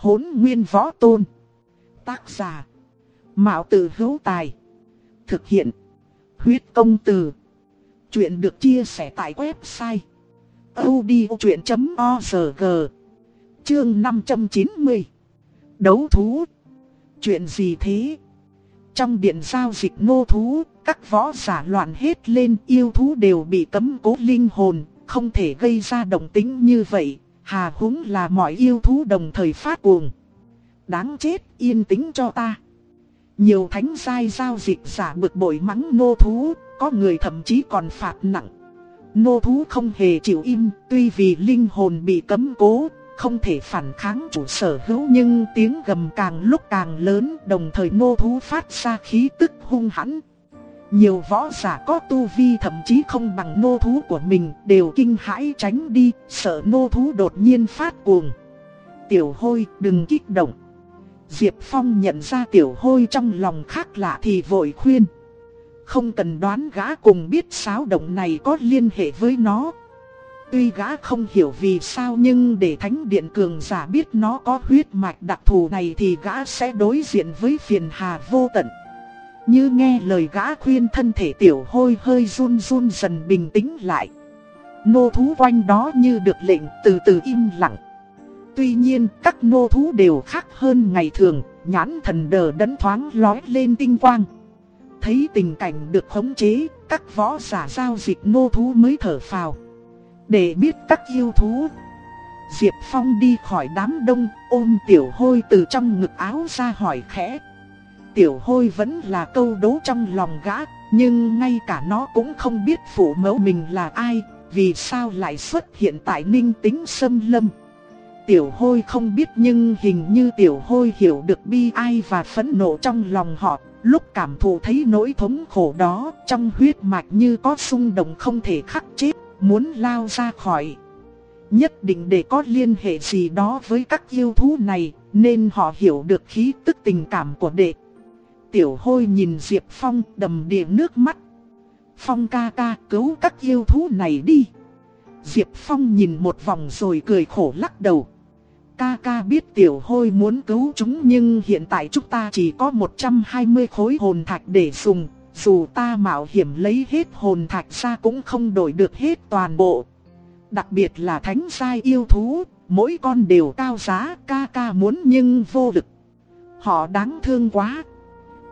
Hốn nguyên võ tôn. Tác giả. Mạo tử hữu tài. Thực hiện. Huyết công từ. Chuyện được chia sẻ tại website. odchuyện.org Chương 590 Đấu thú Chuyện gì thế? Trong điện giao dịch nô thú, các võ giả loạn hết lên yêu thú đều bị cấm cố linh hồn, không thể gây ra động tính như vậy, hà húng là mọi yêu thú đồng thời phát cuồng. Đáng chết, yên tĩnh cho ta. Nhiều thánh sai giao dịch giả bực bội mắng nô thú, có người thậm chí còn phạt nặng. Nô thú không hề chịu im, tuy vì linh hồn bị cấm cố, không thể phản kháng chủ sở hữu nhưng tiếng gầm càng lúc càng lớn đồng thời nô thú phát ra khí tức hung hãn. Nhiều võ giả có tu vi thậm chí không bằng nô thú của mình đều kinh hãi tránh đi, sợ nô thú đột nhiên phát cuồng. Tiểu hôi đừng kích động. Diệp Phong nhận ra tiểu hôi trong lòng khác lạ thì vội khuyên. Không cần đoán gã cùng biết sáo động này có liên hệ với nó. Tuy gã không hiểu vì sao nhưng để thánh điện cường giả biết nó có huyết mạch đặc thù này thì gã sẽ đối diện với phiền hà vô tận. Như nghe lời gã khuyên thân thể tiểu hôi hơi run run dần bình tĩnh lại. Nô thú quanh đó như được lệnh từ từ im lặng. Tuy nhiên các nô thú đều khác hơn ngày thường, nhãn thần đờ đẫn thoáng lói lên tinh quang. Thấy tình cảnh được khống chế, các võ giả giao dịch nô thú mới thở phào. Để biết các yêu thú Diệp Phong đi khỏi đám đông ôm tiểu hôi từ trong ngực áo ra hỏi khẽ Tiểu hôi vẫn là câu đố trong lòng gã Nhưng ngay cả nó cũng không biết phụ mẫu mình là ai Vì sao lại xuất hiện tại ninh tính sâm lâm Tiểu hôi không biết nhưng hình như tiểu hôi hiểu được bi ai và phẫn nộ trong lòng họ Lúc cảm thụ thấy nỗi thống khổ đó trong huyết mạch như có xung động không thể khắc chết muốn lao ra khỏi. Nhất định để có liên hệ gì đó với các yêu thú này, nên họ hiểu được khí tức tình cảm của đệ. Tiểu hôi nhìn Diệp Phong đầm đìa nước mắt. Phong ca ca cứu các yêu thú này đi. Diệp Phong nhìn một vòng rồi cười khổ lắc đầu. Ca ca biết tiểu hôi muốn cứu chúng nhưng hiện tại chúng ta chỉ có 120 khối hồn thạch để dùng, dù ta mạo hiểm lấy hết hồn thạch ra cũng không đổi được hết toàn bộ. Đặc biệt là thánh sai yêu thú, mỗi con đều cao giá, ca ca muốn nhưng vô lực. Họ đáng thương quá.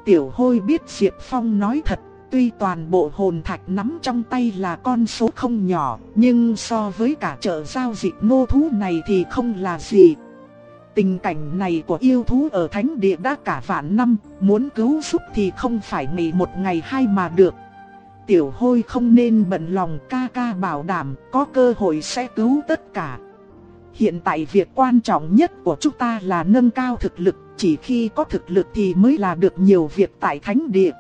Tiểu hôi biết Diệp Phong nói thật, tuy toàn bộ hồn thạch nắm trong tay là con số không nhỏ, nhưng so với cả chợ giao dịch nô thú này thì không là gì. Tình cảnh này của yêu thú ở thánh địa đã cả vạn năm, muốn cứu giúp thì không phải ngày một ngày hai mà được. Tiểu hôi không nên bận lòng ca ca bảo đảm có cơ hội sẽ cứu tất cả. Hiện tại việc quan trọng nhất của chúng ta là nâng cao thực lực, chỉ khi có thực lực thì mới là được nhiều việc tại thánh địa.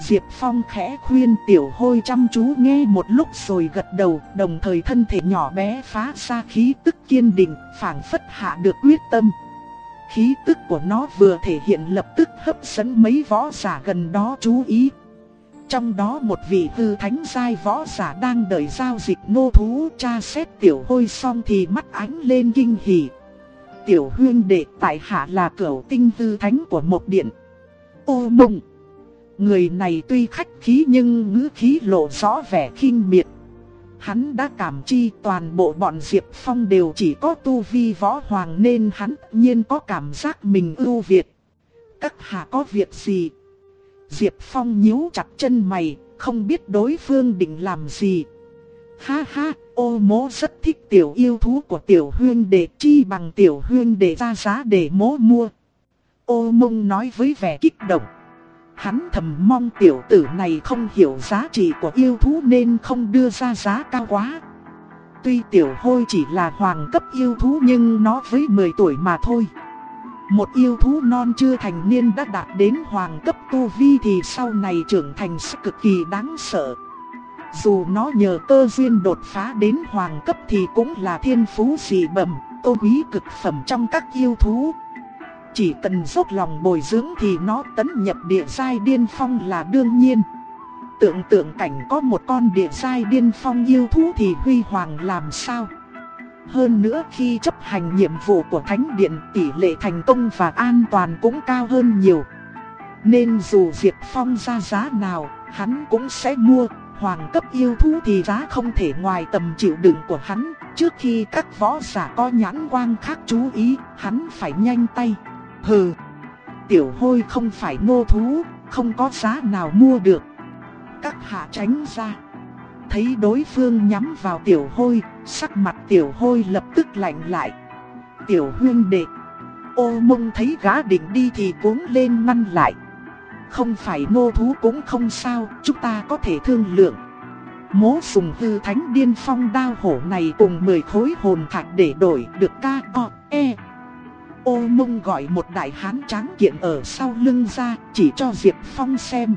Diệp Phong khẽ khuyên tiểu hôi chăm chú nghe một lúc rồi gật đầu, đồng thời thân thể nhỏ bé phá ra khí tức kiên định, phảng phất hạ được quyết tâm. Khí tức của nó vừa thể hiện lập tức hấp dẫn mấy võ giả gần đó chú ý. Trong đó một vị hư thánh giai võ giả đang đợi giao dịch nô thú tra xét tiểu hôi xong thì mắt ánh lên kinh hỉ. Tiểu huyên đệ, tại hạ là cửu tinh hư thánh của một điện. Ô mộng! Người này tuy khách khí nhưng ngữ khí lộ rõ vẻ khinh miệt. Hắn đã cảm chi toàn bộ bọn Diệp Phong đều chỉ có tu vi võ hoàng nên hắn nhiên có cảm giác mình ưu việt. Các hạ có việc gì? Diệp Phong nhíu chặt chân mày, không biết đối phương định làm gì. Ha ha, ô mố rất thích tiểu yêu thú của tiểu huyên để chi bằng tiểu huyên để ra giá để mố mua. Ô mông nói với vẻ kích động. Hắn thầm mong tiểu tử này không hiểu giá trị của yêu thú nên không đưa ra giá cao quá. Tuy tiểu hôi chỉ là hoàng cấp yêu thú nhưng nó với 10 tuổi mà thôi. Một yêu thú non chưa thành niên đã đạt đến hoàng cấp tu vi thì sau này trưởng thành sẽ cực kỳ đáng sợ. Dù nó nhờ cơ duyên đột phá đến hoàng cấp thì cũng là thiên phú dị bẩm, tôn quý cực phẩm trong các yêu thú. Chỉ cần dốc lòng bồi dưỡng thì nó tấn nhập địa giai điên phong là đương nhiên. Tưởng tượng cảnh có một con địa giai điên phong yêu thú thì huy hoàng làm sao? Hơn nữa khi chấp hành nhiệm vụ của Thánh Điện tỷ lệ thành công và an toàn cũng cao hơn nhiều. Nên dù Diệp Phong ra giá nào, hắn cũng sẽ mua. Hoàng cấp yêu thú thì giá không thể ngoài tầm chịu đựng của hắn. Trước khi các võ giả có nhãn quang khác chú ý, hắn phải nhanh tay. Hừ, tiểu hôi không phải nô thú, không có giá nào mua được. Các hạ tránh ra. Thấy đối phương nhắm vào tiểu hôi, sắc mặt tiểu hôi lập tức lạnh lại. Tiểu huyên đệ. Ô mông thấy gã định đi thì cuốn lên ngăn lại. Không phải ngô thú cũng không sao, chúng ta có thể thương lượng. Mố sùng hư thánh điên phong đao hổ này cùng 10 khối hồn thạch để đổi được ca o e. Ô mông gọi một đại hán tráng kiện ở sau lưng ra, chỉ cho Diệp Phong xem.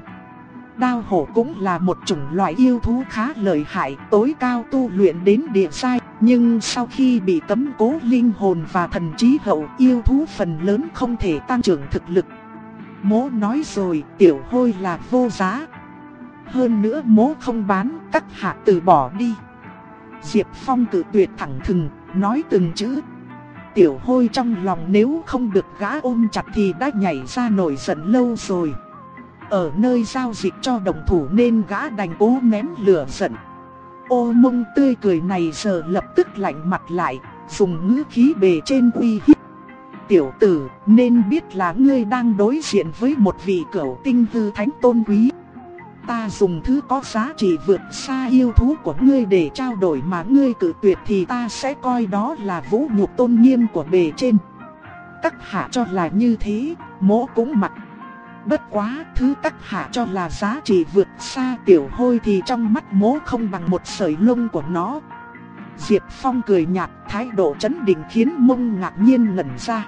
Đao hổ cũng là một chủng loại yêu thú khá lợi hại, tối cao tu luyện đến địa sai, nhưng sau khi bị cấm cố linh hồn và thần trí hậu yêu thú phần lớn không thể tăng trưởng thực lực. Mố nói rồi, tiểu hôi là vô giá. Hơn nữa mố không bán, các hạ từ bỏ đi. Diệp Phong cự tuyệt thẳng thừng, nói từng chữ. Tiểu hôi trong lòng nếu không được gã ôm chặt thì đã nhảy ra nổi giận lâu rồi. Ở nơi giao dịch cho đồng thủ nên gã đành cố ném lửa giận. Ô mông tươi cười này giờ lập tức lạnh mặt lại, dùng ngữ khí bề trên uy hiếp. Tiểu tử, nên biết là ngươi đang đối diện với một vị cửu tinh hư thánh tôn quý. Ta dùng thứ có giá trị vượt xa yêu thú của ngươi để trao đổi mà ngươi cự tuyệt thì ta sẽ coi đó là vũ nhục tôn nghiêm của bề trên. Các hạ cho là như thế, mỗ cũng mặc Bất quá thứ các hạ cho là giá trị vượt xa tiểu hôi thì trong mắt mố không bằng một sợi lông của nó. Diệp Phong cười nhạt thái độ chấn định khiến mông ngạc nhiên ngẩn ra.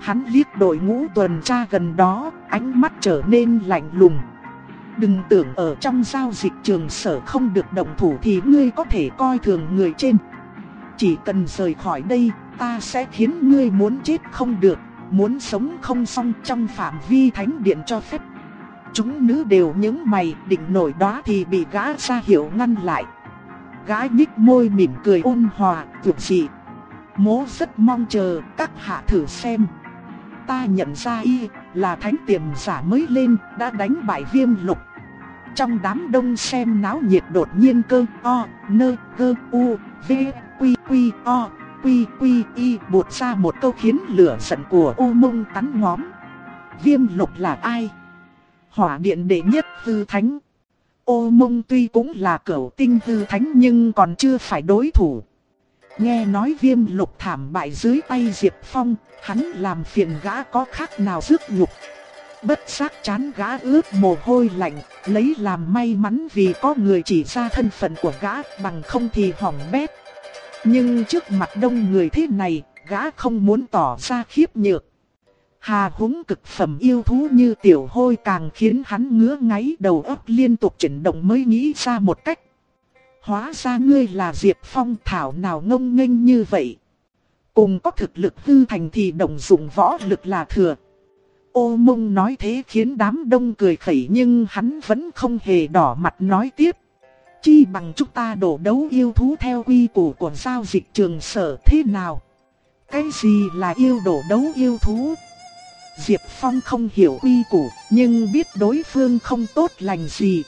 Hắn liếc đội ngũ tuần tra gần đó, ánh mắt trở nên lạnh lùng. Đừng tưởng ở trong giao dịch trường sở không được động thủ thì ngươi có thể coi thường người trên. Chỉ cần rời khỏi đây, ta sẽ khiến ngươi muốn chết không được. Muốn sống không xong trong phạm vi thánh điện cho phép. Chúng nữ đều những mày định nổi đó thì bị gã ra hiệu ngăn lại. Gã nhích môi mỉm cười ôn hòa, tuyệt dị Mố rất mong chờ các hạ thử xem. Ta nhận ra y là thánh tiềm giả mới lên đã đánh bại viêm lục. Trong đám đông xem náo nhiệt đột nhiên cơ o, nơ, cơ, u, v, quy, quy, o quy quy y buột ra một câu khiến lửa giận của ô mông cắn ngóm. Viêm lục là ai? Hỏa điện đệ nhất hư thánh. Ô mông tuy cũng là cửu tinh hư thánh nhưng còn chưa phải đối thủ. Nghe nói viêm lục thảm bại dưới tay Diệp Phong, hắn làm phiền gã có khác nào rước nhục. Bất giác chán gã ướt mồ hôi lạnh, lấy làm may mắn vì có người chỉ ra thân phận của gã bằng không thì hỏng bét. Nhưng trước mặt đông người thế này, gã không muốn tỏ ra khiếp nhược. Hà húng cực phẩm yêu thú như tiểu hôi càng khiến hắn ngứa ngáy đầu óc liên tục chuyển động mới nghĩ ra một cách. Hóa ra ngươi là Diệp Phong thảo nào ngông nghênh như vậy. Cùng có thực lực hư thành thì đồng dụng võ lực là thừa. Ô mông nói thế khiến đám đông cười khẩy nhưng hắn vẫn không hề đỏ mặt nói tiếp. Chi bằng chúng ta đổ đấu yêu thú theo quy củ của giao dịch trường sở thế nào? Cái gì là yêu đổ đấu yêu thú? Diệp Phong không hiểu quy củ, nhưng biết đối phương không tốt lành gì.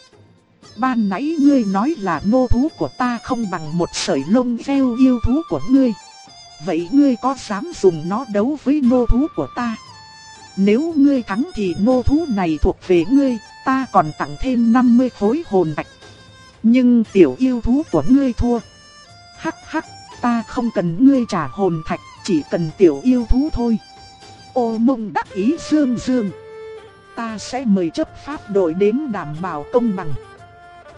Ban nãy ngươi nói là nô thú của ta không bằng một sợi lông gieo yêu thú của ngươi. Vậy ngươi có dám dùng nó đấu với nô thú của ta? Nếu ngươi thắng thì nô thú này thuộc về ngươi, ta còn tặng thêm 50 khối hồn bạch. Nhưng tiểu yêu thú của ngươi thua. Hắc hắc, ta không cần ngươi trả hồn thạch, chỉ cần tiểu yêu thú thôi. Ô mông đắc ý dương dương. Ta sẽ mời chấp pháp đội đến đảm bảo công bằng.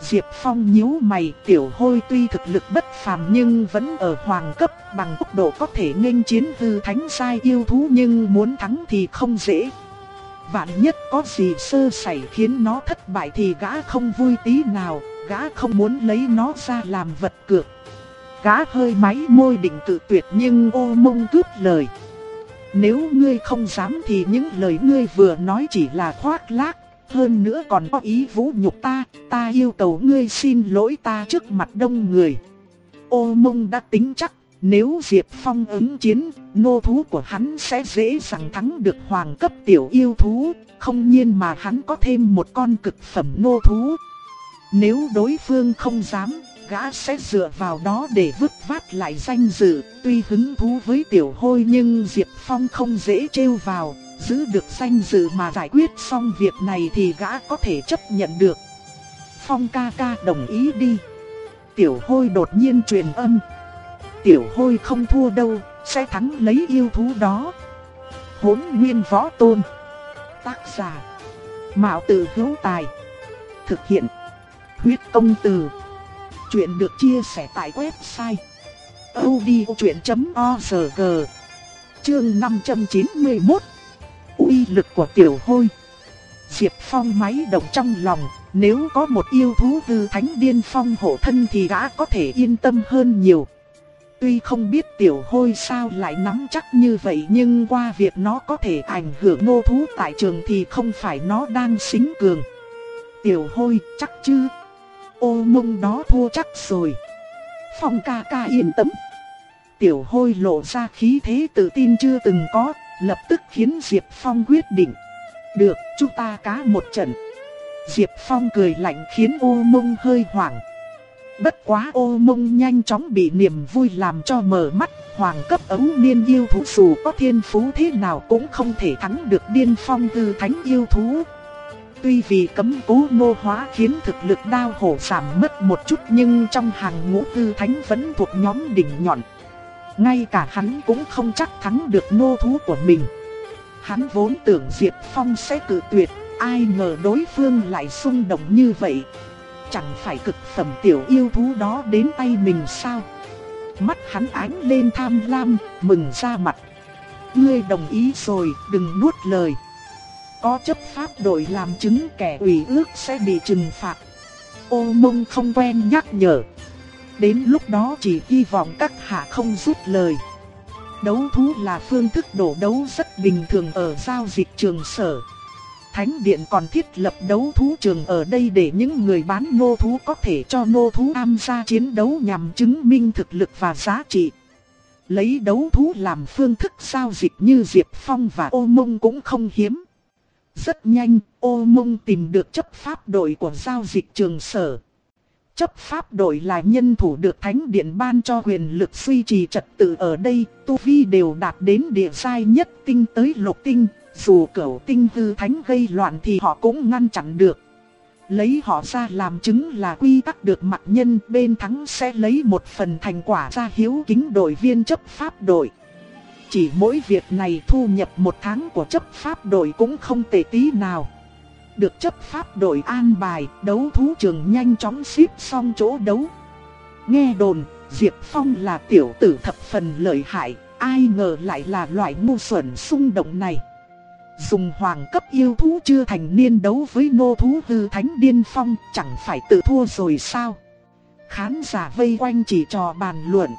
Diệp Phong nhíu mày, tiểu hôi tuy thực lực bất phàm nhưng vẫn ở hoàng cấp, bằng tốc độ có thể nghênh chiến hư thánh sai yêu thú nhưng muốn thắng thì không dễ. Vạn nhất có gì sơ sẩy khiến nó thất bại thì gã không vui tí nào, gã không muốn lấy nó ra làm vật cược. Gã hơi máy môi định tự tuyệt nhưng ô mông cướp lời. Nếu ngươi không dám thì những lời ngươi vừa nói chỉ là khoác lác, hơn nữa còn có ý vũ nhục ta, ta yêu cầu ngươi xin lỗi ta trước mặt đông người. Ô mông đã tính chắc, Nếu Diệp Phong ứng chiến, nô thú của hắn sẽ dễ dàng thắng được hoàng cấp tiểu yêu thú, không nhiên mà hắn có thêm một con cực phẩm nô thú. Nếu đối phương không dám, gã sẽ dựa vào đó để vứt vát lại danh dự, tuy hứng thú với tiểu hôi nhưng Diệp Phong không dễ trêu vào, giữ được danh dự mà giải quyết xong việc này thì gã có thể chấp nhận được. Phong ca ca đồng ý đi. Tiểu hôi đột nhiên truyền âm. Tiểu hôi không thua đâu, sẽ thắng lấy yêu thú đó. Hốn nguyên võ tôn. Tác giả. Mạo tử hữu tài. Thực hiện. Huyết công từ. Chuyện được chia sẻ tại website. odchuyện.org Chương 591 uy lực của tiểu hôi. Diệp Phong máy động trong lòng, nếu có một yêu thú hư thánh điên phong hộ thân thì gã có thể yên tâm hơn nhiều. Tuy không biết tiểu hôi sao lại nắm chắc như vậy nhưng qua việc nó có thể ảnh hưởng nô thú tại trường thì không phải nó đang xính cường. Tiểu hôi chắc chứ? Ô mông đó thua chắc rồi. Phong ca ca yên tâm. Tiểu hôi lộ ra khí thế tự tin chưa từng có, lập tức khiến Diệp Phong quyết định. Được, chúng ta cá một trận. Diệp Phong cười lạnh khiến ô mông hơi hoảng. Bất quá ô mông nhanh chóng bị niềm vui làm cho mở mắt, hoàng cấp ấu niên yêu thú dù có thiên phú thế nào cũng không thể thắng được điên phong tư thánh yêu thú. Tuy vì cấm cố nô hóa khiến thực lực đao hổ giảm mất một chút nhưng trong hàng ngũ tư thánh vẫn thuộc nhóm đỉnh nhọn. Ngay cả hắn cũng không chắc thắng được nô thú của mình. Hắn vốn tưởng Diệp Phong sẽ tự tuyệt, ai ngờ đối phương lại xung động như vậy. Chẳng phải cực phẩm tiểu yêu thú đó đến tay mình sao? Mắt hắn ánh lên tham lam, mừng ra mặt. Ngươi đồng ý rồi, đừng nuốt lời. Có chấp pháp đội làm chứng kẻ ủy ước sẽ bị trừng phạt. Ô mông không quen nhắc nhở. Đến lúc đó chỉ hy vọng các hạ không rút lời. Đấu thú là phương thức đổ đấu rất bình thường ở giao dịch trường sở. Thánh điện còn thiết lập đấu thú trường ở đây để những người bán nô thú có thể cho nô thú tham gia chiến đấu nhằm chứng minh thực lực và giá trị. Lấy đấu thú làm phương thức giao dịch như Diệp Phong và ô mông cũng không hiếm. Rất nhanh, ô mông tìm được chấp pháp đội của giao dịch trường sở. Chấp pháp đội là nhân thủ được thánh điện ban cho quyền lực duy trì trật tự ở đây, tu vi đều đạt đến địa sai nhất tinh tới lục tinh, dù cửu tinh hư thánh gây loạn thì họ cũng ngăn chặn được. Lấy họ ra làm chứng là quy tắc được mặt nhân bên thắng sẽ lấy một phần thành quả ra hiếu kính đội viên chấp pháp đội. Chỉ mỗi việc này thu nhập một tháng của chấp pháp đội cũng không tệ tí nào được chấp pháp đội an bài, đấu thú trường nhanh chóng xếp xong chỗ đấu. Nghe đồn, Diệp Phong là tiểu tử thập phần lợi hại, ai ngờ lại là loại ngu xuẩn xung động này. Dùng hoàng cấp yêu thú chưa thành niên đấu với nô thú hư thánh điên phong chẳng phải tự thua rồi sao? Khán giả vây quanh chỉ trò bàn luận.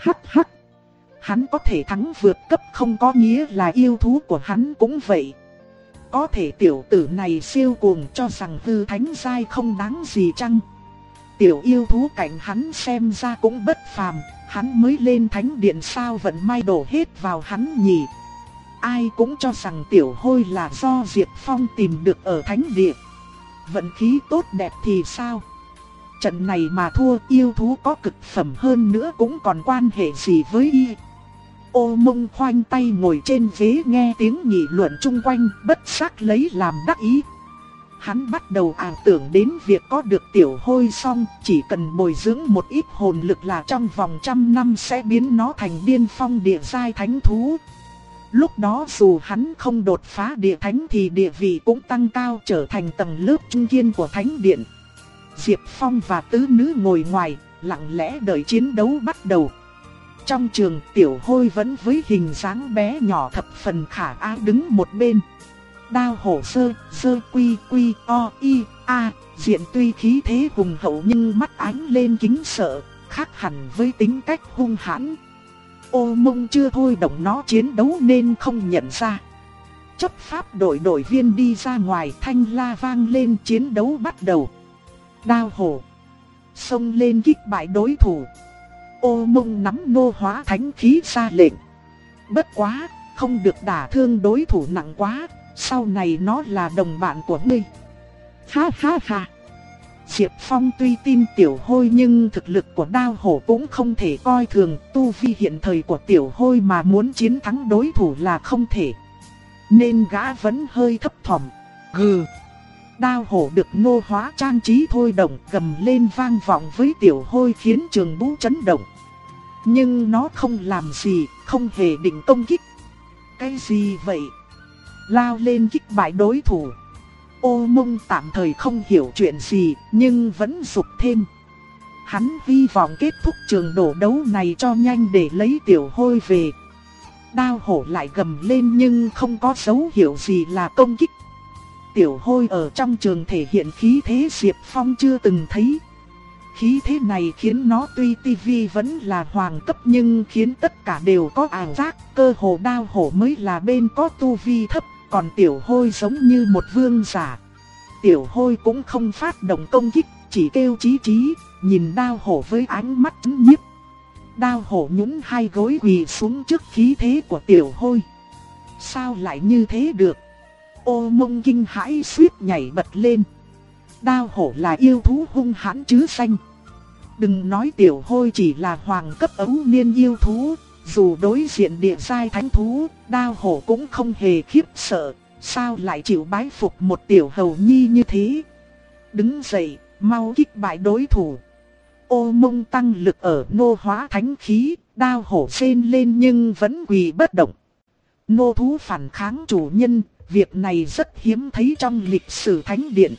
Hắc hắc. Hắn có thể thắng vượt cấp không có nghĩa là yêu thú của hắn cũng vậy. Có thể tiểu tử này siêu cuồng cho rằng hư thánh giai không đáng gì chăng? Tiểu yêu thú cảnh hắn xem ra cũng bất phàm, hắn mới lên thánh điện sao vận may đổ hết vào hắn nhỉ? Ai cũng cho rằng tiểu hôi là do Diệp Phong tìm được ở thánh địa. Vận khí tốt đẹp thì sao? Trận này mà thua yêu thú có cực phẩm hơn nữa cũng còn quan hệ gì với y? Ô mông khoanh tay ngồi trên ghế nghe tiếng nghị luận chung quanh, bất giác lấy làm đắc ý. Hắn bắt đầu ảo tưởng đến việc có được tiểu hôi xong, chỉ cần bồi dưỡng một ít hồn lực là trong vòng trăm năm sẽ biến nó thành điên phong địa giai thánh thú. Lúc đó dù hắn không đột phá địa thánh thì địa vị cũng tăng cao trở thành tầng lớp trung kiên của thánh điện. Diệp Phong và tứ nữ ngồi ngoài, lặng lẽ đợi chiến đấu bắt đầu. Trong trường tiểu hôi vẫn với hình dáng bé nhỏ thập phần khả á đứng một bên. Đao hổ sơ, sơ quy quy o y a, diện tuy khí thế hùng hậu nhưng mắt ánh lên kính sợ, khác hẳn với tính cách hung hãn. Ô mông chưa thôi động nó chiến đấu nên không nhận ra. Chấp pháp đội đội viên đi ra ngoài thanh la vang lên chiến đấu bắt đầu. Đao hổ. Xông lên kích bại đối thủ. Ô mông nắm nô hóa thánh khí ra lệnh. Bất quá, không được đả thương đối thủ nặng quá, sau này nó là đồng bạn của ngươi. Ha ha ha. Diệp Phong tuy tin tiểu hôi nhưng thực lực của đao hổ cũng không thể coi thường tu vi hiện thời của tiểu hôi mà muốn chiến thắng đối thủ là không thể. Nên gã vẫn hơi thấp thỏm. Gừ. Đao hổ được nô hóa trang trí thôi động gầm lên vang vọng với tiểu hôi khiến trường bú chấn động. Nhưng nó không làm gì, không hề định công kích. Cái gì vậy? Lao lên kích bại đối thủ. Ô mông tạm thời không hiểu chuyện gì, nhưng vẫn dục thêm. Hắn hy vọng kết thúc trường đổ đấu này cho nhanh để lấy tiểu hôi về. Đao hổ lại gầm lên nhưng không có dấu hiệu gì là công kích. Tiểu hôi ở trong trường thể hiện khí thế Diệp Phong chưa từng thấy. Khí thế này khiến nó tuy tivi vẫn là hoàng cấp nhưng khiến tất cả đều có ảo giác, cơ hồ đao hổ mới là bên có tu vi thấp, còn tiểu hôi giống như một vương giả. Tiểu hôi cũng không phát động công kích, chỉ kêu chí chí, nhìn đao hổ với ánh mắt chấn nhiếp. Đao hổ nhún hai gối quỳ xuống trước khí thế của tiểu hôi. Sao lại như thế được? Ô mông kinh hãi suýt nhảy bật lên. Đao hổ là yêu thú hung hãn chứ xanh. Đừng nói tiểu hôi chỉ là hoàng cấp ấu niên yêu thú, dù đối diện địa giai thánh thú, đao hổ cũng không hề khiếp sợ, sao lại chịu bái phục một tiểu hầu nhi như thế. Đứng dậy, mau kích bại đối thủ. Ô mông tăng lực ở nô hóa thánh khí, đao hổ xên lên nhưng vẫn quỳ bất động. Nô thú phản kháng chủ nhân, việc này rất hiếm thấy trong lịch sử thánh điện.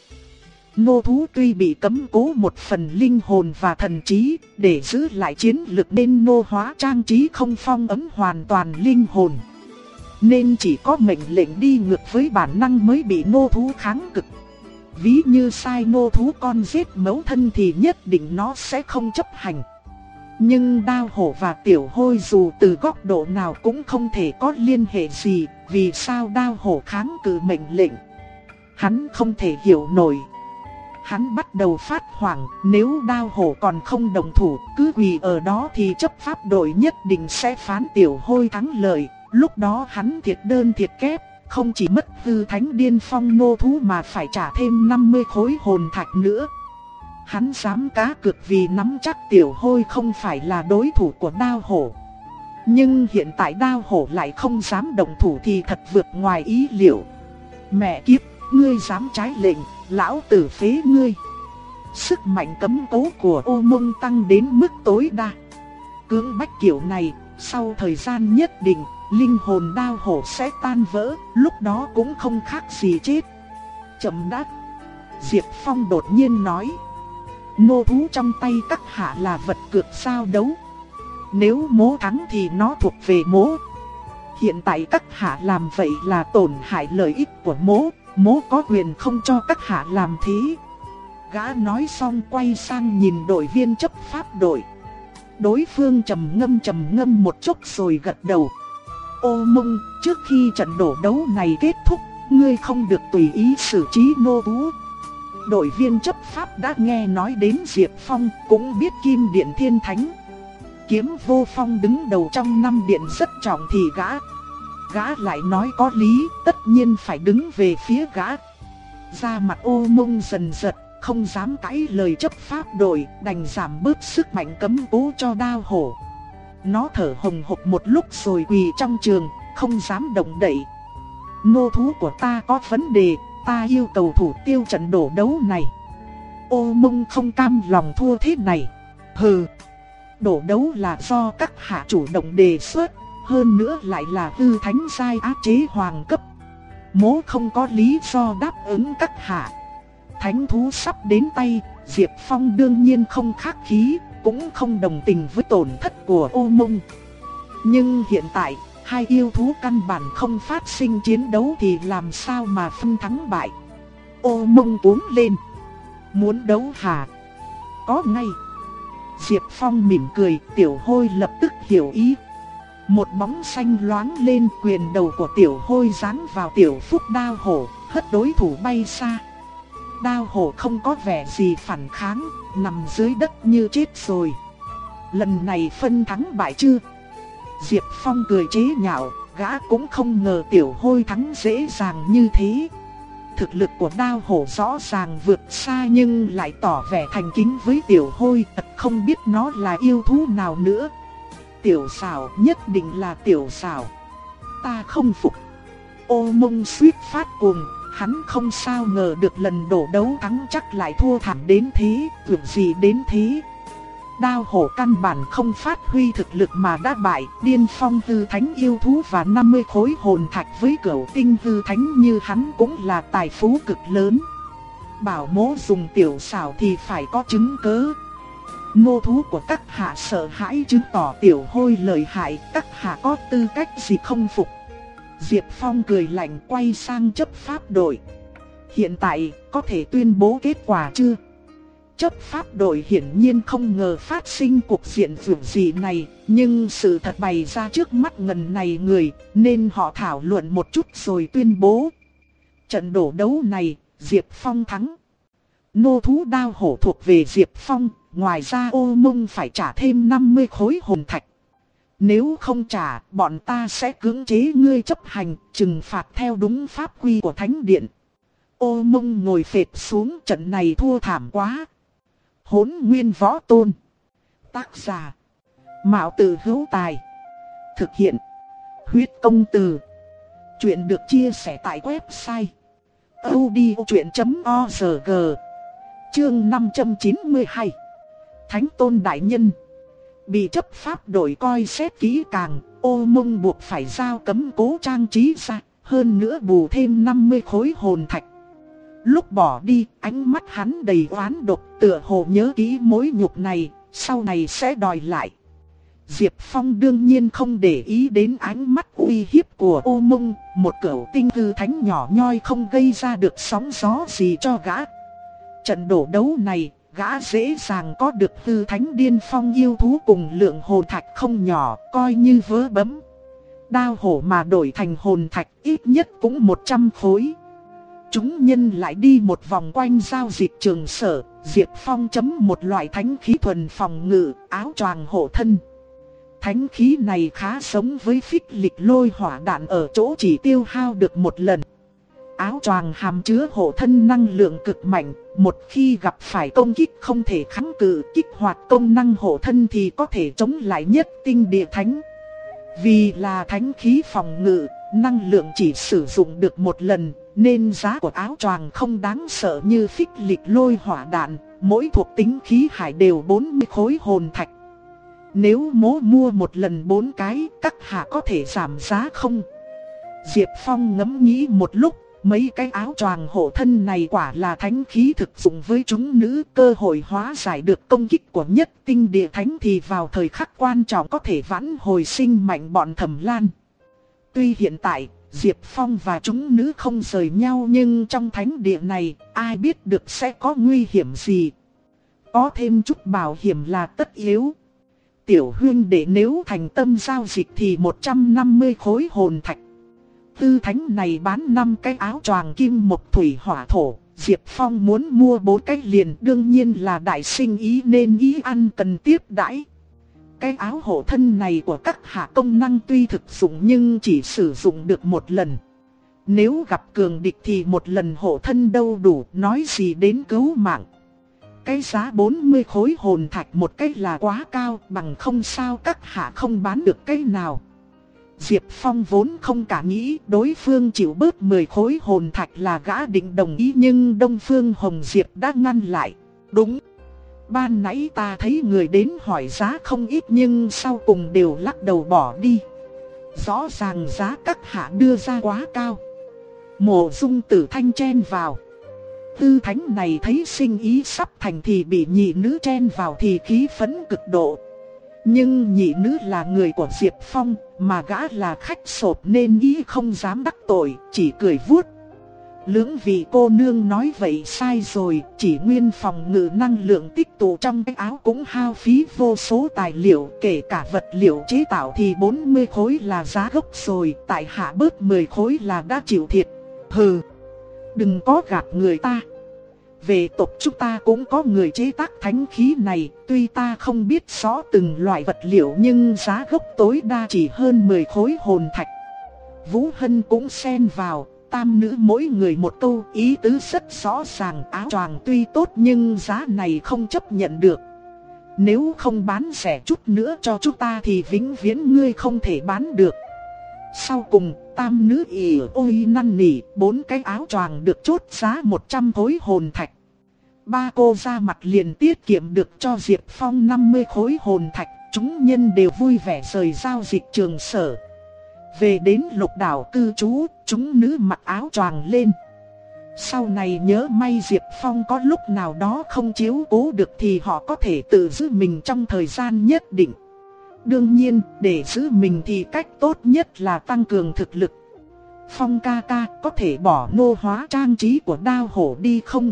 Nô thú tuy bị cấm cố một phần linh hồn và thần trí, để giữ lại chiến lực nên nô hóa trang trí không phong ấm hoàn toàn linh hồn. Nên chỉ có mệnh lệnh đi ngược với bản năng mới bị nô thú kháng cực. Ví như sai nô thú con giết mẫu thân thì nhất định nó sẽ không chấp hành. Nhưng đao hổ và tiểu hôi dù từ góc độ nào cũng không thể có liên hệ gì, vì sao đao hổ kháng cự mệnh lệnh. Hắn không thể hiểu nổi. Hắn bắt đầu phát hoảng, nếu đao hổ còn không đồng thủ, cứ quỳ ở đó thì chấp pháp đội nhất định sẽ phán tiểu hôi thắng lợi. Lúc đó hắn thiệt đơn thiệt kép, không chỉ mất hư thánh điên phong nô thú mà phải trả thêm 50 khối hồn thạch nữa. Hắn dám cá cược vì nắm chắc tiểu hôi không phải là đối thủ của đao hổ. Nhưng hiện tại đao hổ lại không dám đồng thủ thì thật vượt ngoài ý liệu. Mẹ kiếp, ngươi dám trái lệnh, lão tử phế ngươi. Sức mạnh cấm cố của ô mông tăng đến mức tối đa. Cưỡng bách kiểu này, sau thời gian nhất định, linh hồn đao hổ sẽ tan vỡ, lúc đó cũng không khác gì chết. Chậm đáp. Diệp Phong đột nhiên nói. Nô thú trong tay các hạ là vật cược sao đấu. Nếu mố thắng thì nó thuộc về mố. Hiện tại các hạ làm vậy là tổn hại lợi ích của mố, mố có quyền không cho các hạ làm thế. Gã nói xong quay sang nhìn đội viên chấp pháp đội. Đối phương trầm ngâm trầm ngâm một chút rồi gật đầu. Ô mông, trước khi trận đổ đấu này kết thúc, ngươi không được tùy ý xử trí nô bú. Đội viên chấp pháp đã nghe nói đến Diệp Phong, cũng biết Kim Điện Thiên Thánh. Kiếm vô phong đứng đầu trong năm điện rất trọng thì gã. Gã lại nói có lý, tất nhiên phải đứng về phía gã. Ra mặt ô mông dần giật, không dám cãi lời chấp pháp đội, đành giảm bớt sức mạnh cấm cố cho đao hổ. Nó thở hồng hộc một lúc rồi quỳ trong trường, không dám động đậy. Nô thú của ta có vấn đề, ta yêu cầu thủ tiêu trận đổ đấu này. Ô mông không cam lòng thua thế này. Hừ, đổ đấu là do các hạ chủ động đề xuất, hơn nữa lại là hư thánh sai áp chế hoàng cấp. Mố không có lý do đáp ứng các hạ. Thánh thú sắp đến tay, Diệp Phong đương nhiên không khắc khí, cũng không đồng tình với tổn thất của ô mông. Nhưng hiện tại, hai yêu thú căn bản không phát sinh chiến đấu thì làm sao mà phân thắng bại. Ô mông cuống lên. Muốn đấu hả? Có ngay. Diệp Phong mỉm cười, tiểu hôi lập tức hiểu ý. Một bóng xanh loáng lên quyền đầu của tiểu hôi dán vào tiểu phúc đao hổ, hất đối thủ bay xa. Đao hổ không có vẻ gì phản kháng, nằm dưới đất như chết rồi. lần này phân thắng bại chưa? Diệp Phong cười chế nhạo, gã cũng không ngờ tiểu hôi thắng dễ dàng như thế. Thực lực của đao hổ rõ ràng vượt xa nhưng lại tỏ vẻ thành kính với tiểu hôi, thật không biết nó là yêu thú nào nữa. Tiểu xảo nhất định là tiểu xảo. Ta không phục. Ô mông suýt phát cuồng, hắn không sao ngờ được lần đổ đấu thắng chắc lại thua thảm đến thế, tưởng gì đến thế. Đao hổ căn bản không phát huy thực lực mà đã bại, điên phong hư thánh yêu thú và 50 khối hồn thạch với cửu tinh hư thánh như hắn cũng là tài phú cực lớn. Bảo mố dùng tiểu xảo thì phải có chứng cứ. Nô thú của các hạ sợ hãi chứng tỏ tiểu hôi lời hại, các hạ có tư cách gì không phục. Diệp Phong cười lạnh quay sang chấp pháp đội. Hiện tại, có thể tuyên bố kết quả chưa? Chấp pháp đội hiển nhiên không ngờ phát sinh cuộc diện vượt gì này, nhưng sự thật bày ra trước mắt ngần này người, nên họ thảo luận một chút rồi tuyên bố. Trận đổ đấu này, Diệp Phong thắng. Nô thú đao hổ thuộc về Diệp Phong, ngoài ra ô mông phải trả thêm 50 khối hồn thạch. Nếu không trả, bọn ta sẽ cưỡng chế ngươi chấp hành, trừng phạt theo đúng pháp quy của Thánh Điện. Ô mông ngồi phệt xuống trận này thua thảm quá. Hốn nguyên võ tôn. Tác giả. Mạo tử hữu tài. Thực hiện. Huyết công từ. Chuyện được chia sẻ tại website. odchuyện.org Chương 592 Thánh tôn đại nhân Bị chấp pháp đổi coi xét kỹ càng, ô mông buộc phải giao cấm cố trang trí ra, hơn nữa bù thêm 50 khối hồn thạch. Lúc bỏ đi, ánh mắt hắn đầy oán độc, tựa hồ nhớ kỹ mối nhục này, sau này sẽ đòi lại. Diệp Phong đương nhiên không để ý đến ánh mắt uy hiếp của ô mông, một cửu tinh hư thánh nhỏ nhoi không gây ra được sóng gió gì cho gã. Trận đổ đấu này, gã dễ dàng có được tư thánh điên phong yêu thú cùng lượng hồn thạch không nhỏ, coi như vớ bấm. Đao hổ mà đổi thành hồn thạch ít nhất cũng 100 khối. Chúng nhân lại đi một vòng quanh giao dịch trường sở, Diệp Phong chấm một loại thánh khí thuần phòng ngự, áo choàng hộ thân. Thánh khí này khá sống với phích lịch lôi hỏa đạn ở chỗ chỉ tiêu hao được một lần. Áo choàng hàm chứa hộ thân năng lượng cực mạnh, một khi gặp phải công kích không thể kháng cự kích hoạt công năng hộ thân thì có thể chống lại nhất tinh địa thánh. Vì là thánh khí phòng ngự, năng lượng chỉ sử dụng được một lần, nên giá của áo choàng không đáng sợ như phích lịch lôi hỏa đạn, mỗi thuộc tính khí hải đều 40 khối hồn thạch. Nếu mố mua một lần bốn cái, các hạ có thể giảm giá không? Diệp Phong ngẫm nghĩ một lúc, mấy cái áo choàng hộ thân này quả là thánh khí thực dụng với chúng nữ, cơ hội hóa giải được công kích của nhất tinh địa thánh thì vào thời khắc quan trọng có thể vãn hồi sinh mạnh bọn thẩm lan. Tuy hiện tại, Diệp Phong và chúng nữ không rời nhau nhưng trong thánh địa này, ai biết được sẽ có nguy hiểm gì. Có thêm chút bảo hiểm là tất yếu. Tiểu huyên để nếu thành tâm giao dịch thì 150 khối hồn thạch. Tư thánh này bán 5 cái áo choàng kim một thủy hỏa thổ. Diệp Phong muốn mua 4 cái liền, đương nhiên là đại sinh ý nên ý ăn cần tiếp đãi. Cái áo hộ thân này của các hạ công năng tuy thực dụng nhưng chỉ sử dụng được một lần. Nếu gặp cường địch thì một lần hộ thân đâu đủ, nói gì đến cứu mạng. Cái giá 40 khối hồn thạch một cái là quá cao, bằng không sao các hạ không bán được cái nào. Diệp Phong vốn không cả nghĩ đối phương chịu bớt 10 khối hồn thạch là gã định đồng ý nhưng Đông Phương Hồng Diệp đã ngăn lại. Đúng. Ban nãy ta thấy người đến hỏi giá không ít nhưng sau cùng đều lắc đầu bỏ đi. Rõ ràng giá các hạ đưa ra quá cao. Mộ dung tử thanh chen vào. Tư thánh này thấy sinh ý sắp thành thì bị nhị nữ chen vào thì khí phấn cực độ. Nhưng nhị nữ là người của Diệp Phong, mà gã là khách sộp nên ý không dám đắc tội, chỉ cười vuốt. Lưỡng vị cô nương nói vậy sai rồi, chỉ nguyên phòng ngự năng lượng tích tụ trong cái áo cũng hao phí vô số tài liệu, kể cả vật liệu chế tạo thì 40 khối là giá gốc rồi, tại hạ bớt 10 khối là đã chịu thiệt. Hừ, đừng có gạt người ta về tộc chúng ta cũng có người chế tác thánh khí này, tuy ta không biết rõ từng loại vật liệu nhưng giá gốc tối đa chỉ hơn 10 khối hồn thạch. Vũ Hân cũng xen vào, tam nữ mỗi người một câu ý tứ rất rõ ràng áo choàng tuy tốt nhưng giá này không chấp nhận được. Nếu không bán rẻ chút nữa cho chúng ta thì vĩnh viễn ngươi không thể bán được. Sau cùng, tam nữ ỉ ôi năn nỉ, bốn cái áo choàng được chốt giá 100 khối hồn thạch. Ba cô ra mặt liền tiết kiệm được cho Diệp Phong 50 khối hồn thạch, chúng nhân đều vui vẻ rời giao dịch trường sở. Về đến lục đảo cư trú, chúng nữ mặc áo choàng lên. Sau này nhớ may Diệp Phong có lúc nào đó không chiếu cố được thì họ có thể tự giữ mình trong thời gian nhất định. Đương nhiên, để giữ mình thì cách tốt nhất là tăng cường thực lực. Phong ca ca có thể bỏ nô hóa trang trí của đao hổ đi không?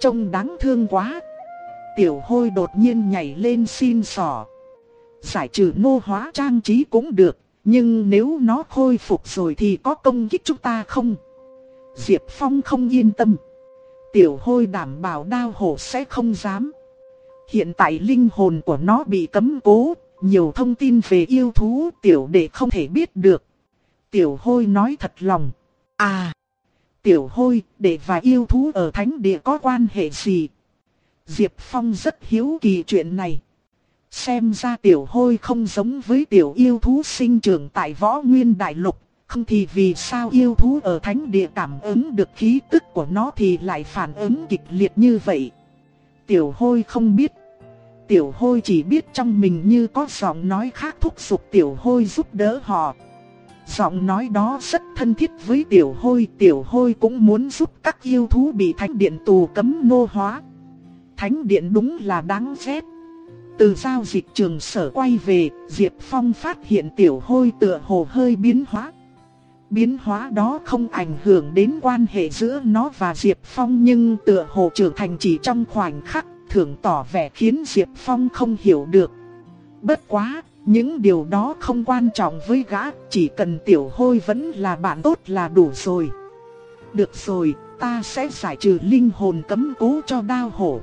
Trông đáng thương quá. Tiểu hôi đột nhiên nhảy lên xin sỏ. Giải trừ nô hóa trang trí cũng được, nhưng nếu nó khôi phục rồi thì có công kích chúng ta không? Diệp Phong không yên tâm. Tiểu hôi đảm bảo đao hổ sẽ không dám. Hiện tại linh hồn của nó bị cấm cố, nhiều thông tin về yêu thú tiểu đệ không thể biết được. Tiểu hôi nói thật lòng. À, tiểu hôi, đệ và yêu thú ở thánh địa có quan hệ gì? Diệp Phong rất hiếu kỳ chuyện này. Xem ra tiểu hôi không giống với tiểu yêu thú sinh trưởng tại võ nguyên đại lục. Không thì vì sao yêu thú ở thánh địa cảm ứng được khí tức của nó thì lại phản ứng kịch liệt như vậy. Tiểu hôi không biết. Tiểu hôi chỉ biết trong mình như có giọng nói khác thúc giục tiểu hôi giúp đỡ họ. Giọng nói đó rất thân thiết với tiểu hôi, tiểu hôi cũng muốn giúp các yêu thú bị thánh điện tù cấm nô hóa. Thánh điện đúng là đáng ghét. Từ giao dịch trường sở quay về, Diệp Phong phát hiện tiểu hôi tựa hồ hơi biến hóa. Biến hóa đó không ảnh hưởng đến quan hệ giữa nó và Diệp Phong nhưng tựa hồ trưởng thành chỉ trong khoảnh khắc, thường tỏ vẻ khiến Diệp Phong không hiểu được. Bất quá, những điều đó không quan trọng với gã, chỉ cần tiểu hôi vẫn là bạn tốt là đủ rồi. Được rồi, ta sẽ giải trừ linh hồn cấm cố cho đao hổ.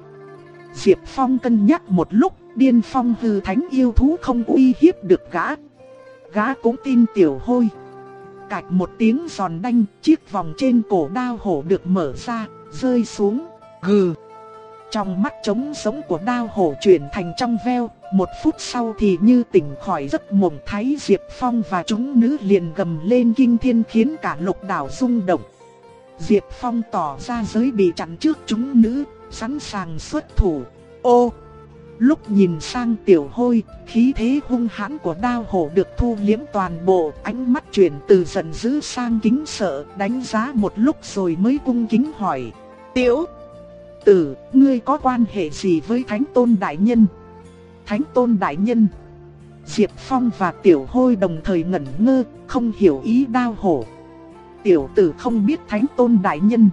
Diệp Phong cân nhắc một lúc, điên phong hư thánh yêu thú không uy hiếp được gã. Gã cũng tin tiểu hôi. Cạch một tiếng giòn đanh, chiếc vòng trên cổ đao hổ được mở ra, rơi xuống, gừ. Trong mắt trống sống của đao hổ chuyển thành trong veo, một phút sau thì như tỉnh khỏi giấc mộng thấy Diệp Phong và chúng nữ liền gầm lên kinh thiên khiến cả lục đảo rung động. Diệp Phong tỏ ra giới bị chặn trước chúng nữ, sẵn sàng xuất thủ. Ô! Lúc nhìn sang tiểu hôi, khí thế hung hãn của đao hổ được thu liếm toàn bộ, ánh mắt chuyển từ giận dữ sang kính sợ, đánh giá một lúc rồi mới cung kính hỏi. Tiểu tử, ngươi có quan hệ gì với Thánh Tôn Đại Nhân? Thánh Tôn Đại Nhân Diệp Phong và Tiểu Hôi đồng thời ngẩn ngơ, không hiểu ý đao hổ. Tiểu tử không biết Thánh Tôn Đại Nhân.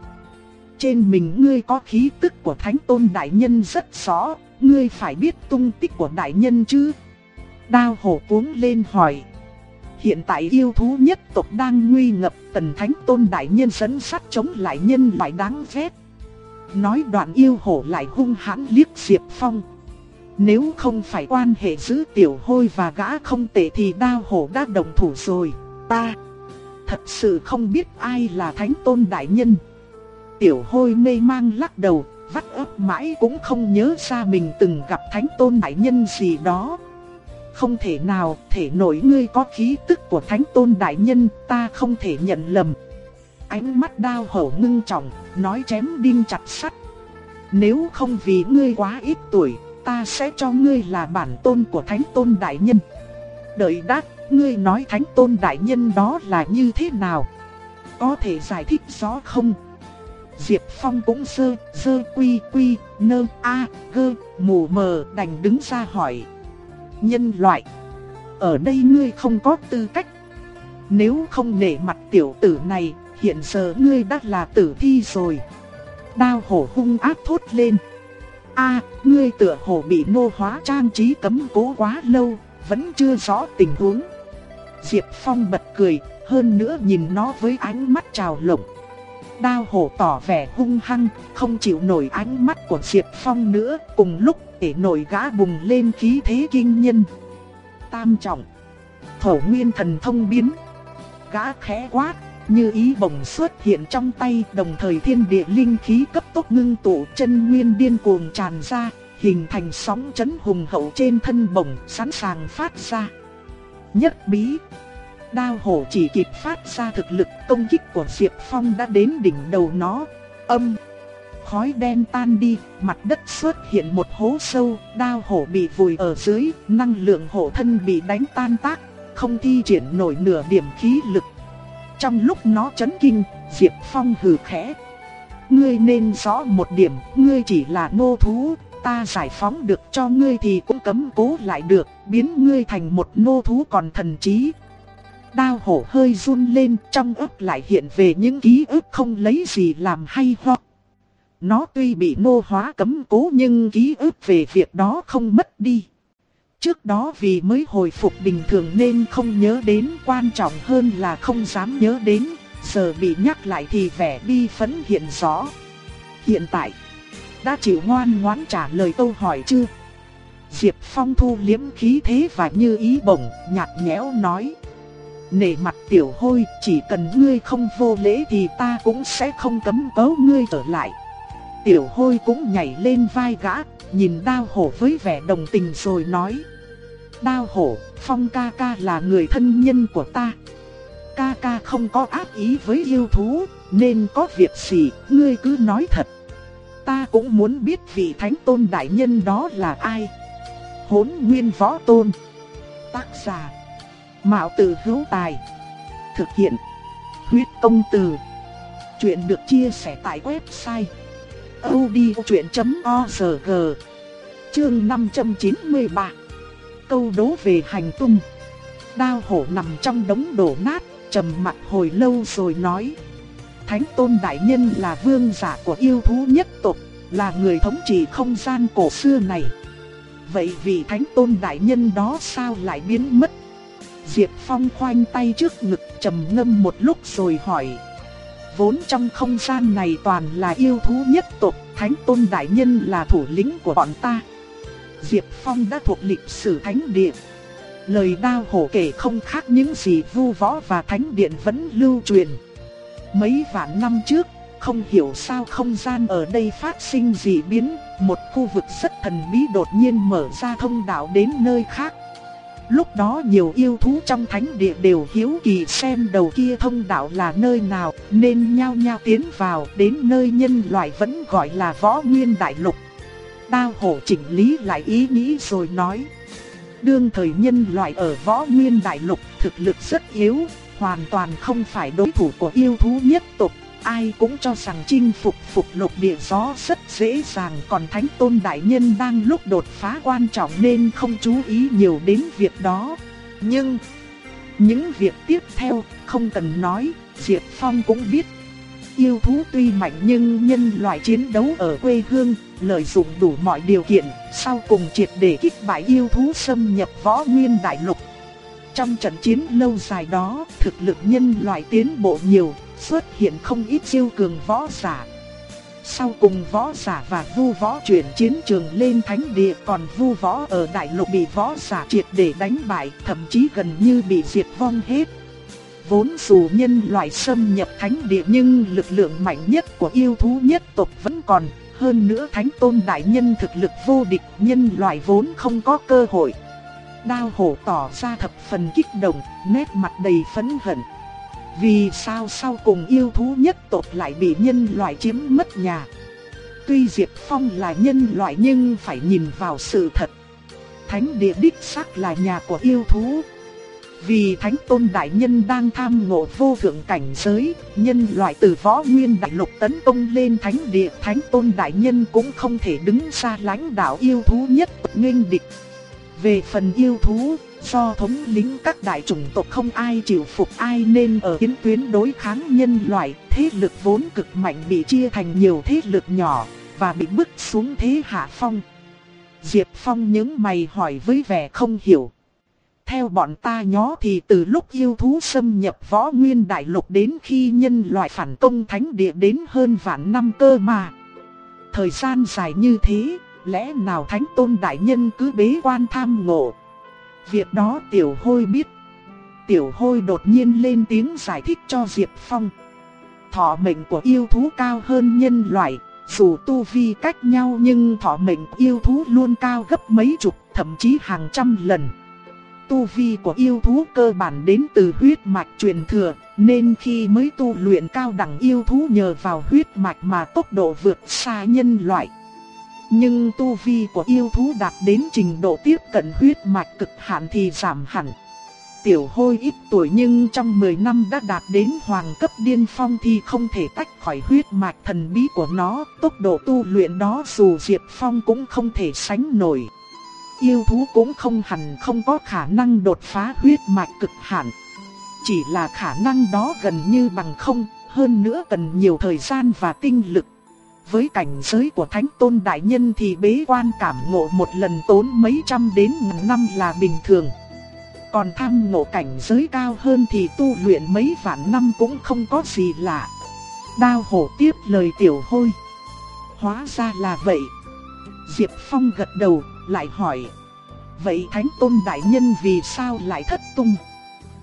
Trên mình ngươi có khí tức của Thánh Tôn Đại Nhân rất rõ, ngươi phải biết tung tích của Đại Nhân chứ. Đao hổ cuống lên hỏi. Hiện tại yêu thú nhất tộc đang nguy ngập tần Thánh Tôn Đại Nhân dẫn sắt chống lại nhân loại đáng ghét. Nói đoạn yêu hổ lại hung hãn liếc Diệp Phong. Nếu không phải quan hệ giữa tiểu hôi và gã không tệ thì đao hổ đã đồng thủ rồi. Ta thật sự không biết ai là thánh tôn đại nhân. Tiểu hôi mê mang lắc đầu, vắt ấp mãi cũng không nhớ ra mình từng gặp thánh tôn đại nhân gì đó. Không thể nào, thể nổi ngươi có khí tức của thánh tôn đại nhân, ta không thể nhận lầm. Ánh mắt đao hổ ngưng trọng, nói chém đinh chặt sắt. Nếu không vì ngươi quá ít tuổi, ta sẽ cho ngươi là bản tôn của thánh tôn đại nhân. Đợi đát, ngươi nói thánh tôn đại nhân đó là như thế nào? Có thể giải thích rõ không? Diệp Phong cũng sơ, sơ quy quy, nơ, a, gơ, mù mờ đành đứng ra hỏi. Nhân loại, ở đây ngươi không có tư cách. Nếu không nể mặt tiểu tử này, hiện giờ ngươi đã là tử thi rồi. Đao hổ hung ác thốt lên. a ngươi tựa Hổ bị nô hóa trang trí cấm cố quá lâu, vẫn chưa rõ tình huống. Diệp Phong bật cười, hơn nữa nhìn nó với ánh mắt trào lộng. Đao hổ tỏ vẻ hung hăng, không chịu nổi ánh mắt của Diệp Phong nữa, cùng lúc để nổi gã bùng lên khí thế kinh nhân. Tam trọng, thổ nguyên thần thông biến, gã khẽ quát, như ý bổng xuất hiện trong tay, đồng thời thiên địa linh khí cấp tốc ngưng tụ chân nguyên điên cuồng tràn ra, hình thành sóng chấn hùng hậu trên thân bổng, sẵn sàng phát ra. Nhất bí Đao hổ chỉ kịp phát ra thực lực công kích của Diệp Phong đã đến đỉnh đầu nó. Âm Khói đen tan đi, mặt đất xuất hiện một hố sâu, đao hổ bị vùi ở dưới, năng lượng hổ thân bị đánh tan tác, không thi triển nổi nửa điểm khí lực. Trong lúc nó chấn kinh, Diệp Phong hừ khẽ. Ngươi nên rõ một điểm, ngươi chỉ là nô thú, ta giải phóng được cho ngươi thì cũng cấm cố lại được, biến ngươi thành một nô thú còn thần trí. Đao hổ hơi run lên, trong ấp lại hiện về những ký ức không lấy gì làm hay ho. Nó tuy bị nô hóa cấm cố nhưng ký ức về việc đó không mất đi. Trước đó vì mới hồi phục bình thường nên không nhớ đến quan trọng hơn là không dám nhớ đến, giờ bị nhắc lại thì vẻ bi phấn hiện rõ. Hiện tại, đã chịu ngoan ngoãn trả lời câu hỏi chưa? Diệp Phong thu liếm khí thế và như ý bổng, nhạt nhẽo nói. Nể mặt tiểu hôi, chỉ cần ngươi không vô lễ thì ta cũng sẽ không cấm cấu ngươi trở lại. Tiểu hôi cũng nhảy lên vai gã, nhìn đao hổ với vẻ đồng tình rồi nói. Đao hổ, phong ca ca là người thân nhân của ta. Ca ca không có ác ý với yêu thú, nên có việc gì, ngươi cứ nói thật. Ta cũng muốn biết vị thánh tôn đại nhân đó là ai. Hốn nguyên võ tôn. Tác giả. Mạo tử hữu tài. Thực hiện. Huyết công từ. Chuyện được chia sẻ tại website. odchuyện.org Chương 593 Câu đố về hành tung Đao hổ nằm trong đống đổ nát, trầm mặt hồi lâu rồi nói Thánh tôn đại nhân là vương giả của yêu thú nhất tộc, là người thống trị không gian cổ xưa này Vậy vì thánh tôn đại nhân đó sao lại biến mất Diệp Phong khoanh tay trước ngực trầm ngâm một lúc rồi hỏi. Vốn trong không gian này toàn là yêu thú nhất tộc, Thánh Tôn Đại Nhân là thủ lĩnh của bọn ta. Diệp Phong đã thuộc lịch sử Thánh Điện. Lời đao hổ kể không khác những gì vu võ và Thánh Điện vẫn lưu truyền. Mấy vạn năm trước, không hiểu sao không gian ở đây phát sinh dị biến, một khu vực rất thần bí đột nhiên mở ra thông đạo đến nơi khác. Lúc đó nhiều yêu thú trong thánh địa đều hiếu kỳ xem đầu kia thông đạo là nơi nào, nên nhao nhao tiến vào đến nơi nhân loại vẫn gọi là võ nguyên đại lục. Đao hổ chỉnh lý lại ý nghĩ rồi nói. Đương thời nhân loại ở võ nguyên đại lục thực lực rất yếu, hoàn toàn không phải đối thủ của yêu thú nhất tộc ai cũng cho rằng chinh phục phục lục địa gió rất dễ dàng còn Thánh Tôn Đại Nhân đang lúc đột phá quan trọng nên không chú ý nhiều đến việc đó. Nhưng, những việc tiếp theo không cần nói, Diệp Phong cũng biết. Yêu thú tuy mạnh nhưng nhân loại chiến đấu ở quê hương, lợi dụng đủ mọi điều kiện, sau cùng triệt để kích bại yêu thú xâm nhập võ nguyên đại lục. Trong trận chiến lâu dài đó, thực lực nhân loại tiến bộ nhiều, xuất hiện không ít siêu cường võ giả. Sau cùng võ giả và vu võ chuyển chiến trường lên thánh địa còn vu võ ở đại lục bị võ giả triệt để đánh bại thậm chí gần như bị diệt vong hết. Vốn dù nhân loại xâm nhập thánh địa nhưng lực lượng mạnh nhất của yêu thú nhất tộc vẫn còn. Hơn nữa thánh tôn đại nhân thực lực vô địch nhân loại vốn không có cơ hội. Đao hổ tỏ ra thập phần kích động, nét mặt đầy phấn hận. Vì sao sau cùng yêu thú nhất tộc lại bị nhân loại chiếm mất nhà? Tuy Diệp Phong là nhân loại nhưng phải nhìn vào sự thật. Thánh địa đích xác là nhà của yêu thú. Vì Thánh Tôn Đại Nhân đang tham ngộ vô thượng cảnh giới, nhân loại từ võ nguyên đại lục tấn công lên Thánh địa. Thánh Tôn Đại Nhân cũng không thể đứng xa lãnh đạo yêu thú nhất nghênh địch. Về phần yêu thú, Do thống lĩnh các đại chủng tộc không ai chịu phục ai nên ở kiến tuyến đối kháng nhân loại, thế lực vốn cực mạnh bị chia thành nhiều thế lực nhỏ, và bị bức xuống thế hạ phong. Diệp Phong những mày hỏi với vẻ không hiểu. Theo bọn ta nhó thì từ lúc yêu thú xâm nhập võ nguyên đại lục đến khi nhân loại phản công thánh địa đến hơn vạn năm cơ mà. Thời gian dài như thế, lẽ nào thánh tôn đại nhân cứ bế quan tham ngộ. Việc đó tiểu hôi biết. Tiểu hôi đột nhiên lên tiếng giải thích cho Diệp Phong. Thọ mệnh của yêu thú cao hơn nhân loại, dù tu vi cách nhau nhưng thọ mệnh yêu thú luôn cao gấp mấy chục, thậm chí hàng trăm lần. Tu vi của yêu thú cơ bản đến từ huyết mạch truyền thừa, nên khi mới tu luyện cao đẳng yêu thú nhờ vào huyết mạch mà tốc độ vượt xa nhân loại. Nhưng tu vi của yêu thú đạt đến trình độ tiếp cận huyết mạch cực hạn thì giảm hẳn. Tiểu hôi ít tuổi nhưng trong 10 năm đã đạt đến hoàng cấp điên phong thì không thể tách khỏi huyết mạch thần bí của nó. Tốc độ tu luyện đó dù Diệp Phong cũng không thể sánh nổi. Yêu thú cũng không hẳn không có khả năng đột phá huyết mạch cực hạn. Chỉ là khả năng đó gần như bằng không, hơn nữa cần nhiều thời gian và tinh lực. Với cảnh giới của Thánh Tôn Đại Nhân thì bế quan cảm ngộ một lần tốn mấy trăm đến ngàn năm là bình thường. Còn tham ngộ cảnh giới cao hơn thì tu luyện mấy vạn năm cũng không có gì lạ. Đao hổ tiếp lời tiểu hôi. Hóa ra là vậy. Diệp Phong gật đầu, lại hỏi. Vậy Thánh Tôn Đại Nhân vì sao lại thất tung?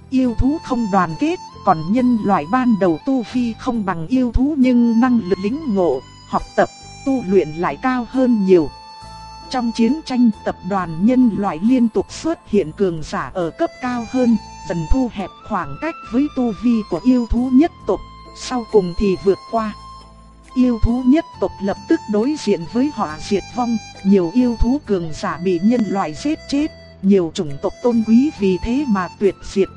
Yêu thú không đoàn kết, còn nhân loại ban đầu tu phi không bằng yêu thú nhưng năng lực lính ngộ, học tập, tu luyện lại cao hơn nhiều. Trong chiến tranh tập đoàn nhân loại liên tục xuất hiện cường giả ở cấp cao hơn, dần thu hẹp khoảng cách với tu vi của yêu thú nhất tộc, sau cùng thì vượt qua. Yêu thú nhất tộc lập tức đối diện với họa diệt vong, nhiều yêu thú cường giả bị nhân loại giết chết, nhiều chủng tộc tôn quý vì thế mà tuyệt diệt.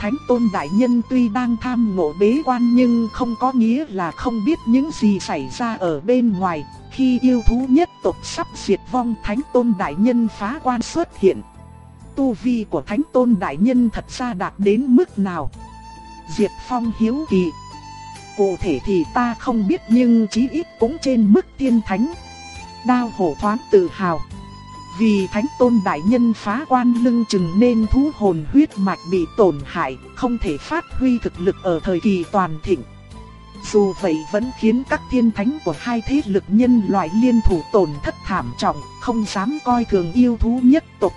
Thánh Tôn Đại Nhân tuy đang tham ngộ bế quan nhưng không có nghĩa là không biết những gì xảy ra ở bên ngoài. Khi yêu thú nhất tộc sắp diệt vong Thánh Tôn Đại Nhân phá quan xuất hiện. Tu vi của Thánh Tôn Đại Nhân thật ra đạt đến mức nào? Diệt Phong hiếu kỳ. Cụ thể thì ta không biết nhưng chí ít cũng trên mức tiên thánh. Đao hổ thoáng tự hào. Vì Thánh Tôn Đại Nhân phá quan lưng chừng nên thú hồn huyết mạch bị tổn hại, không thể phát huy thực lực ở thời kỳ toàn thịnh. Dù vậy vẫn khiến các thiên thánh của hai thế lực nhân loại liên thủ tổn thất thảm trọng, không dám coi thường yêu thú nhất tộc.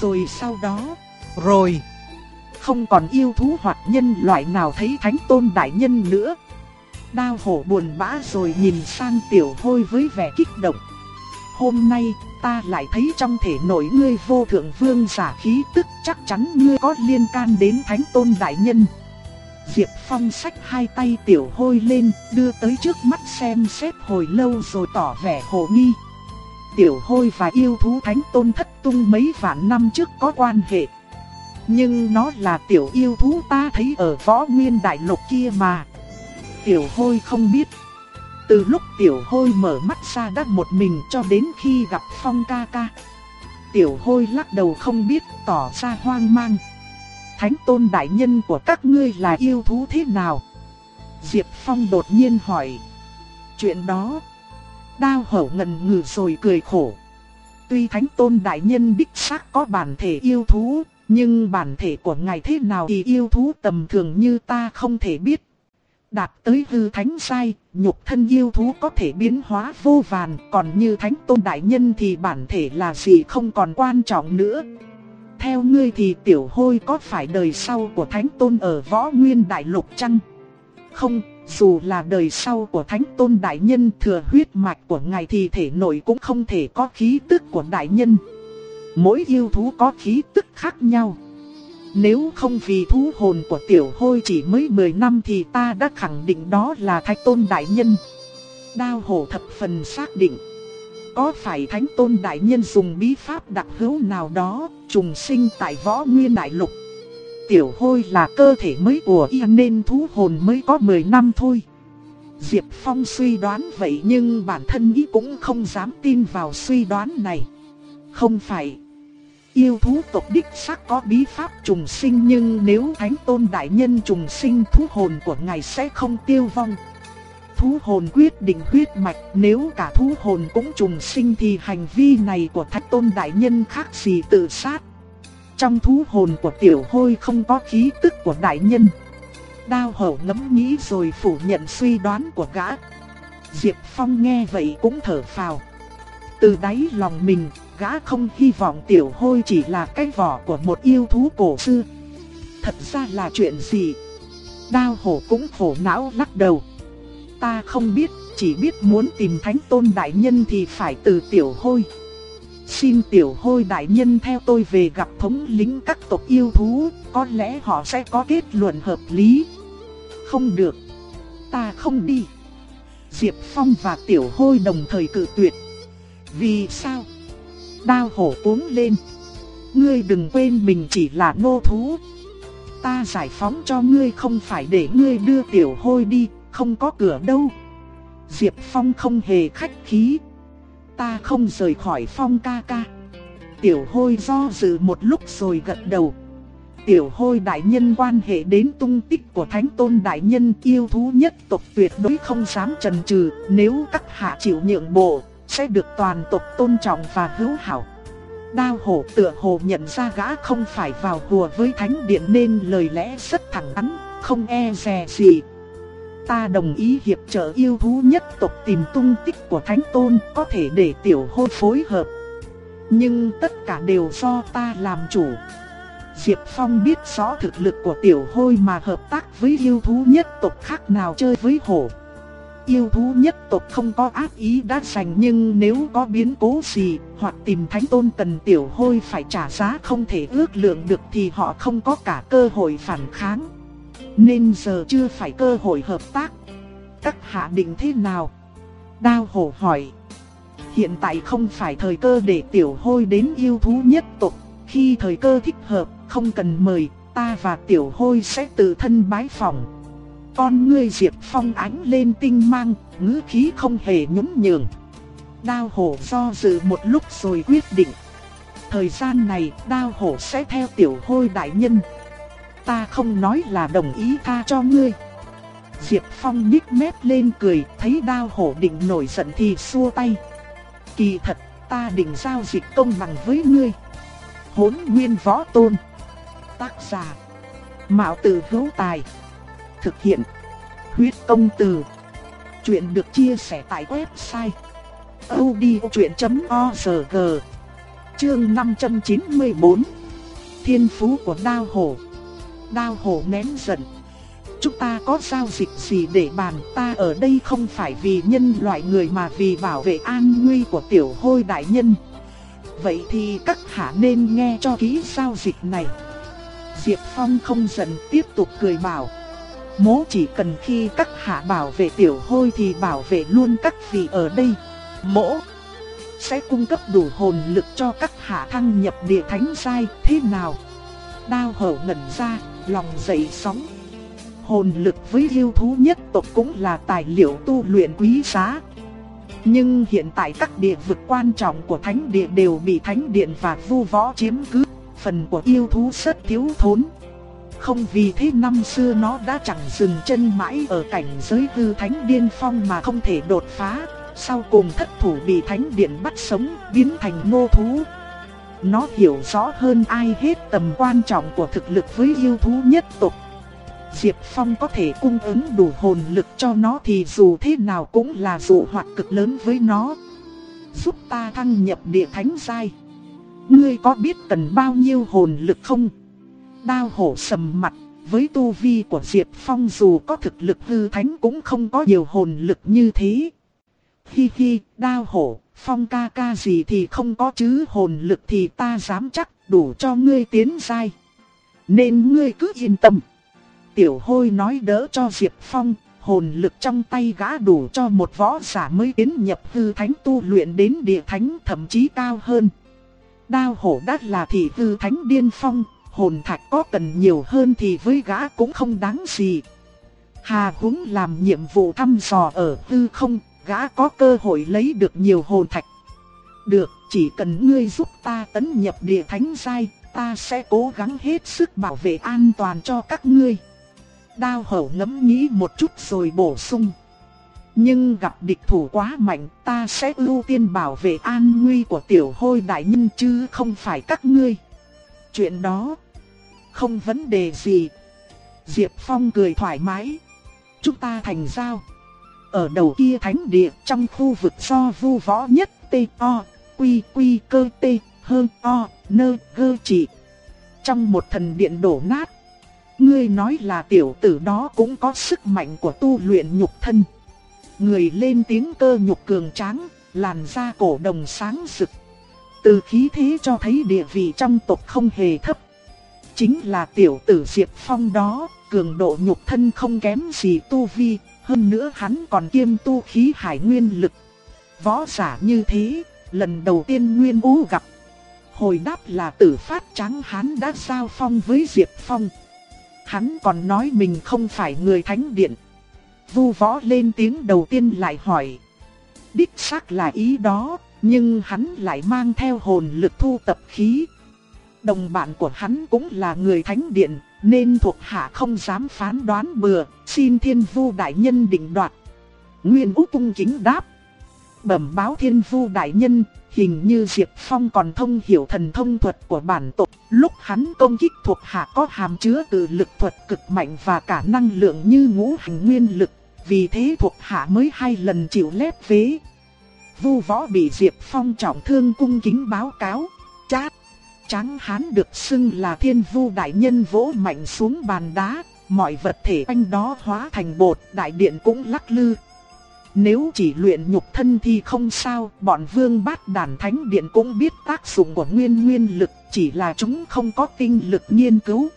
Rồi sau đó, rồi, không còn yêu thú hoặc nhân loại nào thấy Thánh Tôn Đại Nhân nữa. Đao hổ buồn bã rồi nhìn sang tiểu hôi với vẻ kích động. Hôm nay, ta lại thấy trong thể nội ngươi vô thượng vương giả khí tức chắc chắn ngươi có liên can đến thánh tôn đại nhân. Diệp Phong sách hai tay tiểu hôi lên, đưa tới trước mắt xem xét hồi lâu rồi tỏ vẻ hồ nghi. Tiểu hôi và yêu thú thánh tôn thất tung mấy vạn năm trước có quan hệ. Nhưng nó là tiểu yêu thú ta thấy ở võ nguyên đại lục kia mà. Tiểu hôi không biết. Từ lúc tiểu hôi mở mắt ra đã một mình cho đến khi gặp phong ca ca. Tiểu hôi lắc đầu không biết tỏ ra hoang mang. Thánh tôn đại nhân của các ngươi là yêu thú thế nào? Diệp Phong đột nhiên hỏi. Chuyện đó. Đao hậu ngần ngừ rồi cười khổ. Tuy thánh tôn đại nhân đích xác có bản thể yêu thú, nhưng bản thể của ngài thế nào thì yêu thú tầm thường như ta không thể biết. Đạt tới hư thánh sai, nhục thân yêu thú có thể biến hóa vô vàn, còn như thánh tôn đại nhân thì bản thể là gì không còn quan trọng nữa. Theo ngươi thì tiểu hôi có phải đời sau của thánh tôn ở võ nguyên đại lục chăng? Không, dù là đời sau của thánh tôn đại nhân thừa huyết mạch của ngài thì thể nội cũng không thể có khí tức của đại nhân. Mỗi yêu thú có khí tức khác nhau. Nếu không vì thú hồn của tiểu hôi chỉ mới 10 năm thì ta đã khẳng định đó là Thánh Tôn Đại Nhân. Đao hổ thập phần xác định. Có phải Thánh Tôn Đại Nhân dùng bí pháp đặc hữu nào đó, trùng sinh tại võ nguyên đại lục. Tiểu hôi là cơ thể mới của y nên thú hồn mới có 10 năm thôi. Diệp Phong suy đoán vậy nhưng bản thân ý cũng không dám tin vào suy đoán này. Không phải yêu thú tộc đích xác có bí pháp trùng sinh nhưng nếu thánh tôn đại nhân trùng sinh thú hồn của ngài sẽ không tiêu vong. Thú hồn quyết định huyết mạch, nếu cả thú hồn cũng trùng sinh thì hành vi này của thánh tôn đại nhân khác gì tự sát. trong thú hồn của tiểu hôi không có khí tức của đại nhân. Đao hậu ngẫm nghĩ rồi phủ nhận suy đoán của gã. Diệp Phong nghe vậy cũng thở phào. Từ đáy lòng mình, gã không hy vọng tiểu hôi chỉ là cái vỏ của một yêu thú cổ xưa. Thật ra là chuyện gì? Đao hổ cũng khổ não lắc đầu. Ta không biết, chỉ biết muốn tìm thánh tôn đại nhân thì phải từ tiểu hôi. Xin tiểu hôi đại nhân theo tôi về gặp thống lĩnh các tộc yêu thú, có lẽ họ sẽ có kết luận hợp lý. Không được, ta không đi. Diệp Phong và tiểu hôi đồng thời cự tuyệt. Vì sao? Đao hổ cuống lên. Ngươi đừng quên mình chỉ là nô thú. Ta giải phóng cho ngươi không phải để ngươi đưa tiểu hôi đi, không có cửa đâu. Diệp Phong không hề khách khí. Ta không rời khỏi Phong ca ca. Tiểu hôi do dự một lúc rồi gật đầu. Tiểu hôi đại nhân quan hệ đến tung tích của thánh tôn đại nhân yêu thú nhất tộc tuyệt đối không dám trần trừ. Nếu các hạ chịu nhượng bộ, sẽ được toàn tộc tôn trọng và hữu hảo. Đao hổ tựa hồ nhận ra gã không phải vào hùa với thánh điện nên lời lẽ rất thẳng thắn, không e dè gì. Ta đồng ý hiệp trợ yêu thú nhất tộc tìm tung tích của thánh tôn có thể để tiểu hôi phối hợp. Nhưng tất cả đều do ta làm chủ. Diệp Phong biết rõ thực lực của tiểu hôi mà hợp tác với yêu thú nhất tộc khác nào chơi với hổ yêu thú nhất tộc không có ác ý đã dành nhưng nếu có biến cố gì hoặc tìm thánh tôn tần tiểu hôi phải trả giá không thể ước lượng được thì họ không có cả cơ hội phản kháng. Nên giờ chưa phải cơ hội hợp tác. Các hạ định thế nào? Đao hổ hỏi. Hiện tại không phải thời cơ để tiểu hôi đến yêu thú nhất tộc. Khi thời cơ thích hợp, không cần mời, ta và tiểu hôi sẽ tự thân bái phỏng con ngươi Diệp Phong ánh lên tinh mang, ngữ khí không hề nhún nhường. Đao hổ do dự một lúc rồi quyết định. Thời gian này đao hổ sẽ theo tiểu hôi đại nhân. Ta không nói là đồng ý tha cho ngươi. Diệp Phong nhích mép lên cười, thấy đao hổ định nổi giận thì xua tay. Kỳ thật, ta định giao dịch công bằng với ngươi. Hốn nguyên võ tôn. Tác giả. Mạo tử hữu tài. Thực hiện. Huyết công từ. Chuyện được chia sẻ tại website. odchuyện.org Chương 594 Thiên phú của đao hổ. Đao hổ nén giận. Chúng ta có giao dịch gì để bàn? Ta ở đây không phải vì nhân loại người mà vì bảo vệ an nguy của tiểu hôi đại nhân. Vậy thì các hạ nên nghe cho kỹ giao dịch này. Diệp Phong không giận, tiếp tục cười bảo. Mố chỉ cần khi các hạ bảo vệ tiểu hôi thì bảo vệ luôn các vị ở đây. Mỗ sẽ cung cấp đủ hồn lực cho các hạ thăng nhập địa thánh sai thế nào? Đao hậu ngẩn ra, lòng dậy sóng. Hồn lực với yêu thú nhất tộc cũng là tài liệu tu luyện quý giá. Nhưng hiện tại các địa vực quan trọng của thánh địa đều bị thánh điện và vu võ chiếm cứ, phần của yêu thú rất thiếu thốn. Không vì thế năm xưa nó đã chẳng dừng chân mãi ở cảnh giới hư thánh điên phong mà không thể đột phá, sau cùng thất thủ bị thánh điện bắt sống, biến thành nô thú. Nó hiểu rõ hơn ai hết tầm quan trọng của thực lực với yêu thú nhất tộc. Diệp Phong có thể cung ứng đủ hồn lực cho nó thì dù thế nào cũng là dụ hoạt cực lớn với nó. Giúp ta thăng nhập địa thánh giai. Ngươi có biết cần bao nhiêu hồn lực không? Đao hổ sầm mặt, với tu vi của Diệp Phong dù có thực lực hư thánh cũng không có nhiều hồn lực như thế. Hi hi, đao hổ, phong ca ca gì thì không có chứ hồn lực thì ta dám chắc đủ cho ngươi tiến dai. Nên ngươi cứ yên tâm. Tiểu hôi nói đỡ cho Diệp Phong, hồn lực trong tay gã đủ cho một võ giả mới tiến nhập hư thánh tu luyện đến địa thánh thậm chí cao hơn. Đao hổ đắt là thị hư thánh điên phong, hồn thạch có cần nhiều hơn thì với gã cũng không đáng gì. Hà húng làm nhiệm vụ thăm dò ở tư không, gã có cơ hội lấy được nhiều hồn thạch. Được, chỉ cần ngươi giúp ta tấn nhập địa thánh giai, ta sẽ cố gắng hết sức bảo vệ an toàn cho các ngươi. Đao hậu ngẫm nghĩ một chút rồi bổ sung. Nhưng gặp địch thủ quá mạnh, ta sẽ ưu tiên bảo vệ an nguy của tiểu hôi đại nhân chứ không phải các ngươi. Chuyện đó, không vấn đề gì. Diệp Phong cười thoải mái. Chúng ta thành giao. Ở đầu kia thánh địa trong khu vực do vu võ nhất T O Quy Quy cơ T hơn O nơ gơ chỉ. Trong một thần điện đổ nát. Ngươi nói là tiểu tử đó cũng có sức mạnh của tu luyện nhục thân. Người lên tiếng cơ nhục cường tráng, làn da cổ đồng sáng rực. Từ khí thế cho thấy địa vị trong tộc không hề thấp. Chính là tiểu tử Diệp Phong đó, cường độ nhục thân không kém gì tu vi, hơn nữa hắn còn kiêm tu khí hải nguyên lực. Võ giả như thế, lần đầu tiên Nguyên Ú gặp. Hồi đáp là tử phát trắng hắn đã giao phong với Diệp Phong. Hắn còn nói mình không phải người thánh điện. Vu võ lên tiếng đầu tiên lại hỏi. Đích xác là ý đó, nhưng hắn lại mang theo hồn lực thu tập khí. Đồng bạn của hắn cũng là người thánh điện, nên thuộc hạ không dám phán đoán bừa, xin thiên vu đại nhân định đoạt. Nguyên Ú cung kính đáp. Bẩm báo thiên vu đại nhân, hình như Diệp Phong còn thông hiểu thần thông thuật của bản tộc. Lúc hắn công kích thuộc hạ có hàm chứa từ lực thuật cực mạnh và cả năng lượng như ngũ hành nguyên lực. Vì thế thuộc hạ mới hai lần chịu lép vế. Vu võ bị Diệp Phong trọng thương cung kính báo cáo. Chát! Tráng hán được xưng là thiên vu đại nhân vỗ mạnh xuống bàn đá. Mọi vật thể anh đó hóa thành bột, đại điện cũng lắc lư. Nếu chỉ luyện nhục thân thì không sao, bọn vương bát đàn thánh điện cũng biết tác dụng của nguyên nguyên lực, chỉ là chúng không có tinh lực nghiên cứu.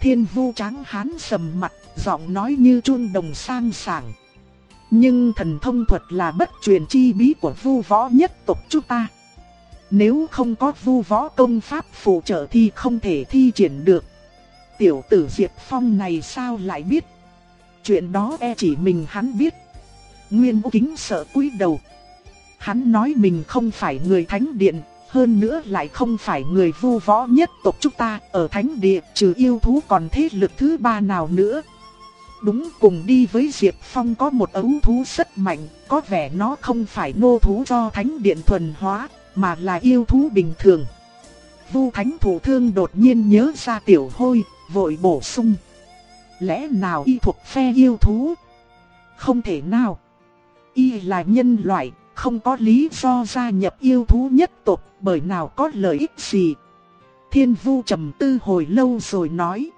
Thiên vu tráng hán sầm mặt, giọng nói như chuông đồng sang sảng. Nhưng thần thông thuật là bất truyền chi bí của vu võ nhất tộc chúng ta. Nếu không có vu võ công pháp phụ trợ thì không thể thi triển được. Tiểu tử Diệp Phong này sao lại biết? Chuyện đó e chỉ mình hắn biết. Nguyên kính sợ cúi đầu. Hắn nói mình không phải người thánh điện, hơn nữa lại không phải người vu võ nhất tộc chúng ta, ở thánh địa trừ yêu thú còn thế lực thứ ba nào nữa. Đúng cùng đi với Diệp Phong có một ấu thú rất mạnh, có vẻ nó không phải nô thú do thánh điện thuần hóa, mà là yêu thú bình thường. Vu thánh thủ thương đột nhiên nhớ ra tiểu hôi, vội bổ sung. Lẽ nào y thuộc phe yêu thú? Không thể nào. Y là nhân loại, không có lý do gia nhập yêu thú nhất tộc, bởi nào có lợi ích gì. Thiên vu trầm tư hồi lâu rồi nói.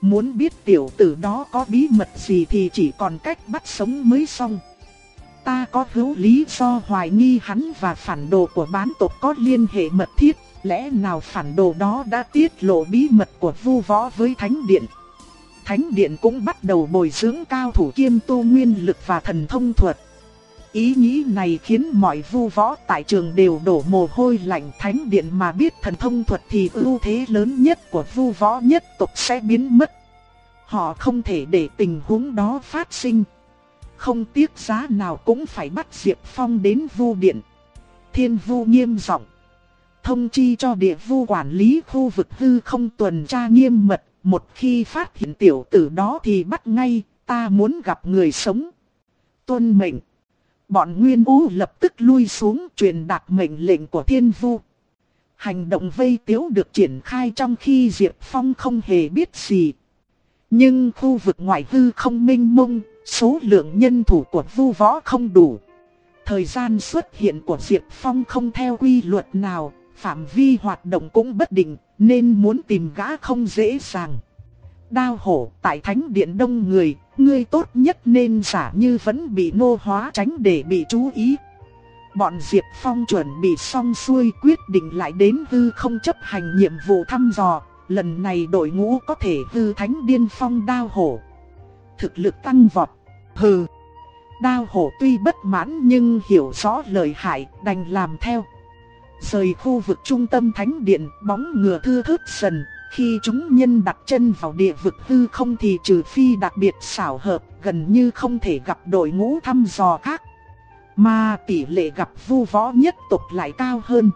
Muốn biết tiểu tử đó có bí mật gì thì chỉ còn cách bắt sống mới xong. Ta có hữu lý do hoài nghi hắn và phản đồ của bán tộc có liên hệ mật thiết. Lẽ nào phản đồ đó đã tiết lộ bí mật của vu võ với thánh điện? Thánh điện cũng bắt đầu bồi dưỡng cao thủ kiêm tu nguyên lực và thần thông thuật. Ý nghĩ này khiến mọi vu võ tại trường đều đổ mồ hôi lạnh thánh điện mà biết thần thông thuật thì ưu thế lớn nhất của vu võ nhất tộc sẽ biến mất. Họ không thể để tình huống đó phát sinh. Không tiếc giá nào cũng phải bắt Diệp Phong đến vu điện. Thiên vu nghiêm giọng Thông chi cho địa vu quản lý khu vực hư không tuần tra nghiêm mật. Một khi phát hiện tiểu tử đó thì bắt ngay, ta muốn gặp người sống. Tuân mệnh. Bọn Nguyên U lập tức lui xuống truyền đạt mệnh lệnh của Thiên Vu. Hành động vây tiếu được triển khai trong khi Diệp Phong không hề biết gì. Nhưng khu vực ngoại hư không minh mông, số lượng nhân thủ của Vu Võ không đủ. Thời gian xuất hiện của Diệp Phong không theo quy luật nào, phạm vi hoạt động cũng bất định, nên muốn tìm gã không dễ dàng. Đao hổ tại thánh điện đông người, ngươi tốt nhất nên giả như vẫn bị nô hóa tránh để bị chú ý. Bọn Diệp Phong chuẩn bị xong xuôi quyết định lại đến hư không chấp hành nhiệm vụ thăm dò, lần này đội ngũ có thể hư thánh điên phong đao hổ. Thực lực tăng vọt, hừ. Đao hổ tuy bất mãn nhưng hiểu rõ lời hại đành làm theo. Rời khu vực trung tâm thánh điện bóng ngựa thưa thớt dần khi chúng nhân đặt chân vào địa vực hư không thì trừ phi đặc biệt xảo hợp, gần như không thể gặp đội ngũ thăm dò khác. Mà tỷ lệ gặp vu võ nhất tộc lại cao hơn.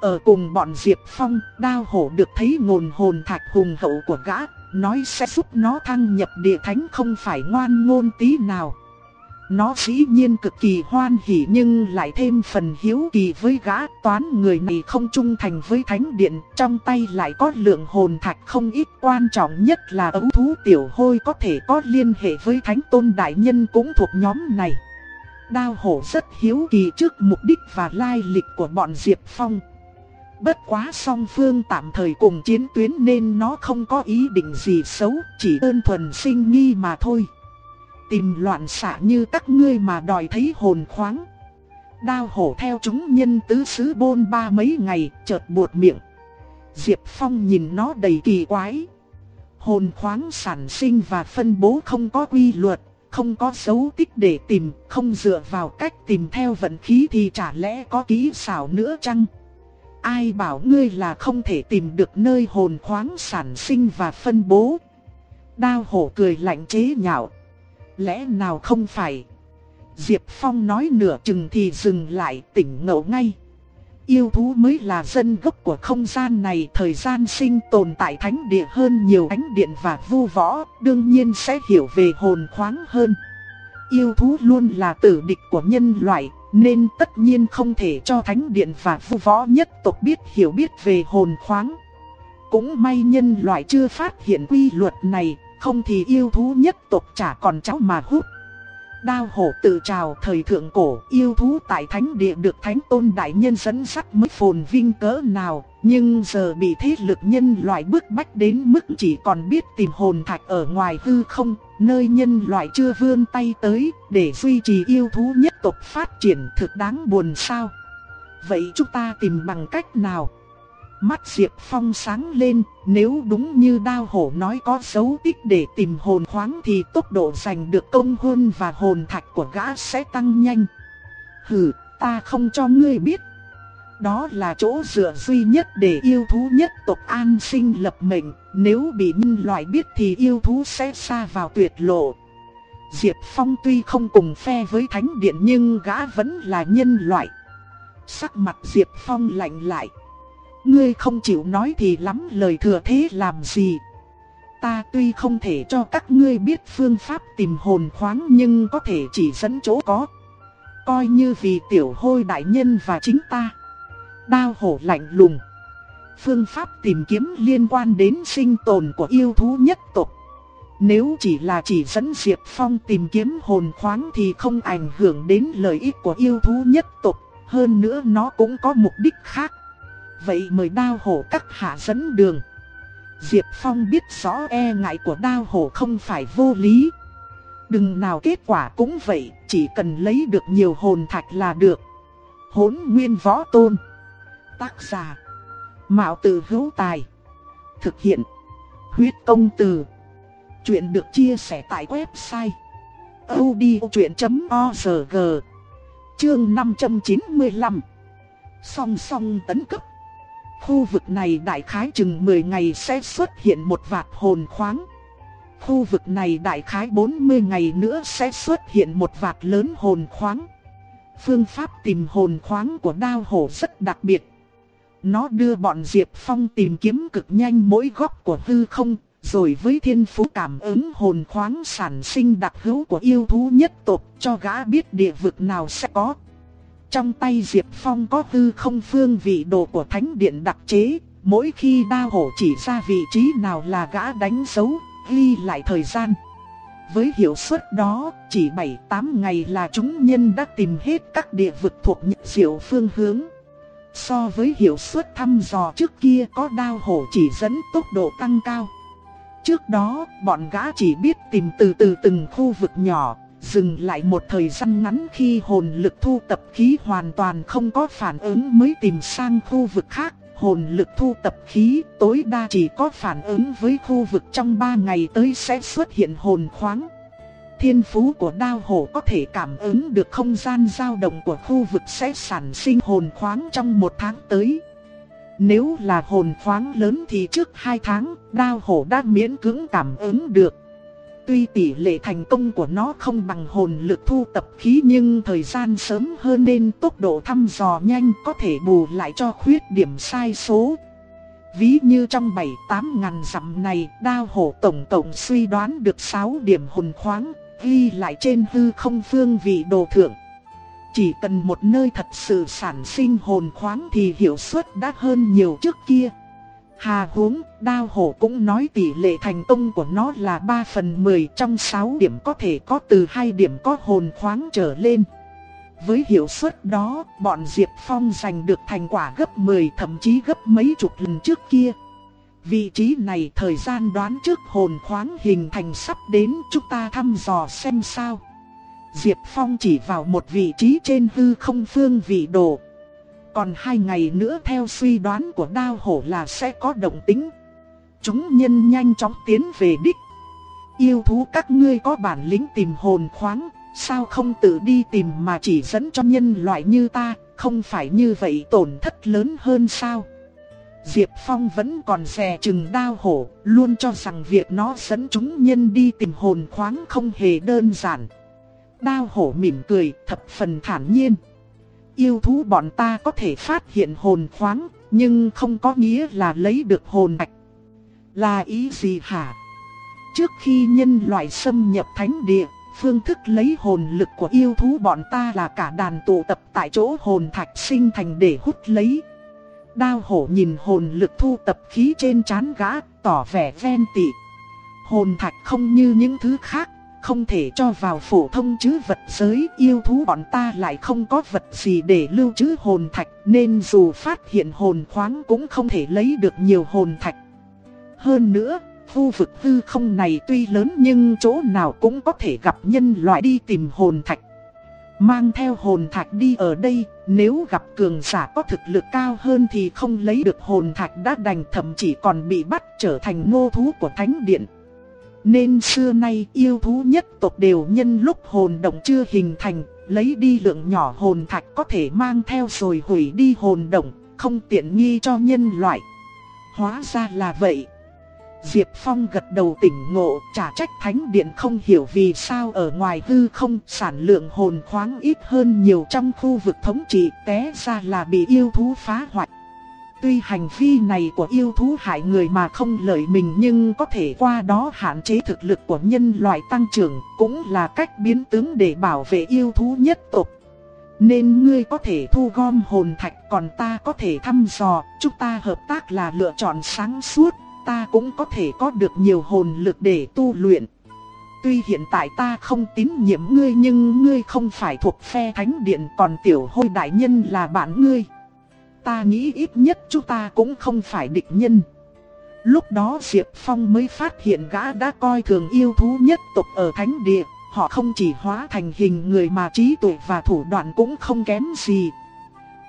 Ở cùng bọn Diệp Phong, đao hổ được thấy ngồn hồn thạch hùng hậu của gã, nói sẽ giúp nó thăng nhập địa thánh không phải ngoan ngôn tí nào. Nó dĩ nhiên cực kỳ hoan hỉ nhưng lại thêm phần hiếu kỳ với gã toán người này không trung thành với thánh điện, trong tay lại có lượng hồn thạch không ít quan trọng nhất là ấu thú tiểu hôi có thể có liên hệ với thánh tôn đại nhân cũng thuộc nhóm này. Đao hổ rất hiếu kỳ trước mục đích và lai lịch của bọn Diệp Phong. Bất quá song phương tạm thời cùng chiến tuyến nên nó không có ý định gì xấu, chỉ đơn thuần sinh nghi mà thôi. Tìm loạn xạ như các ngươi mà đòi thấy hồn khoáng. Đao hổ theo chúng nhân tứ xứ bôn ba mấy ngày, chợt buột miệng. Diệp Phong nhìn nó đầy kỳ quái. Hồn khoáng sản sinh và phân bố không có quy luật, không có dấu tích để tìm, không dựa vào cách tìm theo vận khí thì chả lẽ có kỹ xảo nữa chăng? Ai bảo ngươi là không thể tìm được nơi hồn khoáng sản sinh và phân bố? Đao hổ cười lạnh chế nhạo. Lẽ nào không phải? Diệp Phong nói nửa chừng thì dừng lại tỉnh ngộ ngay. Yêu thú mới là dân gốc của không gian này, thời gian sinh tồn tại thánh địa hơn nhiều ánh điện và vu võ, đương nhiên sẽ hiểu về hồn khoáng hơn. Yêu thú luôn là tử địch của nhân loại, nên tất nhiên không thể cho thánh điện và vu võ nhất tộc biết hiểu biết về hồn khoáng. Cũng may nhân loại chưa phát hiện quy luật này, không thì yêu thú nhất tộc chả còn cháu mà hút. Đao hổ tự trào thời thượng cổ, yêu thú tại thánh địa được thánh tôn đại nhân dẫn sắc mới phồn vinh cỡ nào Nhưng giờ bị thế lực nhân loại bức bách đến mức chỉ còn biết tìm hồn thạch ở ngoài hư không, Nơi nhân loại chưa vươn tay tới để duy trì yêu thú nhất tộc phát triển thực đáng buồn sao Vậy chúng ta tìm bằng cách nào? Mắt Diệp Phong sáng lên, nếu đúng như đao hổ nói có dấu tích để tìm hồn khoáng thì tốc độ giành được công hơn và hồn thạch của gã sẽ tăng nhanh. Hừ, ta không cho ngươi biết. Đó là chỗ dựa duy nhất để yêu thú nhất tộc an sinh lập mệnh, nếu bị nhân loại biết thì yêu thú sẽ xa vào tuyệt lộ. Diệp Phong tuy không cùng phe với thánh điện nhưng gã vẫn là nhân loại. Sắc mặt Diệp Phong lạnh lại. Ngươi không chịu nói thì lắm lời thừa thế làm gì. Ta tuy không thể cho các ngươi biết phương pháp tìm hồn khoáng nhưng có thể chỉ dẫn chỗ có. Coi như vì tiểu hôi đại nhân và chính ta. Đao hổ lạnh lùng. Phương pháp tìm kiếm liên quan đến sinh tồn của yêu thú nhất tộc. Nếu chỉ là chỉ dẫn Diệp Phong tìm kiếm hồn khoáng thì không ảnh hưởng đến lợi ích của yêu thú nhất tộc. Hơn nữa nó cũng có mục đích khác. Vậy mời đao hổ các hạ dẫn đường. Diệp Phong biết rõ e ngại của đao hổ không phải vô lý. Đừng nào kết quả cũng vậy, chỉ cần lấy được nhiều hồn thạch là được. Hốn nguyên võ tôn. Tác giả. Mạo tử hữu tài. Thực hiện. Huyết công từ. Chuyện được chia sẻ tại website. odchuyện.org Chương 595 Song song tấn cấp Khu vực này đại khái chừng 10 ngày sẽ xuất hiện một vạt hồn khoáng. Khu vực này đại khái 40 ngày nữa sẽ xuất hiện một vạt lớn hồn khoáng. Phương pháp tìm hồn khoáng của đao hổ rất đặc biệt. Nó đưa bọn Diệp Phong tìm kiếm cực nhanh mỗi góc của hư không, rồi với thiên phú cảm ứng hồn khoáng sản sinh đặc hữu của yêu thú nhất tộc cho gã biết địa vực nào sẽ có. Trong tay Diệp Phong có tư không phương vị đồ của thánh điện đặc chế, mỗi khi đao hổ chỉ ra vị trí nào là gã đánh dấu, ghi lại thời gian. Với hiệu suất đó, chỉ 7-8 ngày là chúng nhân đã tìm hết các địa vực thuộc nhật diệu phương hướng. So với hiệu suất thăm dò trước kia có đao hổ chỉ dẫn tốc độ tăng cao. Trước đó, bọn gã chỉ biết tìm từ từ từng khu vực nhỏ, Dừng lại một thời gian ngắn khi hồn lực thu tập khí hoàn toàn không có phản ứng mới tìm sang khu vực khác. Hồn lực thu tập khí tối đa chỉ có phản ứng với khu vực trong 3 ngày tới sẽ xuất hiện hồn khoáng. Thiên phú của đao hổ có thể cảm ứng được không gian dao động của khu vực sẽ sản sinh hồn khoáng trong một tháng tới. Nếu là hồn khoáng lớn thì trước 2 tháng, đao hổ đã miễn cưỡng cảm ứng được. Tuy tỷ lệ thành công của nó không bằng hồn lực thu tập khí nhưng thời gian sớm hơn nên tốc độ thăm dò nhanh có thể bù lại cho khuyết điểm sai số. Ví như trong 7-8 ngàn dặm này, đao hổ tổng tổng suy đoán được 6 điểm hồn khoáng, ghi lại trên hư không phương vị đồ thượng. Chỉ cần một nơi thật sự sản sinh hồn khoáng thì hiệu suất đã hơn nhiều trước kia. Hà huống, đao hổ cũng nói tỷ lệ thành công của nó là 3 phần 10 trong 6 điểm có thể có từ 2 điểm có hồn khoáng trở lên. Với hiệu suất đó, bọn Diệp Phong giành được thành quả gấp 10 thậm chí gấp mấy chục lần trước kia. Vị trí này thời gian đoán trước hồn khoáng hình thành sắp đến chúng ta thăm dò xem sao. Diệp Phong chỉ vào một vị trí trên hư không phương vị đồ. Còn hai ngày nữa theo suy đoán của đao hổ là sẽ có động tính. Chúng nhân nhanh chóng tiến về đích. Yêu thú các ngươi có bản lĩnh tìm hồn khoáng, sao không tự đi tìm mà chỉ dẫn cho nhân loại như ta, không phải như vậy tổn thất lớn hơn sao? Diệp Phong vẫn còn rè chừng đao hổ, luôn cho rằng việc nó dẫn chúng nhân đi tìm hồn khoáng không hề đơn giản. Đao hổ mỉm cười, thập phần thản nhiên. Yêu thú bọn ta có thể phát hiện hồn khoáng, nhưng không có nghĩa là lấy được hồn mạch. Là ý gì hả? Trước khi nhân loại xâm nhập thánh địa, phương thức lấy hồn lực của yêu thú bọn ta là cả đàn tụ tập tại chỗ hồn thạch sinh thành để hút lấy. Đao hổ nhìn hồn lực thu tập khí trên chán gã, tỏ vẻ ven tị. Hồn thạch không như những thứ khác, không thể cho vào phổ thông chứ vật giới yêu thú bọn ta lại không có vật gì để lưu trữ hồn thạch nên dù phát hiện hồn khoáng cũng không thể lấy được nhiều hồn thạch. Hơn nữa, khu vực hư không này tuy lớn nhưng chỗ nào cũng có thể gặp nhân loại đi tìm hồn thạch. Mang theo hồn thạch đi ở đây, nếu gặp cường giả có thực lực cao hơn thì không lấy được hồn thạch đã đành thậm chí còn bị bắt trở thành ngô thú của thánh điện. Nên xưa nay yêu thú nhất tộc đều nhân lúc hồn động chưa hình thành, lấy đi lượng nhỏ hồn thạch có thể mang theo rồi hủy đi hồn động, không tiện nghi cho nhân loại. Hóa ra là vậy. Diệp Phong gật đầu tỉnh ngộ, trả trách thánh điện không hiểu vì sao ở ngoài hư không sản lượng hồn khoáng ít hơn nhiều trong khu vực thống trị té ra là bị yêu thú phá hoại. Tuy hành vi này của yêu thú hại người mà không lợi mình nhưng có thể qua đó hạn chế thực lực của nhân loại tăng trưởng cũng là cách biến tướng để bảo vệ yêu thú nhất tộc. Nên ngươi có thể thu gom hồn thạch còn ta có thể thăm dò, chúng ta hợp tác là lựa chọn sáng suốt, ta cũng có thể có được nhiều hồn lực để tu luyện. Tuy hiện tại ta không tín nhiệm ngươi nhưng ngươi không phải thuộc phe thánh điện còn tiểu hôi đại nhân là bạn ngươi. Ta nghĩ ít nhất chúng ta cũng không phải địch nhân. Lúc đó Diệp Phong mới phát hiện gã đã coi thường yêu thú nhất tộc ở thánh địa. Họ không chỉ hóa thành hình người mà trí tuệ và thủ đoạn cũng không kém gì.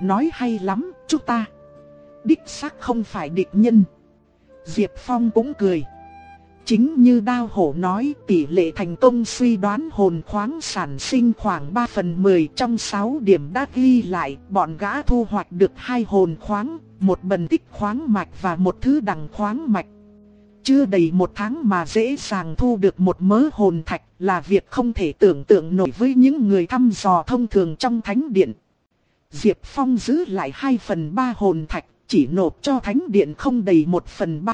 Nói hay lắm, chúng ta. Đích xác không phải địch nhân. Diệp Phong cũng cười. Chính như đao hổ nói tỷ lệ thành công suy đoán hồn khoáng sản sinh khoảng 3 phần 10 trong 6 điểm đã ghi lại bọn gã thu hoạch được hai hồn khoáng, một bần tích khoáng mạch và một thứ đằng khoáng mạch. Chưa đầy một tháng mà dễ dàng thu được một mớ hồn thạch là việc không thể tưởng tượng nổi với những người thăm dò thông thường trong thánh điện. Diệp Phong giữ lại 2 phần 3 hồn thạch, chỉ nộp cho thánh điện không đầy 1 phần 3.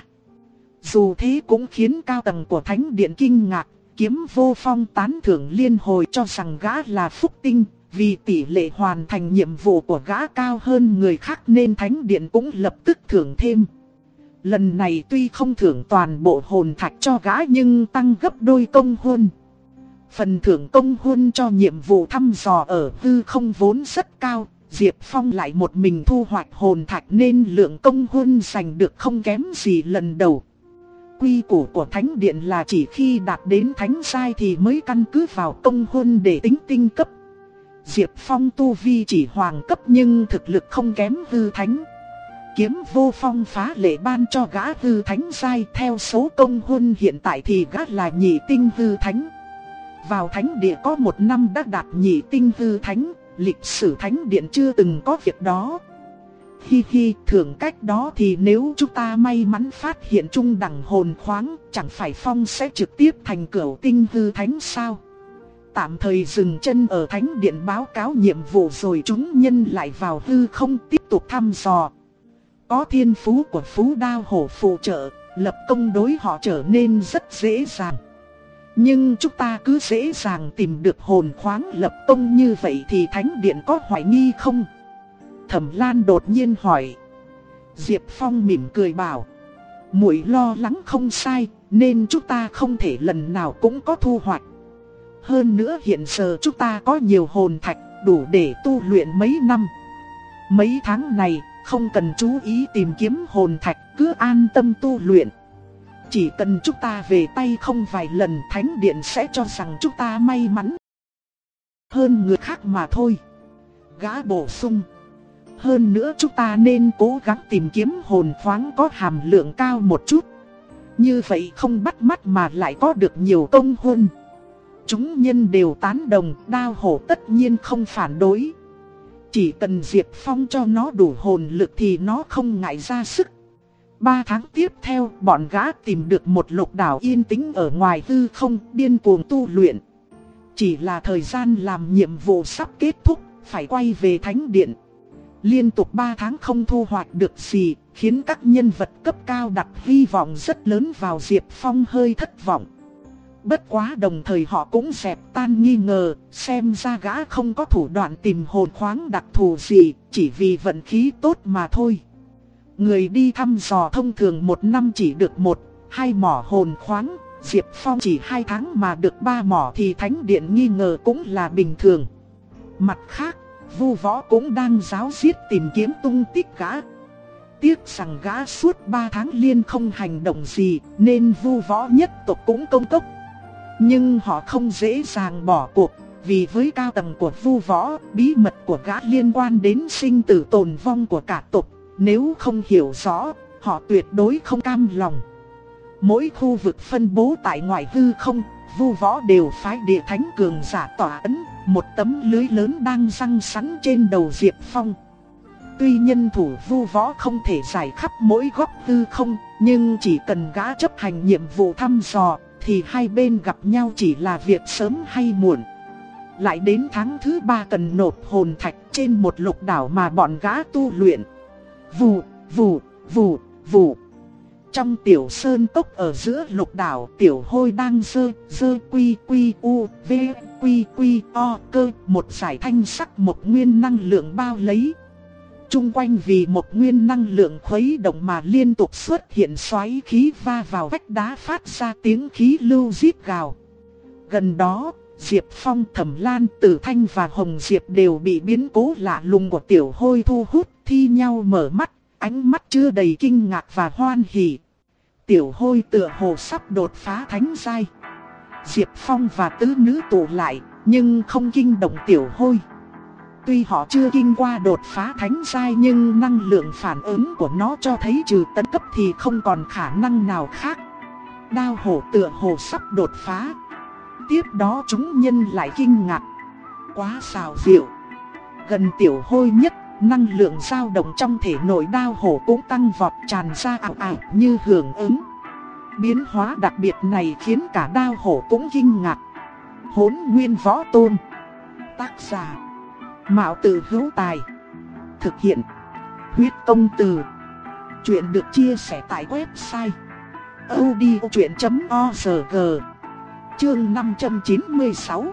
Dù thế cũng khiến cao tầng của thánh điện kinh ngạc, kiếm vô phong tán thưởng liên hồi cho rằng gã là phúc tinh, vì tỷ lệ hoàn thành nhiệm vụ của gã cao hơn người khác nên thánh điện cũng lập tức thưởng thêm. Lần này tuy không thưởng toàn bộ hồn thạch cho gã nhưng tăng gấp đôi công huân. Phần thưởng công huân cho nhiệm vụ thăm dò ở hư không vốn rất cao, Diệp Phong lại một mình thu hoạch hồn thạch nên lượng công huân giành được không kém gì lần đầu. Quy củ của thánh điện là chỉ khi đạt đến thánh sai thì mới căn cứ vào công huân để tính tinh cấp. Diệp Phong tu vi chỉ hoàng cấp nhưng thực lực không kém hư thánh. Kiếm vô phong phá lệ ban cho gã hư thánh sai theo số công huân hiện tại thì gã là nhị tinh hư thánh. Vào thánh địa có một năm đã đạt nhị tinh hư thánh, lịch sử thánh điện chưa từng có việc đó. Hi hi, thường cách đó thì nếu chúng ta may mắn phát hiện trung đẳng hồn khoáng, chẳng phải Phong sẽ trực tiếp thành cửu tinh hư thánh sao? Tạm thời dừng chân ở thánh điện báo cáo nhiệm vụ rồi chúng nhân lại vào hư không tiếp tục thăm dò. Có thiên phú của phú đao hổ phụ trợ, lập công đối họ trở nên rất dễ dàng. Nhưng chúng ta cứ dễ dàng tìm được hồn khoáng lập công như vậy thì thánh điện có hoài nghi không? Thẩm Lan đột nhiên hỏi. Diệp Phong mỉm cười bảo. muội lo lắng không sai, nên chúng ta không thể lần nào cũng có thu hoạch. Hơn nữa hiện giờ chúng ta có nhiều hồn thạch đủ để tu luyện mấy năm. Mấy tháng này không cần chú ý tìm kiếm hồn thạch cứ an tâm tu luyện. Chỉ cần chúng ta về tay không vài lần thánh điện sẽ cho rằng chúng ta may mắn. Hơn người khác mà thôi. Gã bổ sung. Hơn nữa chúng ta nên cố gắng tìm kiếm hồn khoáng có hàm lượng cao một chút. Như vậy không bắt mắt mà lại có được nhiều công hôn. Chúng nhân đều tán đồng, đao hổ tất nhiên không phản đối. Chỉ cần Diệp Phong cho nó đủ hồn lực thì nó không ngại ra sức. Ba tháng tiếp theo, bọn gã tìm được một lục đảo yên tĩnh ở ngoài hư không, điên cuồng tu luyện. Chỉ là thời gian làm nhiệm vụ sắp kết thúc, phải quay về thánh điện. Liên tục 3 tháng không thu hoạch được gì, khiến các nhân vật cấp cao đặt hy vọng rất lớn vào Diệp Phong hơi thất vọng. Bất quá đồng thời họ cũng dẹp tan nghi ngờ, xem ra gã không có thủ đoạn tìm hồn khoáng đặc thù gì, chỉ vì vận khí tốt mà thôi. Người đi thăm dò thông thường một năm chỉ được một, hai mỏ hồn khoáng, Diệp Phong chỉ hai tháng mà được ba mỏ thì Thánh Điện nghi ngờ cũng là bình thường. Mặt khác, Vu Võ cũng đang giáo giết tìm kiếm tung tích gã. Tiếc rằng gã suốt ba tháng liên không hành động gì nên Vu Võ nhất tộc cũng công tốc. Nhưng họ không dễ dàng bỏ cuộc, vì với cao tầng của Vu Võ, bí mật của gã liên quan đến sinh tử tồn vong của cả tộc nếu không hiểu rõ, họ tuyệt đối không cam lòng. Mỗi khu vực phân bố tại ngoại hư không, vu võ đều phái địa thánh cường giả tỏa ấn, một tấm lưới lớn đang răng sắn trên đầu Diệp Phong. Tuy nhân thủ vu võ không thể giải khắp mỗi góc tư không, nhưng chỉ cần gã chấp hành nhiệm vụ thăm dò, thì hai bên gặp nhau chỉ là việc sớm hay muộn. Lại đến tháng thứ ba cần nộp hồn thạch trên một lục đảo mà bọn gã tu luyện. Vù, vù, vù, vù. Trong tiểu sơn tốc ở giữa lục đảo tiểu hôi đang dơ, dơ quy quy u, v, quy quy o cơ, một giải thanh sắc một nguyên năng lượng bao lấy. Trung quanh vì một nguyên năng lượng khuấy động mà liên tục xuất hiện xoáy khí va vào vách đá phát ra tiếng khí lưu rít gào. Gần đó, Diệp Phong, Thẩm Lan, Tử Thanh và Hồng Diệp đều bị biến cố lạ lùng của tiểu hôi thu hút thi nhau mở mắt, ánh mắt chưa đầy kinh ngạc và hoan hỉ. Tiểu hôi tựa hồ sắp đột phá thánh giai. Diệp Phong và tứ nữ tụ lại, nhưng không kinh động tiểu hôi. Tuy họ chưa kinh qua đột phá thánh giai nhưng năng lượng phản ứng của nó cho thấy trừ tấn cấp thì không còn khả năng nào khác. Đao hổ tựa hồ sắp đột phá. Tiếp đó chúng nhân lại kinh ngạc. Quá xào diệu. Gần tiểu hôi nhất năng lượng dao động trong thể nội đao hổ cũng tăng vọt tràn ra ảo ảo như hưởng ứng. Biến hóa đặc biệt này khiến cả đao hổ cũng kinh ngạc. Hốn nguyên võ tôn. Tác giả. Mạo tử hữu tài. Thực hiện. Huyết công từ. Chuyện được chia sẻ tại website. odchuyện.org Chương 596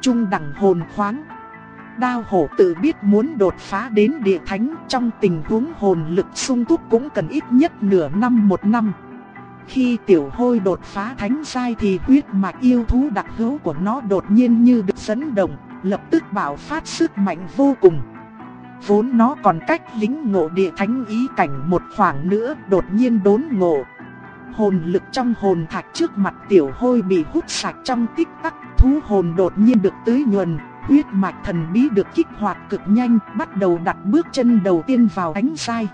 Trung đẳng hồn khoáng Đao hổ tự biết muốn đột phá đến địa thánh trong tình huống hồn lực sung túc cũng cần ít nhất nửa năm một năm. Khi tiểu hôi đột phá thánh sai thì huyết mạch yêu thú đặc hữu của nó đột nhiên như được dẫn động, lập tức bạo phát sức mạnh vô cùng. Vốn nó còn cách lính ngộ địa thánh ý cảnh một khoảng nữa đột nhiên đốn ngộ. Hồn lực trong hồn thạch trước mặt tiểu hôi bị hút sạch trong tích tắc, thú hồn đột nhiên được tưới nhuần, huyết mạch thần bí được kích hoạt cực nhanh, bắt đầu đặt bước chân đầu tiên vào ánh sai.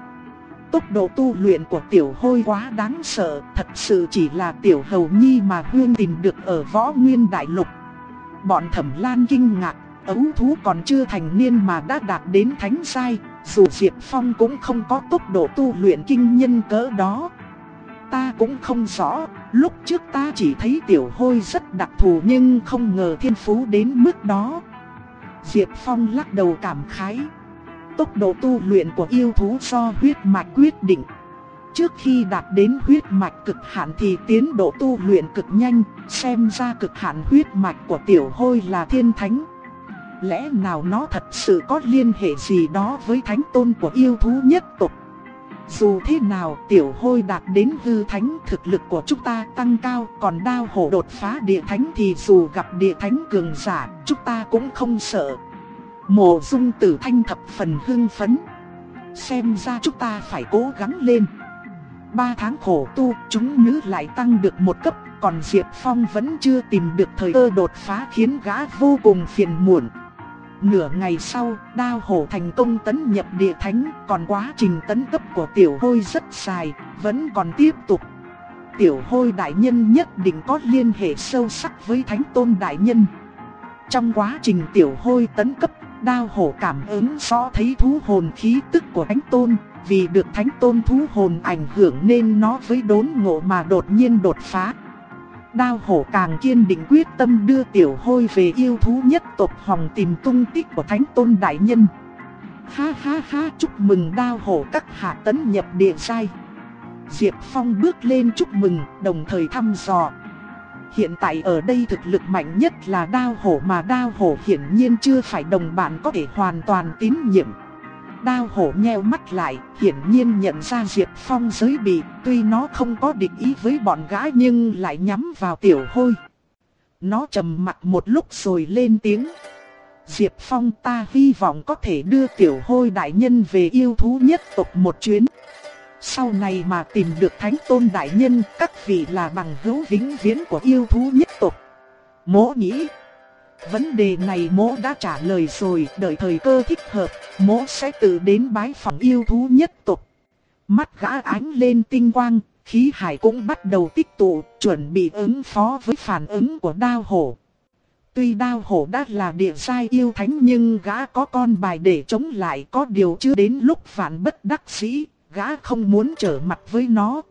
Tốc độ tu luyện của tiểu hôi quá đáng sợ, thật sự chỉ là tiểu hầu nhi mà Huyên tìm được ở võ nguyên đại lục. Bọn thẩm lan kinh ngạc, ấu thú còn chưa thành niên mà đã đạt đến thánh sai, dù Diệp Phong cũng không có tốc độ tu luyện kinh nhân cỡ đó. Ta cũng không rõ, lúc trước ta chỉ thấy tiểu hôi rất đặc thù nhưng không ngờ thiên phú đến mức đó. Diệp Phong lắc đầu cảm khái. Tốc độ tu luyện của yêu thú do huyết mạch quyết định. Trước khi đạt đến huyết mạch cực hạn thì tiến độ tu luyện cực nhanh, xem ra cực hạn huyết mạch của tiểu hôi là thiên thánh. Lẽ nào nó thật sự có liên hệ gì đó với thánh tôn của yêu thú nhất tộc? Dù thế nào, tiểu hôi đạt đến hư thánh thực lực của chúng ta tăng cao, Còn đao hổ đột phá địa thánh thì dù gặp địa thánh cường giả, chúng ta cũng không sợ. Mộ dung tử thanh thập phần hưng phấn. Xem ra chúng ta phải cố gắng lên. Ba tháng khổ tu, chúng nữ lại tăng được một cấp, Còn Diệp Phong vẫn chưa tìm được thời cơ đột phá khiến gã vô cùng phiền muộn. Nửa ngày sau, đao hổ thành công tấn nhập địa thánh, còn quá trình tấn cấp của tiểu hôi rất dài, vẫn còn tiếp tục. Tiểu hôi đại nhân nhất định có liên hệ sâu sắc với thánh tôn đại nhân. Trong quá trình tiểu hôi tấn cấp, đao hổ cảm ứng rõ thấy thú hồn khí tức của thánh tôn, vì được thánh tôn thú hồn ảnh hưởng nên nó với đốn ngộ mà đột nhiên đột phá. Đao hổ càng kiên định quyết tâm đưa tiểu hôi về yêu thú nhất tộc hòng tìm tung tích của thánh tôn đại nhân. Ha ha ha, chúc mừng đao hổ các hạ tấn nhập địa sai. Diệp Phong bước lên chúc mừng, đồng thời thăm dò. Hiện tại ở đây thực lực mạnh nhất là đao hổ mà đao hổ hiển nhiên chưa phải đồng bạn có thể hoàn toàn tín nhiệm. Đao hổ nheo mắt lại, hiển nhiên nhận ra Diệp Phong giới bị, tuy nó không có định ý với bọn gái nhưng lại nhắm vào tiểu hôi. Nó trầm mặt một lúc rồi lên tiếng. Diệp Phong ta hy vọng có thể đưa tiểu hôi đại nhân về yêu thú nhất tộc một chuyến. Sau này mà tìm được thánh tôn đại nhân, các vị là bằng hữu vĩnh viễn của yêu thú nhất tộc. Mỗ nghĩ Vấn đề này mỗ đã trả lời rồi, đợi thời cơ thích hợp, mỗ sẽ tự đến bái phòng yêu thú nhất tộc. Mắt gã ánh lên tinh quang, khí hải cũng bắt đầu tích tụ, chuẩn bị ứng phó với phản ứng của đao hổ. Tuy đao hổ đã là địa sai yêu thánh nhưng gã có con bài để chống lại có điều chưa đến lúc vạn bất đắc sĩ, gã không muốn trở mặt với nó.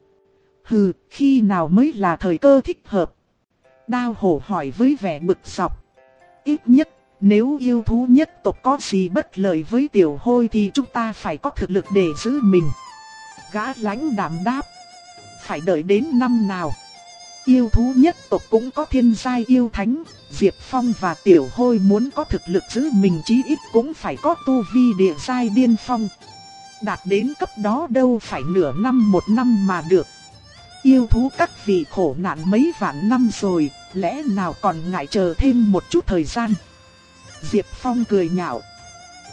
Hừ, khi nào mới là thời cơ thích hợp? Đao hổ hỏi với vẻ bực sọc Ít nhất, nếu yêu thú nhất tộc có gì bất lợi với tiểu hôi thì chúng ta phải có thực lực để giữ mình. Gã lãnh đảm đáp. Phải đợi đến năm nào. Yêu thú nhất tộc cũng có thiên giai yêu thánh, Diệp Phong và Tiểu Hôi muốn có thực lực giữ mình chí ít cũng phải có tu vi địa giai điên phong. Đạt đến cấp đó đâu phải nửa năm một năm mà được. Yêu thú các vị khổ nạn mấy vạn năm rồi, lẽ nào còn ngại chờ thêm một chút thời gian. Diệp Phong cười nhạo.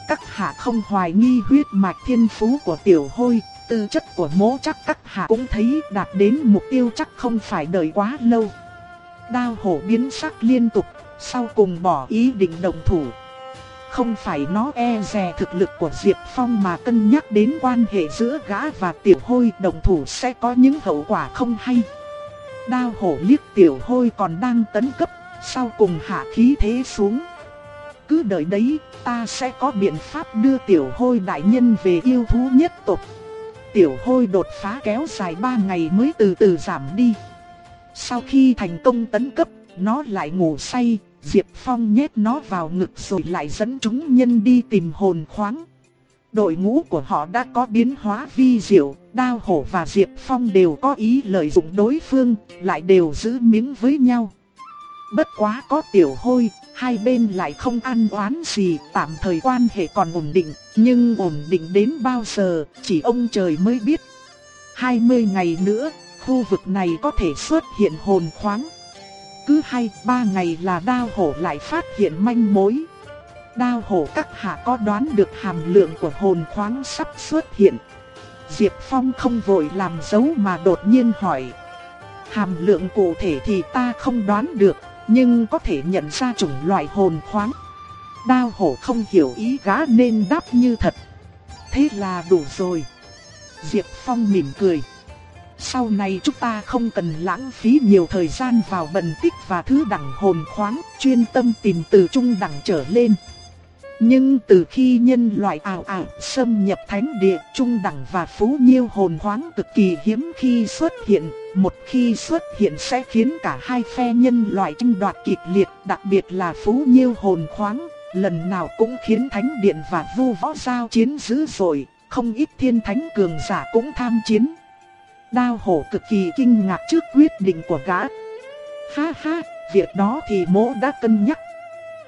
Các hạ không hoài nghi huyết mạch thiên phú của tiểu hôi, tư chất của mố chắc các hạ cũng thấy đạt đến mục tiêu chắc không phải đợi quá lâu. Đao hổ biến sắc liên tục, sau cùng bỏ ý định đồng thủ. Không phải nó e dè thực lực của Diệp Phong mà cân nhắc đến quan hệ giữa gã và tiểu hôi đồng thủ sẽ có những hậu quả không hay. Đao hổ liếc tiểu hôi còn đang tấn cấp, sau cùng hạ khí thế xuống. Cứ đợi đấy, ta sẽ có biện pháp đưa tiểu hôi đại nhân về yêu thú nhất tộc. Tiểu hôi đột phá kéo dài 3 ngày mới từ từ giảm đi. Sau khi thành công tấn cấp, nó lại ngủ say, Diệp Phong nhét nó vào ngực rồi lại dẫn chúng nhân đi tìm hồn khoáng. Đội ngũ của họ đã có biến hóa vi diệu, Đao Hổ và Diệp Phong đều có ý lợi dụng đối phương, lại đều giữ miếng với nhau. Bất quá có tiểu hôi, hai bên lại không ăn oán gì, tạm thời quan hệ còn ổn định, nhưng ổn định đến bao giờ, chỉ ông trời mới biết. 20 ngày nữa, khu vực này có thể xuất hiện hồn khoáng. Cứ hai, ba ngày là đao hổ lại phát hiện manh mối. Đao hổ các hạ có đoán được hàm lượng của hồn khoáng sắp xuất hiện. Diệp Phong không vội làm dấu mà đột nhiên hỏi. Hàm lượng cụ thể thì ta không đoán được, nhưng có thể nhận ra chủng loại hồn khoáng. Đao hổ không hiểu ý gã nên đáp như thật. Thế là đủ rồi. Diệp Phong mỉm cười. Sau này chúng ta không cần lãng phí nhiều thời gian vào bần tích và thứ đẳng hồn khoáng, chuyên tâm tìm từ trung đẳng trở lên. Nhưng từ khi nhân loại ảo ảo xâm nhập thánh địa trung đẳng và phú nhiêu hồn khoáng cực kỳ hiếm khi xuất hiện, một khi xuất hiện sẽ khiến cả hai phe nhân loại tranh đoạt kịch liệt, đặc biệt là phú nhiêu hồn khoáng, lần nào cũng khiến thánh điện và vu võ giao chiến dữ dội, không ít thiên thánh cường giả cũng tham chiến. Đao hổ cực kỳ kinh ngạc trước quyết định của gã. Ha ha, việc đó thì mỗ đã cân nhắc.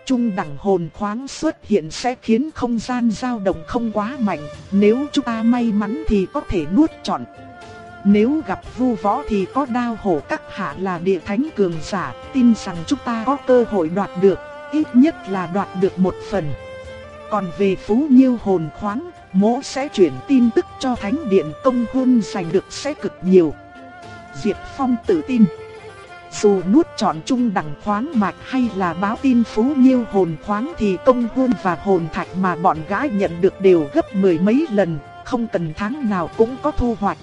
Trung đẳng hồn khoáng xuất hiện sẽ khiến không gian dao động không quá mạnh, nếu chúng ta may mắn thì có thể nuốt trọn. Nếu gặp vu võ thì có đao hổ các hạ là địa thánh cường giả, tin rằng chúng ta có cơ hội đoạt được, ít nhất là đoạt được một phần. Còn về phú nhiêu hồn khoáng, mỗ sẽ chuyển tin tức cho thánh điện công hôn giành được sẽ cực nhiều. Diệp Phong tự tin. Dù nuốt trọn trung đẳng khoáng mạch hay là báo tin phú nhiêu hồn khoáng thì công hôn và hồn thạch mà bọn gái nhận được đều gấp mười mấy lần, không cần tháng nào cũng có thu hoạch.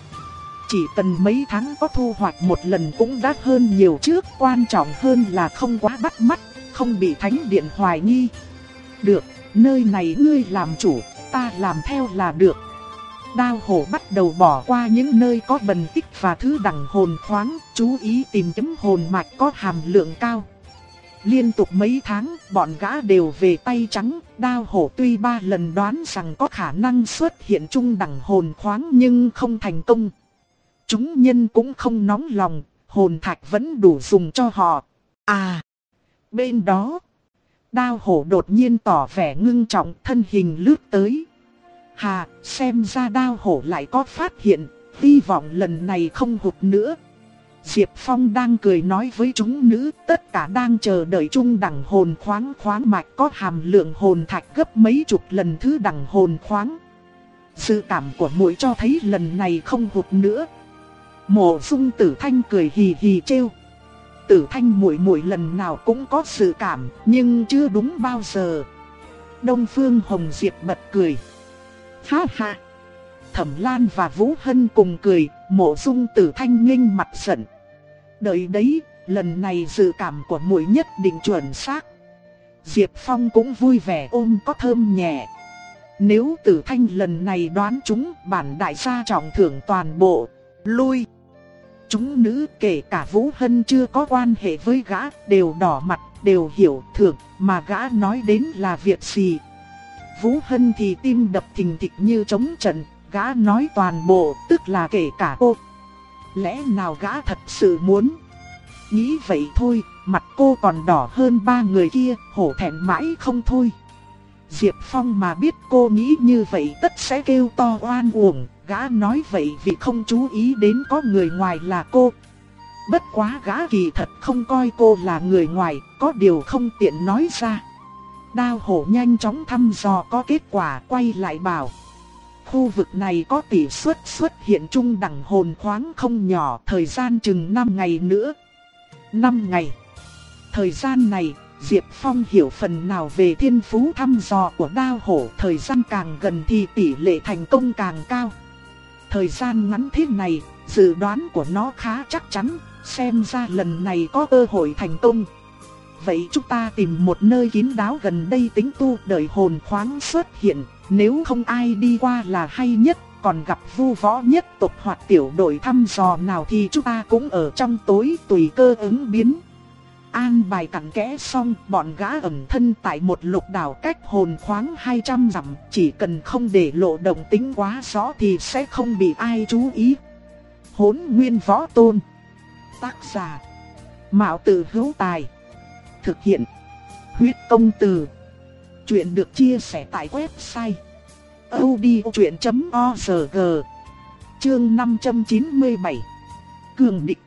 Chỉ cần mấy tháng có thu hoạch một lần cũng đã hơn nhiều trước, quan trọng hơn là không quá bắt mắt, không bị thánh điện hoài nghi. Được, nơi này ngươi làm chủ, ta làm theo là được. Đao hổ bắt đầu bỏ qua những nơi có bần tích và thứ đẳng hồn khoáng, chú ý tìm kiếm hồn mạch có hàm lượng cao. Liên tục mấy tháng, bọn gã đều về tay trắng, đao hổ tuy ba lần đoán rằng có khả năng xuất hiện trung đẳng hồn khoáng nhưng không thành công. Chúng nhân cũng không nóng lòng, hồn thạch vẫn đủ dùng cho họ. À, bên đó, đao hổ đột nhiên tỏ vẻ ngưng trọng thân hình lướt tới. Hà, xem ra đao hổ lại có phát hiện, hy vọng lần này không hụt nữa. Diệp Phong đang cười nói với chúng nữ, tất cả đang chờ đợi trung đẳng hồn khoáng khoáng mạch có hàm lượng hồn thạch gấp mấy chục lần thứ đẳng hồn khoáng. Sự cảm của mũi cho thấy lần này không hụt nữa. Mộ dung tử thanh cười hì hì trêu. Tử thanh muội muội lần nào cũng có sự cảm, nhưng chưa đúng bao giờ. Đông Phương Hồng Diệp bật cười. Ha ha. Thẩm Lan và Vũ Hân cùng cười, mộ dung tử thanh nghênh mặt giận. Đợi đấy, lần này dự cảm của muội nhất định chuẩn xác. Diệp Phong cũng vui vẻ ôm có thơm nhẹ. Nếu tử thanh lần này đoán chúng, bản đại gia trọng thưởng toàn bộ, lui. Chúng nữ kể cả Vũ Hân chưa có quan hệ với gã, đều đỏ mặt, đều hiểu thưởng, mà gã nói đến là việc gì. Vũ Hân thì tim đập thình thịch như trống trận, gã nói toàn bộ, tức là kể cả cô. Lẽ nào gã thật sự muốn? Nghĩ vậy thôi, mặt cô còn đỏ hơn ba người kia, hổ thẹn mãi không thôi. Diệp Phong mà biết cô nghĩ như vậy tất sẽ kêu to oan uổng, gã nói vậy vì không chú ý đến có người ngoài là cô. Bất quá gã kỳ thật không coi cô là người ngoài, có điều không tiện nói ra. Đao hổ nhanh chóng thăm dò có kết quả quay lại bảo. Khu vực này có tỷ suất xuất hiện trung đẳng hồn khoáng không nhỏ, thời gian chừng 5 ngày nữa. 5 ngày. Thời gian này, Diệp Phong hiểu phần nào về thiên phú thăm dò của đao hổ, thời gian càng gần thì tỷ lệ thành công càng cao. Thời gian ngắn thế này, dự đoán của nó khá chắc chắn, xem ra lần này có cơ hội thành công. Vậy chúng ta tìm một nơi kín đáo gần đây tính tu đợi hồn khoáng xuất hiện, nếu không ai đi qua là hay nhất, còn gặp vu võ nhất tộc hoặc tiểu đội thăm dò nào thì chúng ta cũng ở trong tối tùy cơ ứng biến. An bài cặn kẽ xong, bọn gã ẩn thân tại một lục đảo cách hồn khoáng 200 dặm, chỉ cần không để lộ động tính quá rõ thì sẽ không bị ai chú ý. Hốn nguyên võ tôn. Tác giả. Mạo tử hữu tài. Thực hiện. Huyết công từ. Chuyện được chia sẻ tại website odchuyện.org Chương 597 Cường địch.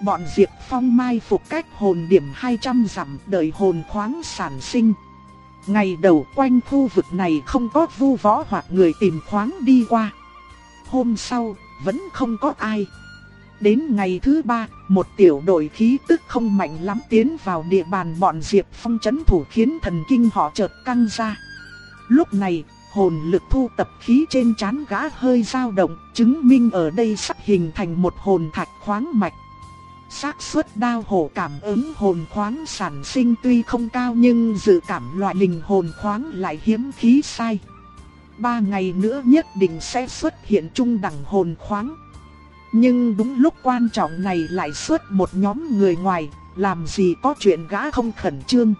Bọn Diệp Phong mai phục cách hồn điểm 200 dặm đợi hồn khoáng sản sinh. Ngày đầu quanh khu vực này không có vu võ hoặc người tìm khoáng đi qua. Hôm sau, vẫn không có ai. Đến ngày thứ ba, một tiểu đội khí tức không mạnh lắm tiến vào địa bàn bọn Diệp Phong chấn thủ khiến thần kinh họ chợt căng ra. Lúc này, hồn lực thu tập khí trên chán gã hơi dao động, chứng minh ở đây sắp hình thành một hồn thạch khoáng mạch xác suất đao hổ cảm ứng hồn khoáng sản sinh tuy không cao nhưng dự cảm loại linh hồn khoáng lại hiếm khí sai. Ba ngày nữa nhất định sẽ xuất hiện trung đẳng hồn khoáng. Nhưng đúng lúc quan trọng này lại xuất một nhóm người ngoài, làm gì có chuyện gã không khẩn trương.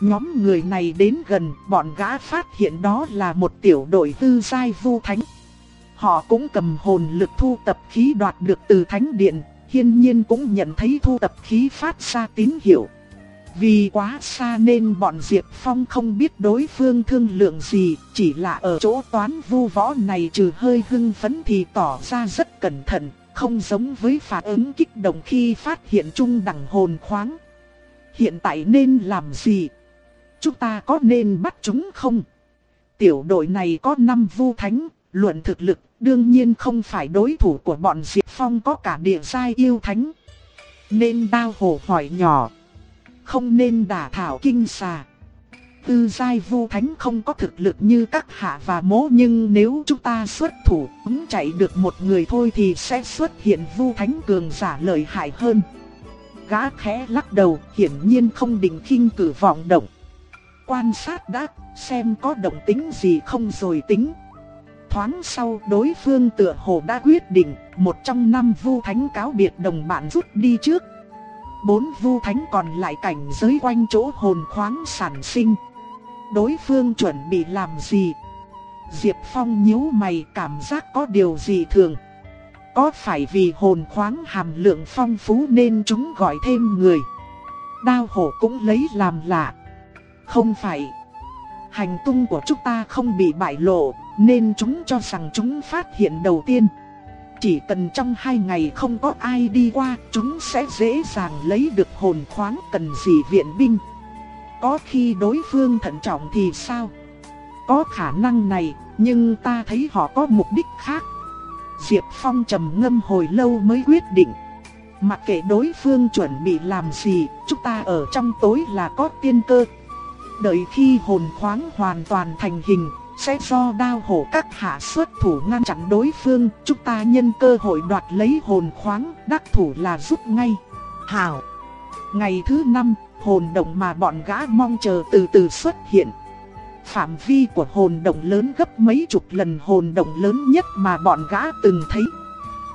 Nhóm người này đến gần, bọn gã phát hiện đó là một tiểu đội tư giai vu thánh. Họ cũng cầm hồn lực thu tập khí đoạt được từ thánh điện, hiên nhiên cũng nhận thấy thu tập khí phát ra tín hiệu. Vì quá xa nên bọn Diệp Phong không biết đối phương thương lượng gì, chỉ là ở chỗ toán vu võ này trừ hơi hưng phấn thì tỏ ra rất cẩn thận, không giống với phản ứng kích động khi phát hiện trung đẳng hồn khoáng. Hiện tại nên làm gì? Chúng ta có nên bắt chúng không? Tiểu đội này có 5 vu thánh, luận thực lực đương nhiên không phải đối thủ của bọn Diệp Phong có cả địa giai yêu thánh. Nên đao hổ hỏi nhỏ. Không nên đả thảo kinh xà. Tư giai vu thánh không có thực lực như các hạ và mố nhưng nếu chúng ta xuất thủ ứng chạy được một người thôi thì sẽ xuất hiện vu thánh cường giả lợi hại hơn. Gã khẽ lắc đầu, hiển nhiên không định khinh cử vọng động. Quan sát đã, xem có động tính gì không rồi tính. Thoáng sau đối phương tựa hồ đã quyết định một trong năm vu thánh cáo biệt đồng bạn rút đi trước bốn vu thánh còn lại cảnh giới quanh chỗ hồn khoáng sản sinh. Đối phương chuẩn bị làm gì? Diệp Phong nhíu mày cảm giác có điều gì thường. Có phải vì hồn khoáng hàm lượng phong phú nên chúng gọi thêm người? Đao hổ cũng lấy làm lạ. Không phải. Hành tung của chúng ta không bị bại lộ, nên chúng cho rằng chúng phát hiện đầu tiên. Chỉ cần trong hai ngày không có ai đi qua, chúng sẽ dễ dàng lấy được hồn khoáng cần gì viện binh. Có khi đối phương thận trọng thì sao? Có khả năng này, nhưng ta thấy họ có mục đích khác. Diệp Phong trầm ngâm hồi lâu mới quyết định. Mặc kệ đối phương chuẩn bị làm gì, chúng ta ở trong tối là có tiên cơ. Đợi khi hồn khoáng hoàn toàn thành hình, sẽ do đao hổ các hạ xuất thủ ngăn chặn đối phương, chúng ta nhân cơ hội đoạt lấy hồn khoáng, đắc thủ là giúp ngay. Hảo! Ngày thứ năm, hồn động mà bọn gã mong chờ từ từ xuất hiện. Phạm vi của hồn động lớn gấp mấy chục lần hồn động lớn nhất mà bọn gã từng thấy.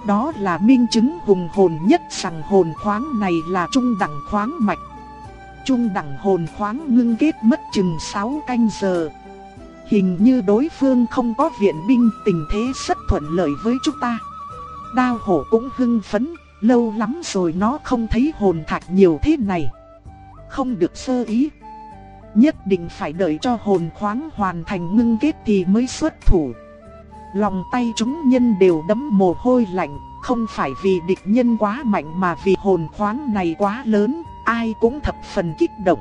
Đó là minh chứng hùng hồn nhất rằng hồn khoáng này là trung đẳng khoáng mạch. Trung đẳng hồn khoáng ngưng kết mất chừng 6 canh giờ. Hình như đối phương không có viện binh tình thế rất thuận lợi với chúng ta. Đao hổ cũng hưng phấn, lâu lắm rồi nó không thấy hồn thạch nhiều thế này. Không được sơ ý. Nhất định phải đợi cho hồn khoáng hoàn thành ngưng kết thì mới xuất thủ. Lòng tay chúng nhân đều đấm mồ hôi lạnh, không phải vì địch nhân quá mạnh mà vì hồn khoáng này quá lớn, ai cũng thập phần kích động.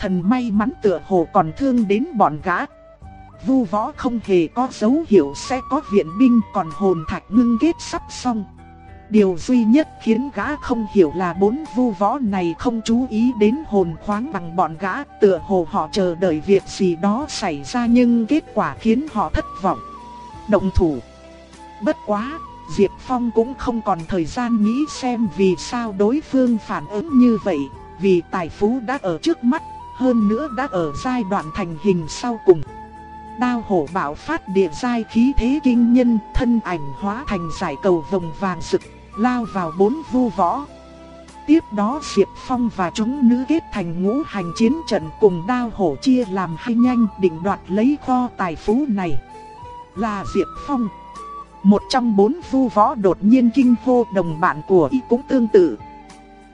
Thần may mắn tựa hồ còn thương đến bọn gã. Vu võ không hề có dấu hiệu sẽ có viện binh còn hồn thạch ngưng kết sắp xong. Điều duy nhất khiến gã không hiểu là bốn vu võ này không chú ý đến hồn khoáng bằng bọn gã tựa hồ họ chờ đợi việc gì đó xảy ra nhưng kết quả khiến họ thất vọng. Động thủ. Bất quá, Diệp Phong cũng không còn thời gian nghĩ xem vì sao đối phương phản ứng như vậy, vì tài phú đã ở trước mắt, hơn nữa đã ở giai đoạn thành hình sau cùng. Đao hổ bạo phát địa giai khí thế kinh nhân, thân ảnh hóa thành giải cầu vòng vàng rực, lao vào bốn vu võ. Tiếp đó Diệp Phong và chúng nữ kết thành ngũ hành chiến trận cùng đao hổ chia làm hai nhanh định đoạt lấy kho tài phú này. Là Diệp Phong. Một trong bốn vu võ đột nhiên kinh hô đồng bạn của y cũng tương tự.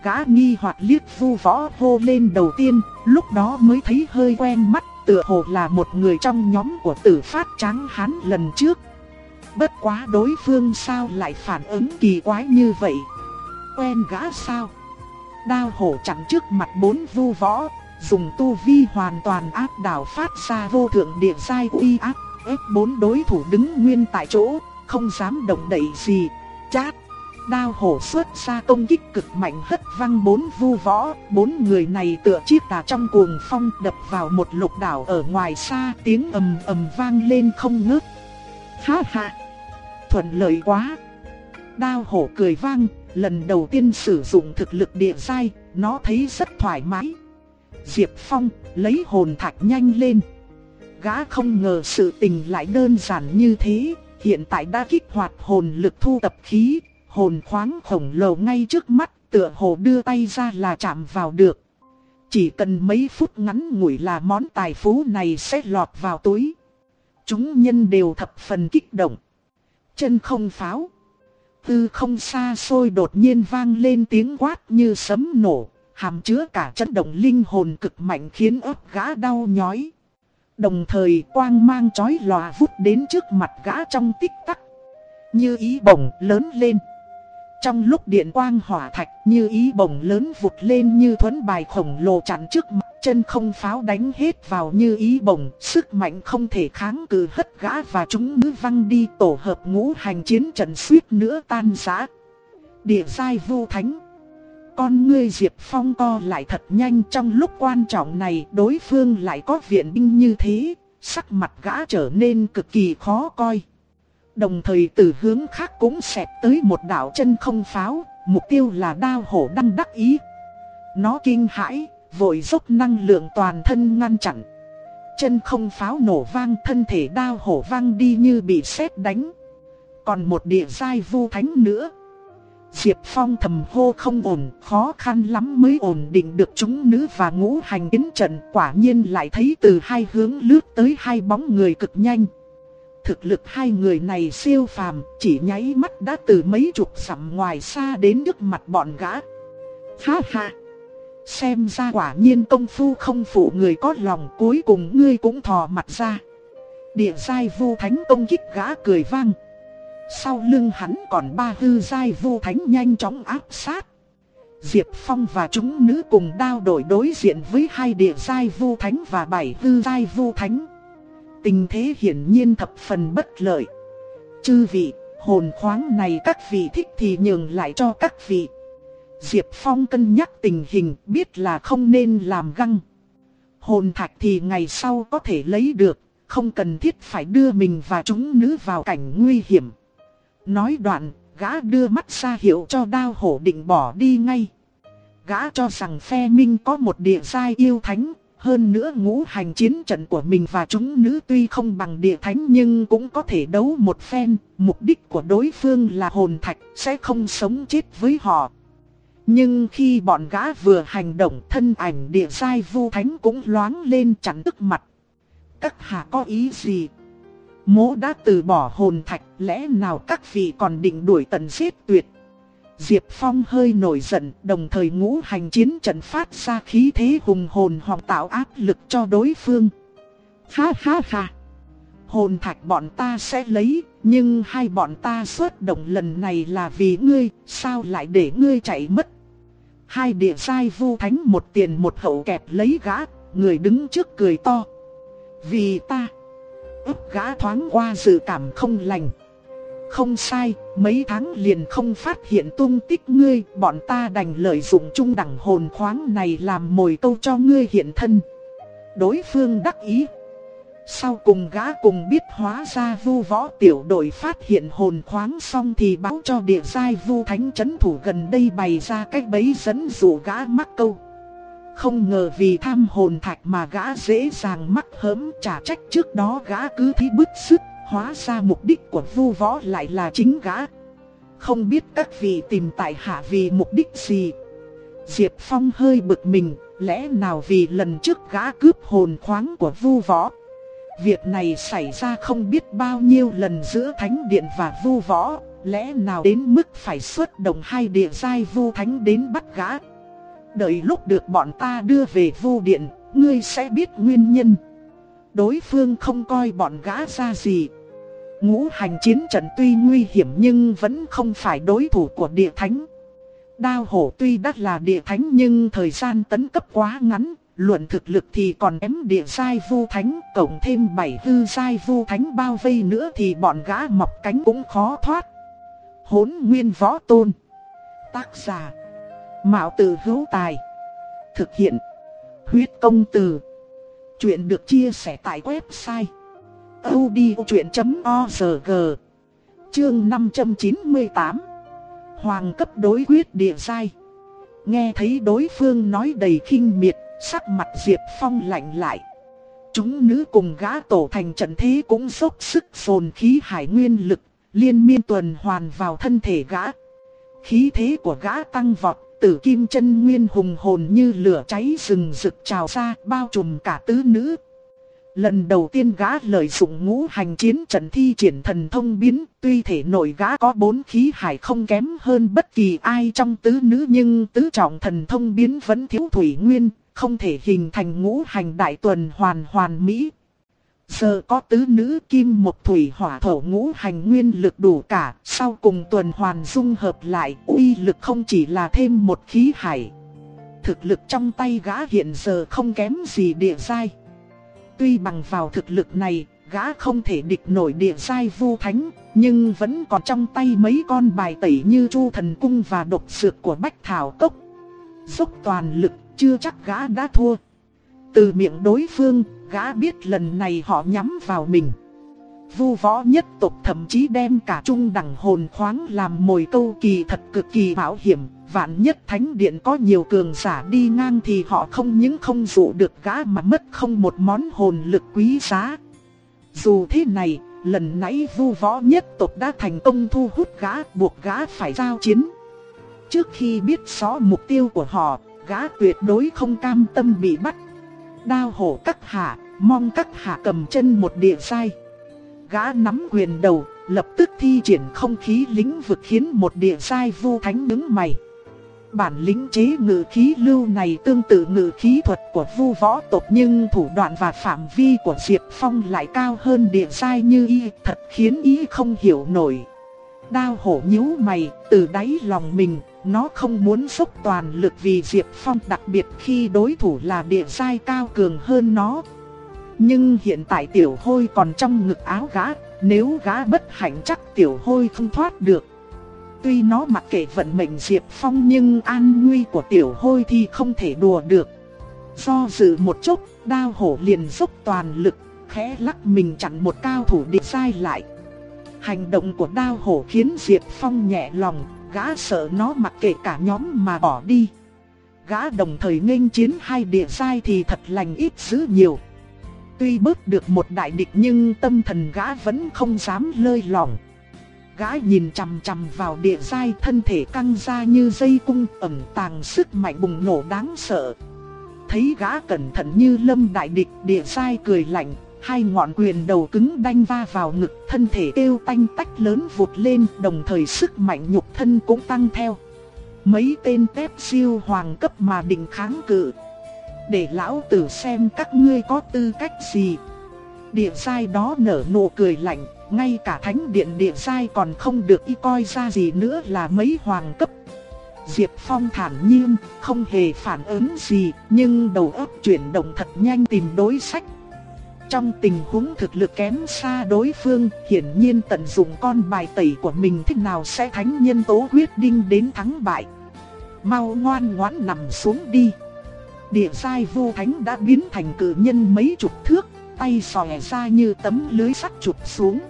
Gã nghi hoặc liếc vu võ hô lên đầu tiên, lúc đó mới thấy hơi quen mắt tựa hồ là một người trong nhóm của tử phát Tráng hán lần trước. Bất quá đối phương sao lại phản ứng kỳ quái như vậy? Quen gã sao? Đao hổ chặn trước mặt bốn vu võ, dùng tu vi hoàn toàn áp đảo phát ra vô thượng địa giai uy áp, ép bốn đối thủ đứng nguyên tại chỗ, không dám động đậy gì. Chát! Đao hổ xuất ra công kích cực mạnh hất văng bốn vu võ, bốn người này tựa chiếc tà trong cuồng phong đập vào một lục đảo ở ngoài xa tiếng ầm ầm vang lên không ngớt. Ha ha! Thuận lợi quá! Đao hổ cười vang, lần đầu tiên sử dụng thực lực địa giai, nó thấy rất thoải mái. Diệp Phong lấy hồn thạch nhanh lên. Gã không ngờ sự tình lại đơn giản như thế, hiện tại đã kích hoạt hồn lực thu tập khí, hồn khoáng khổng lồ ngay trước mắt, tựa hồ đưa tay ra là chạm vào được. Chỉ cần mấy phút ngắn ngủi là món tài phú này sẽ lọt vào túi. Chúng nhân đều thập phần kích động. Chân không pháo. Tư không xa xôi đột nhiên vang lên tiếng quát như sấm nổ, hàm chứa cả chấn động linh hồn cực mạnh khiến ớt gã đau nhói. Đồng thời quang mang chói lòa vút đến trước mặt gã trong tích tắc. Như ý bổng lớn lên. Trong lúc điện quang hỏa thạch như ý bổng lớn vụt lên như thuấn bài khổng lồ chặn trước mặt chân không pháo đánh hết vào như ý bổng. Sức mạnh không thể kháng cự hất gã và chúng nữ văng đi tổ hợp ngũ hành chiến trận suýt nữa tan rã. Địa giai vô thánh. Con ngươi Diệp Phong co lại thật nhanh trong lúc quan trọng này đối phương lại có viện binh như thế, sắc mặt gã trở nên cực kỳ khó coi. Đồng thời từ hướng khác cũng xẹt tới một đảo chân không pháo, mục tiêu là đao hổ đăng đắc ý. Nó kinh hãi, vội dốc năng lượng toàn thân ngăn chặn. Chân không pháo nổ vang thân thể đao hổ vang đi như bị sét đánh. Còn một địa giai vu thánh nữa. Diệp Phong thầm hô không ổn, khó khăn lắm mới ổn định được chúng nữ và ngũ hành yến trận. Quả nhiên lại thấy từ hai hướng lướt tới hai bóng người cực nhanh. Thực lực hai người này siêu phàm, chỉ nháy mắt đã từ mấy chục dặm ngoài xa đến nước mặt bọn gã. Ha ha! Xem ra quả nhiên công phu không phụ người có lòng cuối cùng ngươi cũng thò mặt ra. Địa giai vu thánh công kích gã cười vang. Sau lưng hắn còn ba hư giai vu thánh nhanh chóng áp sát. Diệp Phong và chúng nữ cùng đao đổi đối diện với hai địa giai vu thánh và bảy hư giai vu thánh. Tình thế hiển nhiên thập phần bất lợi. Chư vị, hồn khoáng này các vị thích thì nhường lại cho các vị. Diệp Phong cân nhắc tình hình biết là không nên làm găng. Hồn thạch thì ngày sau có thể lấy được, không cần thiết phải đưa mình và chúng nữ vào cảnh nguy hiểm. Nói đoạn, gã đưa mắt ra hiệu cho đao hổ định bỏ đi ngay. Gã cho rằng phe minh có một địa giai yêu thánh, hơn nữa ngũ hành chiến trận của mình và chúng nữ tuy không bằng địa thánh nhưng cũng có thể đấu một phen. Mục đích của đối phương là hồn thạch, sẽ không sống chết với họ. Nhưng khi bọn gã vừa hành động thân ảnh địa sai vu thánh cũng loáng lên chắn tức mặt. Các hạ có ý gì? Mỗ đã từ bỏ hồn thạch, lẽ nào các vị còn định đuổi tận giết tuyệt? Diệp Phong hơi nổi giận, đồng thời ngũ hành chiến trận phát ra khí thế hùng hồn hoặc tạo áp lực cho đối phương. Ha ha ha! Hồn thạch bọn ta sẽ lấy, nhưng hai bọn ta xuất động lần này là vì ngươi, sao lại để ngươi chạy mất? Hai địa sai vu thánh một tiền một hậu kẹp lấy gã, người đứng trước cười to. Vì ta! ức gã thoáng qua dự cảm không lành. Không sai, mấy tháng liền không phát hiện tung tích ngươi, bọn ta đành lợi dụng trung đẳng hồn khoáng này làm mồi câu cho ngươi hiện thân. Đối phương đắc ý. Sau cùng gã cùng biết hóa ra vu võ tiểu đội phát hiện hồn khoáng xong thì báo cho địa giai vu thánh chấn thủ gần đây bày ra cách bấy dẫn dụ gã mắc câu. Không ngờ vì tham hồn thạch mà gã dễ dàng mắc hớm trả trách trước đó gã cứ thấy bứt sức, hóa ra mục đích của vu võ lại là chính gã. Không biết các vị tìm tại hạ vì mục đích gì. Diệp Phong hơi bực mình, lẽ nào vì lần trước gã cướp hồn khoáng của vu võ. Việc này xảy ra không biết bao nhiêu lần giữa Thánh Điện và vu võ, lẽ nào đến mức phải xuất động hai địa giai vu thánh đến bắt gã. Đợi lúc được bọn ta đưa về Vu điện, ngươi sẽ biết nguyên nhân. Đối phương không coi bọn gã ra gì. Ngũ hành chiến trận tuy nguy hiểm nhưng vẫn không phải đối thủ của địa thánh. Đao hổ tuy đắt là địa thánh nhưng thời gian tấn cấp quá ngắn, luận thực lực thì còn ém địa sai vu thánh, cộng thêm bảy hư sai vu thánh bao vây nữa thì bọn gã mọc cánh cũng khó thoát. Hốn nguyên võ tôn Tác giả Mạo từ hữu tài. Thực hiện. Huyết công từ. Chuyện được chia sẻ tại website. odchuyện.org Chương 598 Hoàng cấp đối quyết địa giai. Nghe thấy đối phương nói đầy khinh miệt, sắc mặt Diệp Phong lạnh lại. Chúng nữ cùng gã tổ thành trận thế cũng dốc sức phồn khí hải nguyên lực, liên miên tuần hoàn vào thân thể gã. Khí thế của gã tăng vọt, Tử kim chân nguyên hùng hồn như lửa cháy rừng rực trào ra bao trùm cả tứ nữ. Lần đầu tiên gã lợi dụng ngũ hành chiến trận thi triển thần thông biến, tuy thể nội gã có bốn khí hải không kém hơn bất kỳ ai trong tứ nữ nhưng tứ trọng thần thông biến vẫn thiếu thủy nguyên, không thể hình thành ngũ hành đại tuần hoàn hoàn mỹ. Giờ có tứ nữ kim một thủy hỏa thổ ngũ hành nguyên lực đủ cả, sau cùng tuần hoàn dung hợp lại, uy lực không chỉ là thêm một khí hải. Thực lực trong tay gã hiện giờ không kém gì địa giai. Tuy bằng vào thực lực này, gã không thể địch nổi địa giai vu thánh, nhưng vẫn còn trong tay mấy con bài tẩy như chu thần cung và độc dược của bách thảo cốc. Dốc toàn lực, chưa chắc gã đã thua. Từ miệng đối phương, gã biết lần này họ nhắm vào mình. Vu võ nhất tộc thậm chí đem cả trung đẳng hồn khoáng làm mồi câu kỳ thật cực kỳ bảo hiểm. Vạn nhất thánh điện có nhiều cường giả đi ngang thì họ không những không dụ được gã mà mất không một món hồn lực quý giá. Dù thế này, lần nãy vu võ nhất tộc đã thành công thu hút gã buộc gã phải giao chiến. Trước khi biết rõ mục tiêu của họ, gã tuyệt đối không cam tâm bị bắt. Đao hổ cắt hạ, mong cắt hạ cầm chân một địa sai. Gã nắm quyền đầu, lập tức thi triển không khí lĩnh vực khiến một địa sai vu thánh đứng mày. Bản lĩnh chế ngự khí lưu này tương tự ngự khí thuật của vu võ tộc nhưng thủ đoạn và phạm vi của Diệp Phong lại cao hơn địa sai như y thật khiến y không hiểu nổi. Đao hổ nhíu mày, từ đáy lòng mình, nó không muốn dốc toàn lực vì Diệp Phong đặc biệt khi đối thủ là địa sai cao cường hơn nó. Nhưng hiện tại tiểu hôi còn trong ngực áo gã, nếu gã bất hạnh chắc tiểu hôi không thoát được. Tuy nó mặc kệ vận mệnh Diệp Phong nhưng an nguy của tiểu hôi thì không thể đùa được. Do dự một chút, đao hổ liền dốc toàn lực, khẽ lắc mình chặn một cao thủ địa sai lại. Hành động của đao hổ khiến Diệp Phong nhẹ lòng, gã sợ nó mặc kệ cả nhóm mà bỏ đi. Gã đồng thời nghênh chiến hai địa sai thì thật lành ít dữ nhiều. Tuy bớt được một đại địch nhưng tâm thần gã vẫn không dám lơi lỏng. Gã nhìn chằm chằm vào địa sai thân thể căng ra như dây cung, ẩn tàng sức mạnh bùng nổ đáng sợ. Thấy gã cẩn thận như lâm đại địch, địa sai cười lạnh Hai ngọn quyền đầu cứng đanh va vào ngực, thân thể kêu tanh tách lớn vụt lên, đồng thời sức mạnh nhục thân cũng tăng theo. Mấy tên tép siêu hoàng cấp mà định kháng cự. Để lão tử xem các ngươi có tư cách gì. Địa sai đó nở nụ cười lạnh, ngay cả thánh điện địa sai còn không được y coi ra gì nữa là mấy hoàng cấp. Diệp Phong thản nhiên, không hề phản ứng gì, nhưng đầu óc chuyển động thật nhanh tìm đối sách trong tình huống thực lực kém xa đối phương, hiển nhiên tận dụng con bài tẩy của mình thế nào sẽ thánh nhân tố quyết định đến thắng bại. Mau ngoan ngoãn nằm xuống đi. Địa sai vô thánh đã biến thành cử nhân mấy chục thước, tay xòe ra như tấm lưới sắt chụp xuống.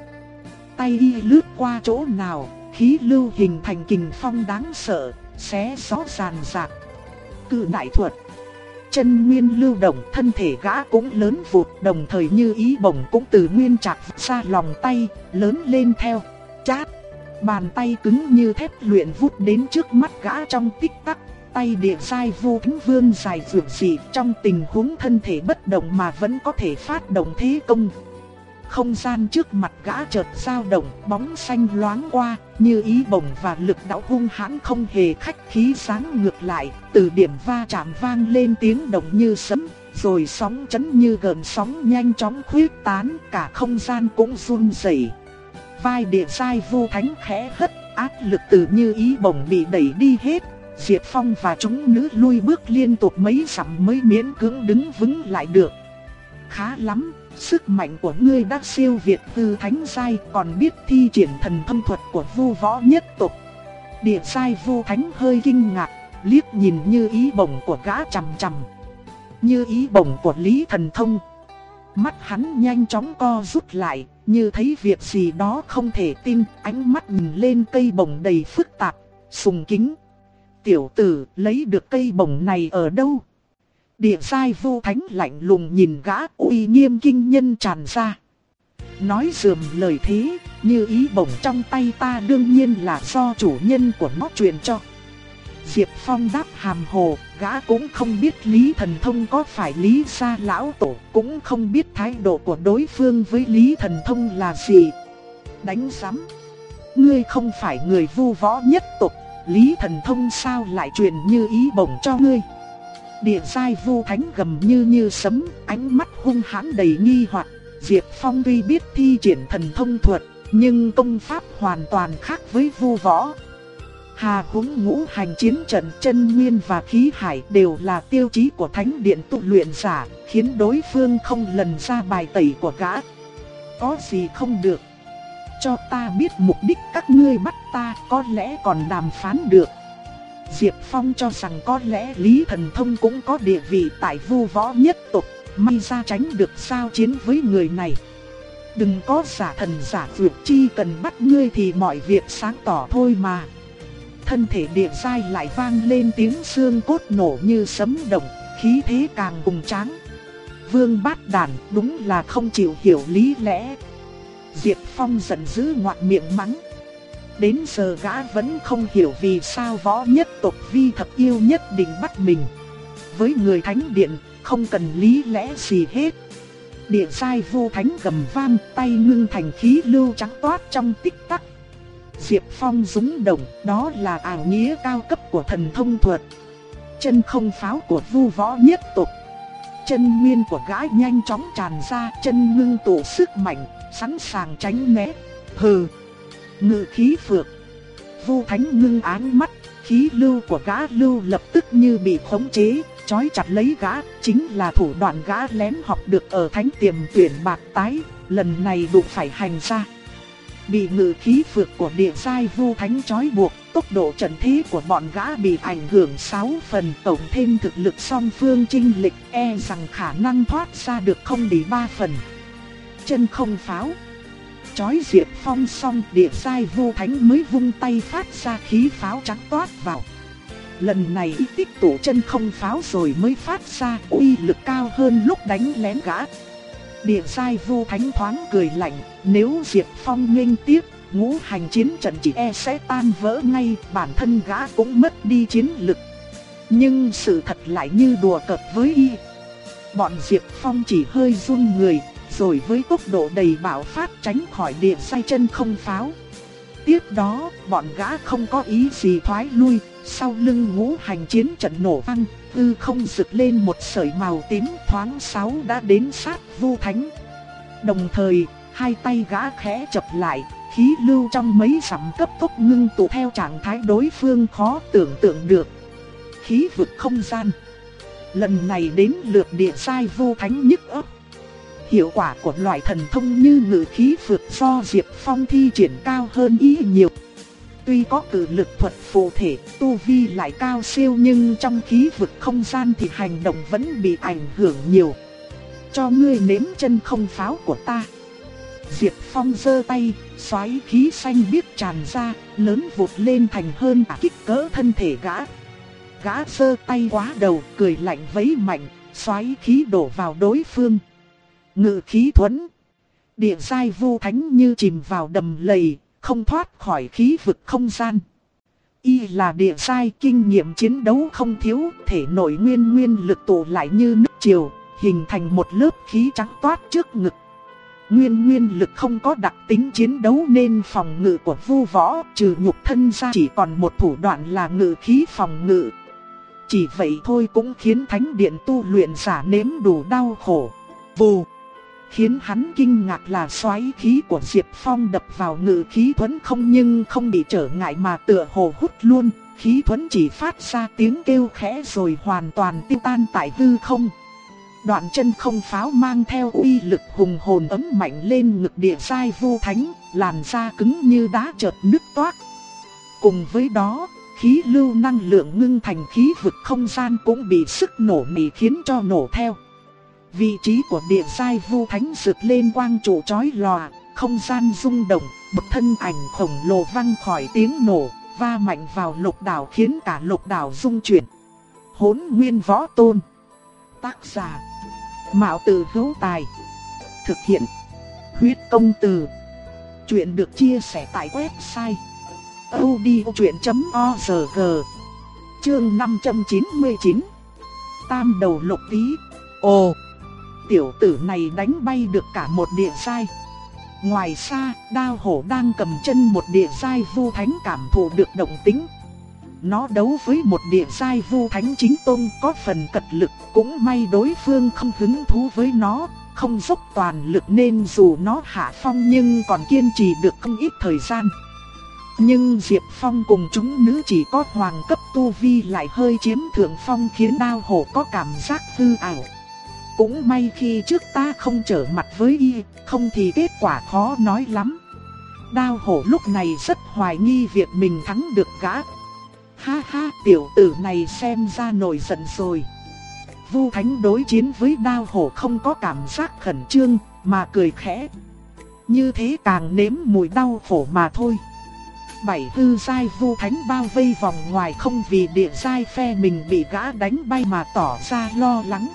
Tay y lướt qua chỗ nào, khí lưu hình thành kình phong đáng sợ, xé gió ràn rạc. Cự đại thuật chân nguyên lưu động, thân thể gã cũng lớn vụt, đồng thời như ý bổng cũng từ nguyên chặt ra lòng tay, lớn lên theo. Chát, bàn tay cứng như thép luyện vút đến trước mắt gã trong tích tắc, tay địa sai vô kính vương dài dược dị trong tình huống thân thể bất động mà vẫn có thể phát động thế công. Không gian trước mặt gã chợt dao động, bóng xanh loáng qua, như ý bổng và lực đạo hung hãn không hề khách khí sáng ngược lại, từ điểm va chạm vang lên tiếng động như sấm, rồi sóng chấn như gần sóng nhanh chóng khuyết tán, cả không gian cũng run rẩy. Vai địa sai vô thánh khẽ hất, áp lực từ như ý bổng bị đẩy đi hết. Diệp Phong và chúng nữ lui bước liên tục mấy dặm mới miễn cưỡng đứng vững lại được. Khá lắm, Sức mạnh của ngươi đã siêu việt tư thánh sai còn biết thi triển thần thông thuật của vu võ nhất tộc. Địa sai vu thánh hơi kinh ngạc, liếc nhìn như ý bổng của gã chằm chằm. Như ý bổng của Lý Thần Thông. Mắt hắn nhanh chóng co rút lại, như thấy việc gì đó không thể tin, ánh mắt nhìn lên cây bổng đầy phức tạp, sùng kính. Tiểu tử lấy được cây bổng này ở đâu? Địa sai vô thánh lạnh lùng nhìn gã uy nghiêm kinh nhân tràn ra. Nói dườm lời thế, như ý bổng trong tay ta đương nhiên là do chủ nhân của nó truyền cho. Diệp Phong đáp hàm hồ, gã cũng không biết Lý Thần Thông có phải Lý gia lão tổ, cũng không biết thái độ của đối phương với Lý Thần Thông là gì. Đánh giám. Ngươi không phải người vu võ nhất tộc, Lý Thần Thông sao lại truyền như ý bổng cho ngươi. Địa giai vu thánh gầm như như sấm, ánh mắt hung hãn đầy nghi hoặc. Diệp Phong tuy biết thi triển thần thông thuật, nhưng công pháp hoàn toàn khác với vu võ. Hà húng ngũ hành chiến trận chân nguyên và khí hải đều là tiêu chí của thánh điện tu luyện giả, khiến đối phương không lần ra bài tẩy của gã. Có gì không được? Cho ta biết mục đích các ngươi bắt ta có lẽ còn đàm phán được. Diệp Phong cho rằng có lẽ Lý Thần Thông cũng có địa vị tại vu võ nhất tộc, may ra tránh được sao chiến với người này. Đừng có giả thần giả vượt chi cần bắt ngươi thì mọi việc sáng tỏ thôi mà. Thân thể địa sai lại vang lên tiếng xương cốt nổ như sấm động, khí thế càng hùng tráng. Vương bát đàn đúng là không chịu hiểu lý lẽ. Diệp Phong giận dữ ngoạn miệng mắng. Đến giờ gã vẫn không hiểu vì sao võ nhất tộc vi thập yêu nhất định bắt mình. Với người thánh điện, không cần lý lẽ gì hết. Địa sai vô thánh gầm vang, tay ngưng thành khí lưu trắng toát trong tích tắc. Diệp Phong dũng động, đó là ảo nghĩa cao cấp của thần thông thuật. Chân không pháo của vu võ nhất tộc. Chân nguyên của gã nhanh chóng tràn ra, chân ngưng tụ sức mạnh, sẵn sàng tránh né. Hừ, ngự khí phược. Vu thánh ngưng án mắt, khí lưu của gã lưu lập tức như bị khống chế, trói chặt lấy gã, chính là thủ đoạn gã lén học được ở thánh tiềm tuyển bạc tái, lần này đụng phải hành ra. Bị ngự khí phược của địa Sai vu thánh trói buộc, tốc độ trận thế của bọn gã bị ảnh hưởng 6 phần tổng thêm thực lực song phương trinh lịch e rằng khả năng thoát ra được không đi 3 phần. Chân không pháo. Chói diệp phong xong địa sai vu thánh mới vung tay phát ra khí pháo trắng toát vào. Lần này tích tụ chân không pháo rồi mới phát ra uy lực cao hơn lúc đánh lén gã. Địa sai vu thánh thoáng cười lạnh, nếu Diệp Phong nghênh tiếp, ngũ hành chiến trận chỉ e sẽ tan vỡ ngay, bản thân gã cũng mất đi chiến lực. Nhưng sự thật lại như đùa cợt với y. Bọn Diệp Phong chỉ hơi run người, rồi với tốc độ đầy bạo phát tránh khỏi địa sai chân không pháo. Tiếp đó, bọn gã không có ý gì thoái lui, sau lưng ngũ hành chiến trận nổ vang, hư không rực lên một sợi màu tím thoáng sáu đã đến sát vu thánh. Đồng thời, hai tay gã khẽ chập lại, khí lưu trong mấy sẵm cấp tốc ngưng tụ theo trạng thái đối phương khó tưởng tượng được. Khí vực không gian. Lần này đến lượt địa sai vu thánh nhức ấp. Hiệu quả của loại thần thông như ngự khí vượt do Diệp Phong thi triển cao hơn ý nhiều. Tuy có cử lực thuật phù thể, tu vi lại cao siêu nhưng trong khí vực không gian thì hành động vẫn bị ảnh hưởng nhiều. Cho ngươi nếm chân không pháo của ta. Diệp Phong giơ tay, xoáy khí xanh biếc tràn ra, lớn vụt lên thành hơn cả kích cỡ thân thể gã. Gã giơ tay quá đầu, cười lạnh vấy mạnh, xoáy khí đổ vào đối phương. Ngự khí thuẫn. Địa giai vu thánh như chìm vào đầm lầy, không thoát khỏi khí vực không gian. Y là địa sai kinh nghiệm chiến đấu không thiếu, thể nội nguyên nguyên lực tụ lại như nước chiều, hình thành một lớp khí trắng toát trước ngực. Nguyên nguyên lực không có đặc tính chiến đấu nên phòng ngự của vu võ trừ nhục thân ra chỉ còn một thủ đoạn là ngự khí phòng ngự. Chỉ vậy thôi cũng khiến thánh điện tu luyện giả nếm đủ đau khổ. Vù! Khiến hắn kinh ngạc là xoáy khí của Diệp Phong đập vào ngự khí thuẫn không nhưng không bị trở ngại mà tựa hồ hút luôn. Khí thuẫn chỉ phát ra tiếng kêu khẽ rồi hoàn toàn tiêu tan tại hư không. Đoạn chân không pháo mang theo uy lực hùng hồn ấm mạnh lên ngực địa sai vô thánh, làn da cứng như đá chợt nứt toát. Cùng với đó, khí lưu năng lượng ngưng thành khí vực không gian cũng bị sức nổ nỉ khiến cho nổ theo. Vị trí của địa sai vu thánh rực lên quang trụ chói lòa, không gian rung động, một thân ảnh khổng lồ văng khỏi tiếng nổ, va mạnh vào lục đảo khiến cả lục đảo rung chuyển. Hốn nguyên võ tôn. Tác giả. Mạo từ hữu tài. Thực hiện. Huyết công từ. Chuyện được chia sẻ tại website. odchuyện.org Chương 599 Tam đầu lục tí Ồ Tiểu tử này đánh bay được cả một địa sai Ngoài xa, đao hổ đang cầm chân một địa sai vu thánh cảm thụ được động tính nó đấu với một địa sai vu thánh chính tôn có phần cật lực, cũng may đối phương không hứng thú với nó, không dốc toàn lực nên dù nó hạ phong nhưng còn kiên trì được không ít thời gian. Nhưng Diệp Phong cùng chúng nữ chỉ có hoàng cấp tu vi lại hơi chiếm thượng phong khiến đao hổ có cảm giác hư ảo. Cũng may khi trước ta không trở mặt với y, không thì kết quả khó nói lắm. Đao hổ lúc này rất hoài nghi việc mình thắng được gã, Ha ha, tiểu tử này xem ra nổi giận rồi. Vu Thánh đối chiến với đao hổ không có cảm giác khẩn trương, mà cười khẽ. Như thế càng nếm mùi đau khổ mà thôi. Bảy hư giai Vu Thánh bao vây vòng ngoài không vì địa giai phe mình bị gã đánh bay mà tỏ ra lo lắng.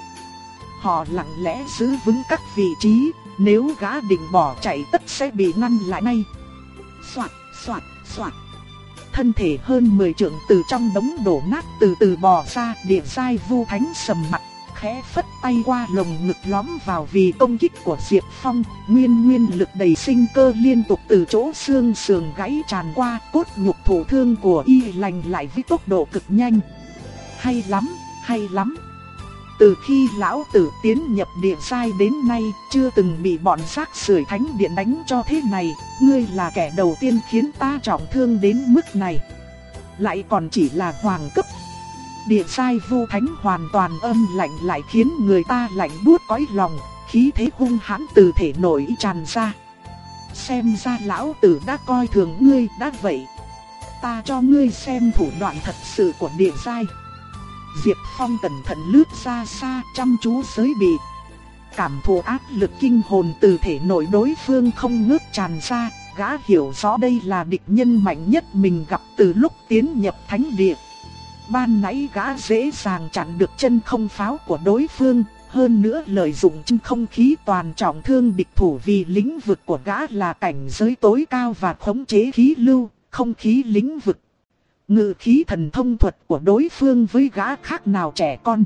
Họ lặng lẽ giữ vững các vị trí, nếu gã định bỏ chạy tất sẽ bị ngăn lại ngay. Soạt, soạt, soạt thân thể hơn 10 trượng từ trong đống đổ nát từ từ bò ra, địa sai vu thánh sầm mặt, khẽ phất tay qua lồng ngực lõm vào vì công kích của Diệp Phong, nguyên nguyên lực đầy sinh cơ liên tục từ chỗ xương sườn gãy tràn qua, cốt nhục thổ thương của y lành lại với tốc độ cực nhanh. Hay lắm, hay lắm. Từ khi lão tử tiến nhập địa sai đến nay, chưa từng bị bọn xác sưởi thánh điện đánh cho thế này, ngươi là kẻ đầu tiên khiến ta trọng thương đến mức này. Lại còn chỉ là hoàng cấp. Địa sai vu thánh hoàn toàn âm lạnh lại khiến người ta lạnh buốt cõi lòng, khí thế hung hãn từ thể nổi tràn ra. Xem ra lão tử đã coi thường ngươi đã vậy. Ta cho ngươi xem thủ đoạn thật sự của địa sai. Diệp Phong cẩn thận lướt xa xa chăm chú giới bị. Cảm thụ áp lực kinh hồn từ thể nội đối phương không ngớt tràn ra, gã hiểu rõ đây là địch nhân mạnh nhất mình gặp từ lúc tiến nhập thánh địa. Ban nãy gã dễ dàng chặn được chân không pháo của đối phương, hơn nữa lợi dụng chân không khí toàn trọng thương địch thủ vì lĩnh vực của gã là cảnh giới tối cao và khống chế khí lưu, không khí lĩnh vực. Ngự khí thần thông thuật của đối phương với gã khác nào trẻ con.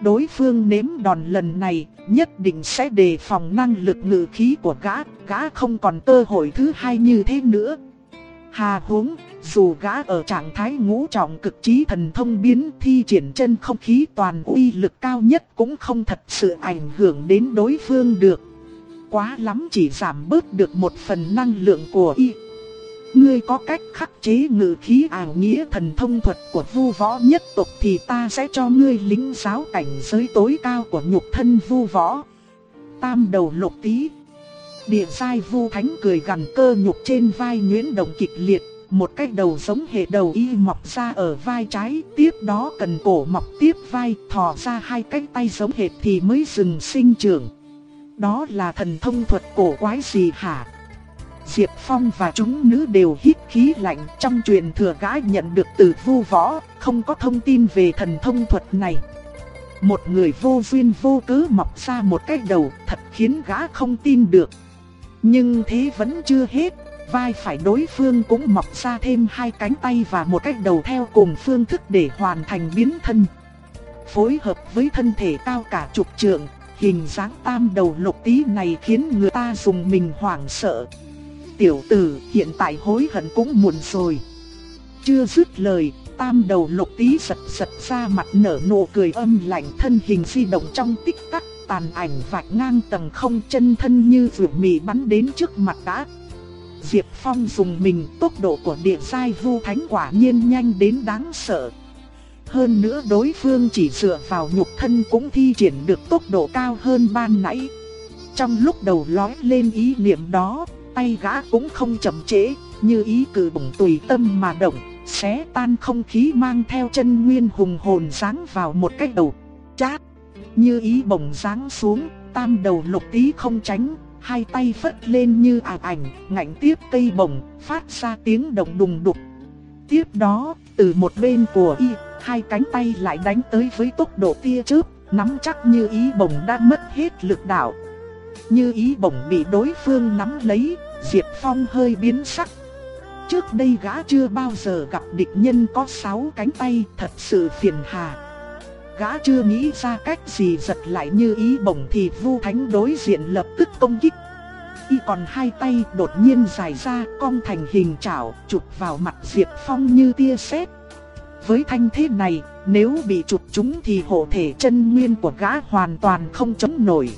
Đối phương nếm đòn lần này, nhất định sẽ đề phòng năng lực ngự khí của gã, gã không còn cơ hội thứ hai như thế nữa. Hà huống, dù gã ở trạng thái ngũ trọng cực trí thần thông biến thi triển chân không khí toàn uy lực cao nhất cũng không thật sự ảnh hưởng đến đối phương được. Quá lắm chỉ giảm bớt được một phần năng lượng của y. Ngươi có cách khắc chế ngự khí ảo nghĩa thần thông thuật của vu võ nhất tộc thì ta sẽ cho ngươi lính giáo cảnh giới tối cao của nhục thân vu võ. Tam đầu lục tí. Địa sai vu thánh cười gần cơ nhục trên vai nhuyễn động kịch liệt. Một cái đầu giống hệ đầu y mọc ra ở vai trái, tiếp đó cần cổ mọc tiếp vai, thò ra hai cái tay giống hệt thì mới dừng sinh trưởng. Đó là thần thông thuật cổ quái gì hả? Diệp Phong và chúng nữ đều hít khí lạnh trong truyền thừa gái nhận được từ vu võ, không có thông tin về thần thông thuật này. Một người vô duyên vô cớ mọc ra một cái đầu thật khiến gã không tin được. Nhưng thế vẫn chưa hết, vai phải đối phương cũng mọc ra thêm hai cánh tay và một cái đầu theo cùng phương thức để hoàn thành biến thân. Phối hợp với thân thể cao cả chục trượng, hình dáng tam đầu lục tí này khiến người ta dùng mình hoảng sợ tiểu tử hiện tại hối hận cũng muộn rồi. Chưa dứt lời, tam đầu lục tí giật giật ra mặt nở nụ cười âm lạnh thân hình di động trong tích tắc tàn ảnh vạch ngang tầng không chân thân như vừa mì bắn đến trước mặt đã. Diệp Phong dùng mình tốc độ của địa sai vu thánh quả nhiên nhanh đến đáng sợ. Hơn nữa đối phương chỉ dựa vào nhục thân cũng thi triển được tốc độ cao hơn ban nãy. Trong lúc đầu lói lên ý niệm đó, tay gã cũng không chậm trễ, như ý cử bổng tùy tâm mà động, xé tan không khí mang theo chân nguyên hùng hồn giáng vào một cái đầu. Chát! Như ý bổng giáng xuống, tam đầu lục tí không tránh, hai tay phất lên như ảo ảnh, ngạnh tiếp cây bổng, phát ra tiếng động đùng đục. Tiếp đó, từ một bên của y, hai cánh tay lại đánh tới với tốc độ tia chớp, nắm chắc như ý bổng đã mất hết lực đạo. Như ý bổng bị đối phương nắm lấy, Diệp Phong hơi biến sắc. Trước đây gã chưa bao giờ gặp địch nhân có sáu cánh tay thật sự phiền hà. Gã chưa nghĩ ra cách gì giật lại như ý bổng thì Vu Thánh đối diện lập tức công kích. Y còn hai tay đột nhiên dài ra cong thành hình chảo chụp vào mặt Diệp Phong như tia sét. Với thanh thế này, nếu bị chụp trúng thì hộ thể chân nguyên của gã hoàn toàn không chống nổi.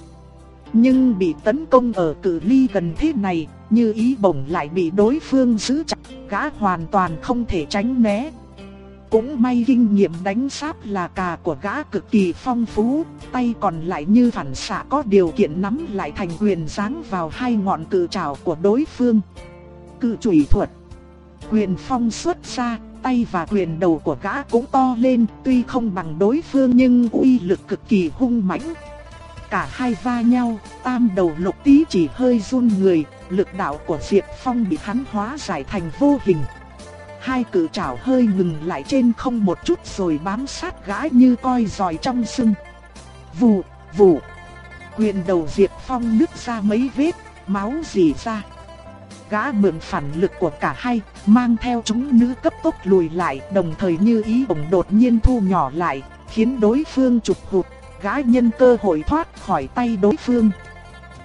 Nhưng bị tấn công ở cự ly gần thế này, như ý bổng lại bị đối phương giữ chặt, gã hoàn toàn không thể tránh né. Cũng may kinh nghiệm đánh sáp là cà của gã cực kỳ phong phú, tay còn lại như phản xạ có điều kiện nắm lại thành quyền giáng vào hai ngọn cự trảo của đối phương. Cự chủy thuật Quyền phong xuất ra, tay và quyền đầu của gã cũng to lên, tuy không bằng đối phương nhưng uy lực cực kỳ hung mãnh. Cả hai va nhau, tam đầu lục tí chỉ hơi run người, lực đạo của Diệp Phong bị hắn hóa giải thành vô hình. Hai cử trảo hơi ngừng lại trên không một chút rồi bám sát gã như coi giỏi trong sưng. Vù, vù. Quyền đầu Diệp Phong nứt ra mấy vết, máu dì ra. Gã mượn phản lực của cả hai, mang theo chúng nữ cấp tốc lùi lại, đồng thời như ý bổng đột nhiên thu nhỏ lại, khiến đối phương trục hụt, gã nhân cơ hội thoát khỏi tay đối phương.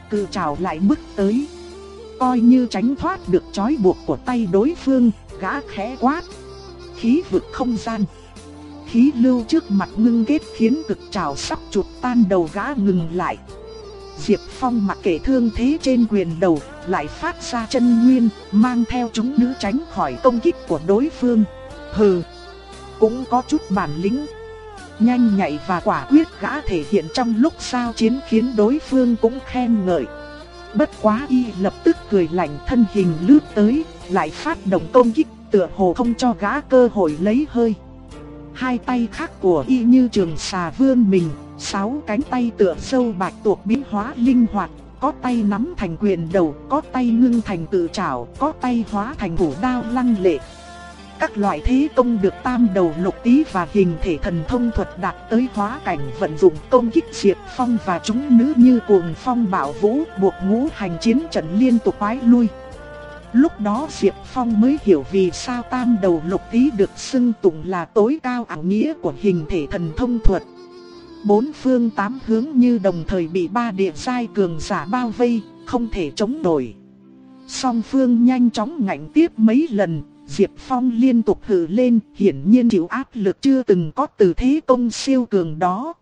Cự trảo lại bước tới. Coi như tránh thoát được trói buộc của tay đối phương, gã khẽ quát. Khí vực không gian. Khí lưu trước mặt ngưng kết khiến cực trào sắp chụp tan đầu gã ngừng lại. Diệp Phong mặc kệ thương thế trên quyền đầu, lại phát ra chân nguyên, mang theo chúng nữ tránh khỏi công kích của đối phương. Hừ, cũng có chút bản lĩnh. Nhanh nhạy và quả quyết gã thể hiện trong lúc sao chiến khiến đối phương cũng khen ngợi. Bất quá y lập tức cười lạnh thân hình lướt tới, lại phát động công kích tựa hồ không cho gã cơ hội lấy hơi. Hai tay khác của y như trường xà vươn mình, sáu cánh tay tựa sâu bạch tuộc biến hóa linh hoạt, có tay nắm thành quyền đầu, có tay ngưng thành tự trảo, có tay hóa thành thủ đao lăng lệ. Các loại thế công được tam đầu lục tí và hình thể thần thông thuật đạt tới hóa cảnh vận dụng công kích diệt phong và chúng nữ như cuồng phong bảo vũ buộc ngũ hành chiến trận liên tục quái lui. Lúc đó Diệp Phong mới hiểu vì sao tam đầu lục tí được xưng tụng là tối cao ảo nghĩa của hình thể thần thông thuật. Bốn phương tám hướng như đồng thời bị ba địa sai cường giả bao vây, không thể chống nổi. Song phương nhanh chóng ngạnh tiếp mấy lần, Diệp Phong liên tục hừ lên, hiển nhiên chịu áp lực chưa từng có từ thế công siêu cường đó.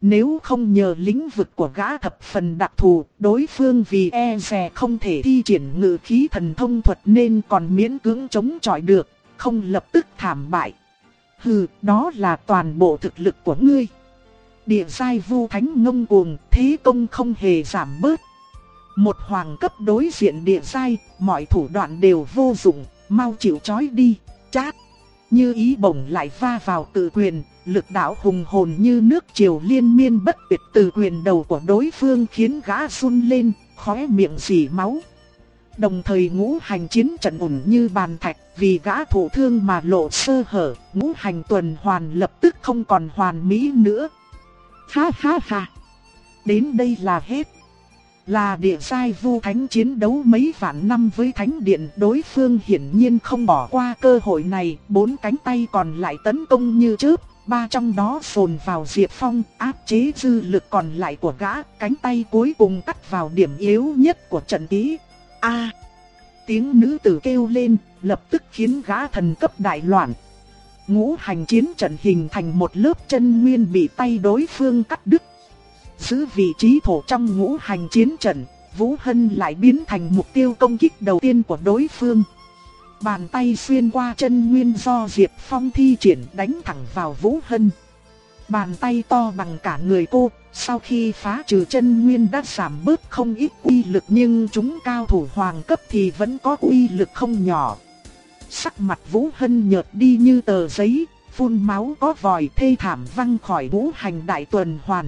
Nếu không nhờ lĩnh vực của gã thập phần đặc thù, đối phương vì e rè không thể thi triển ngự khí thần thông thuật nên còn miễn cưỡng chống chọi được, không lập tức thảm bại. Hừ, đó là toàn bộ thực lực của ngươi. Địa giai vu thánh ngông cuồng, thế công không hề giảm bớt. Một hoàng cấp đối diện địa giai, mọi thủ đoạn đều vô dụng, mau chịu chói đi, chát. Như ý bổng lại va vào tự quyền, lực đạo hùng hồn như nước triều liên miên bất tuyệt từ quyền đầu của đối phương khiến gã run lên, khóe miệng dì máu. Đồng thời ngũ hành chiến trận ủng như bàn thạch, vì gã thủ thương mà lộ sơ hở, ngũ hành tuần hoàn lập tức không còn hoàn mỹ nữa. Ha ha ha! Đến đây là hết. Là địa sai vu thánh chiến đấu mấy vạn năm với thánh điện đối phương hiển nhiên không bỏ qua cơ hội này, bốn cánh tay còn lại tấn công như trước, ba trong đó phồn vào Diệp Phong, áp chế dư lực còn lại của gã, cánh tay cuối cùng cắt vào điểm yếu nhất của trận ký. A! tiếng nữ tử kêu lên, lập tức khiến gã thần cấp đại loạn. Ngũ hành chiến trận hình thành một lớp chân nguyên bị tay đối phương cắt đứt. Giữ vị trí thổ trong ngũ hành chiến trận, Vũ Hân lại biến thành mục tiêu công kích đầu tiên của đối phương. Bàn tay xuyên qua chân nguyên do Diệp Phong thi triển đánh thẳng vào Vũ Hân. Bàn tay to bằng cả người cô, sau khi phá trừ chân nguyên đã giảm bớt không ít uy lực nhưng chúng cao thủ hoàng cấp thì vẫn có uy lực không nhỏ. Sắc mặt Vũ Hân nhợt đi như tờ giấy, phun máu có vòi thê thảm văng khỏi ngũ hành đại tuần hoàn.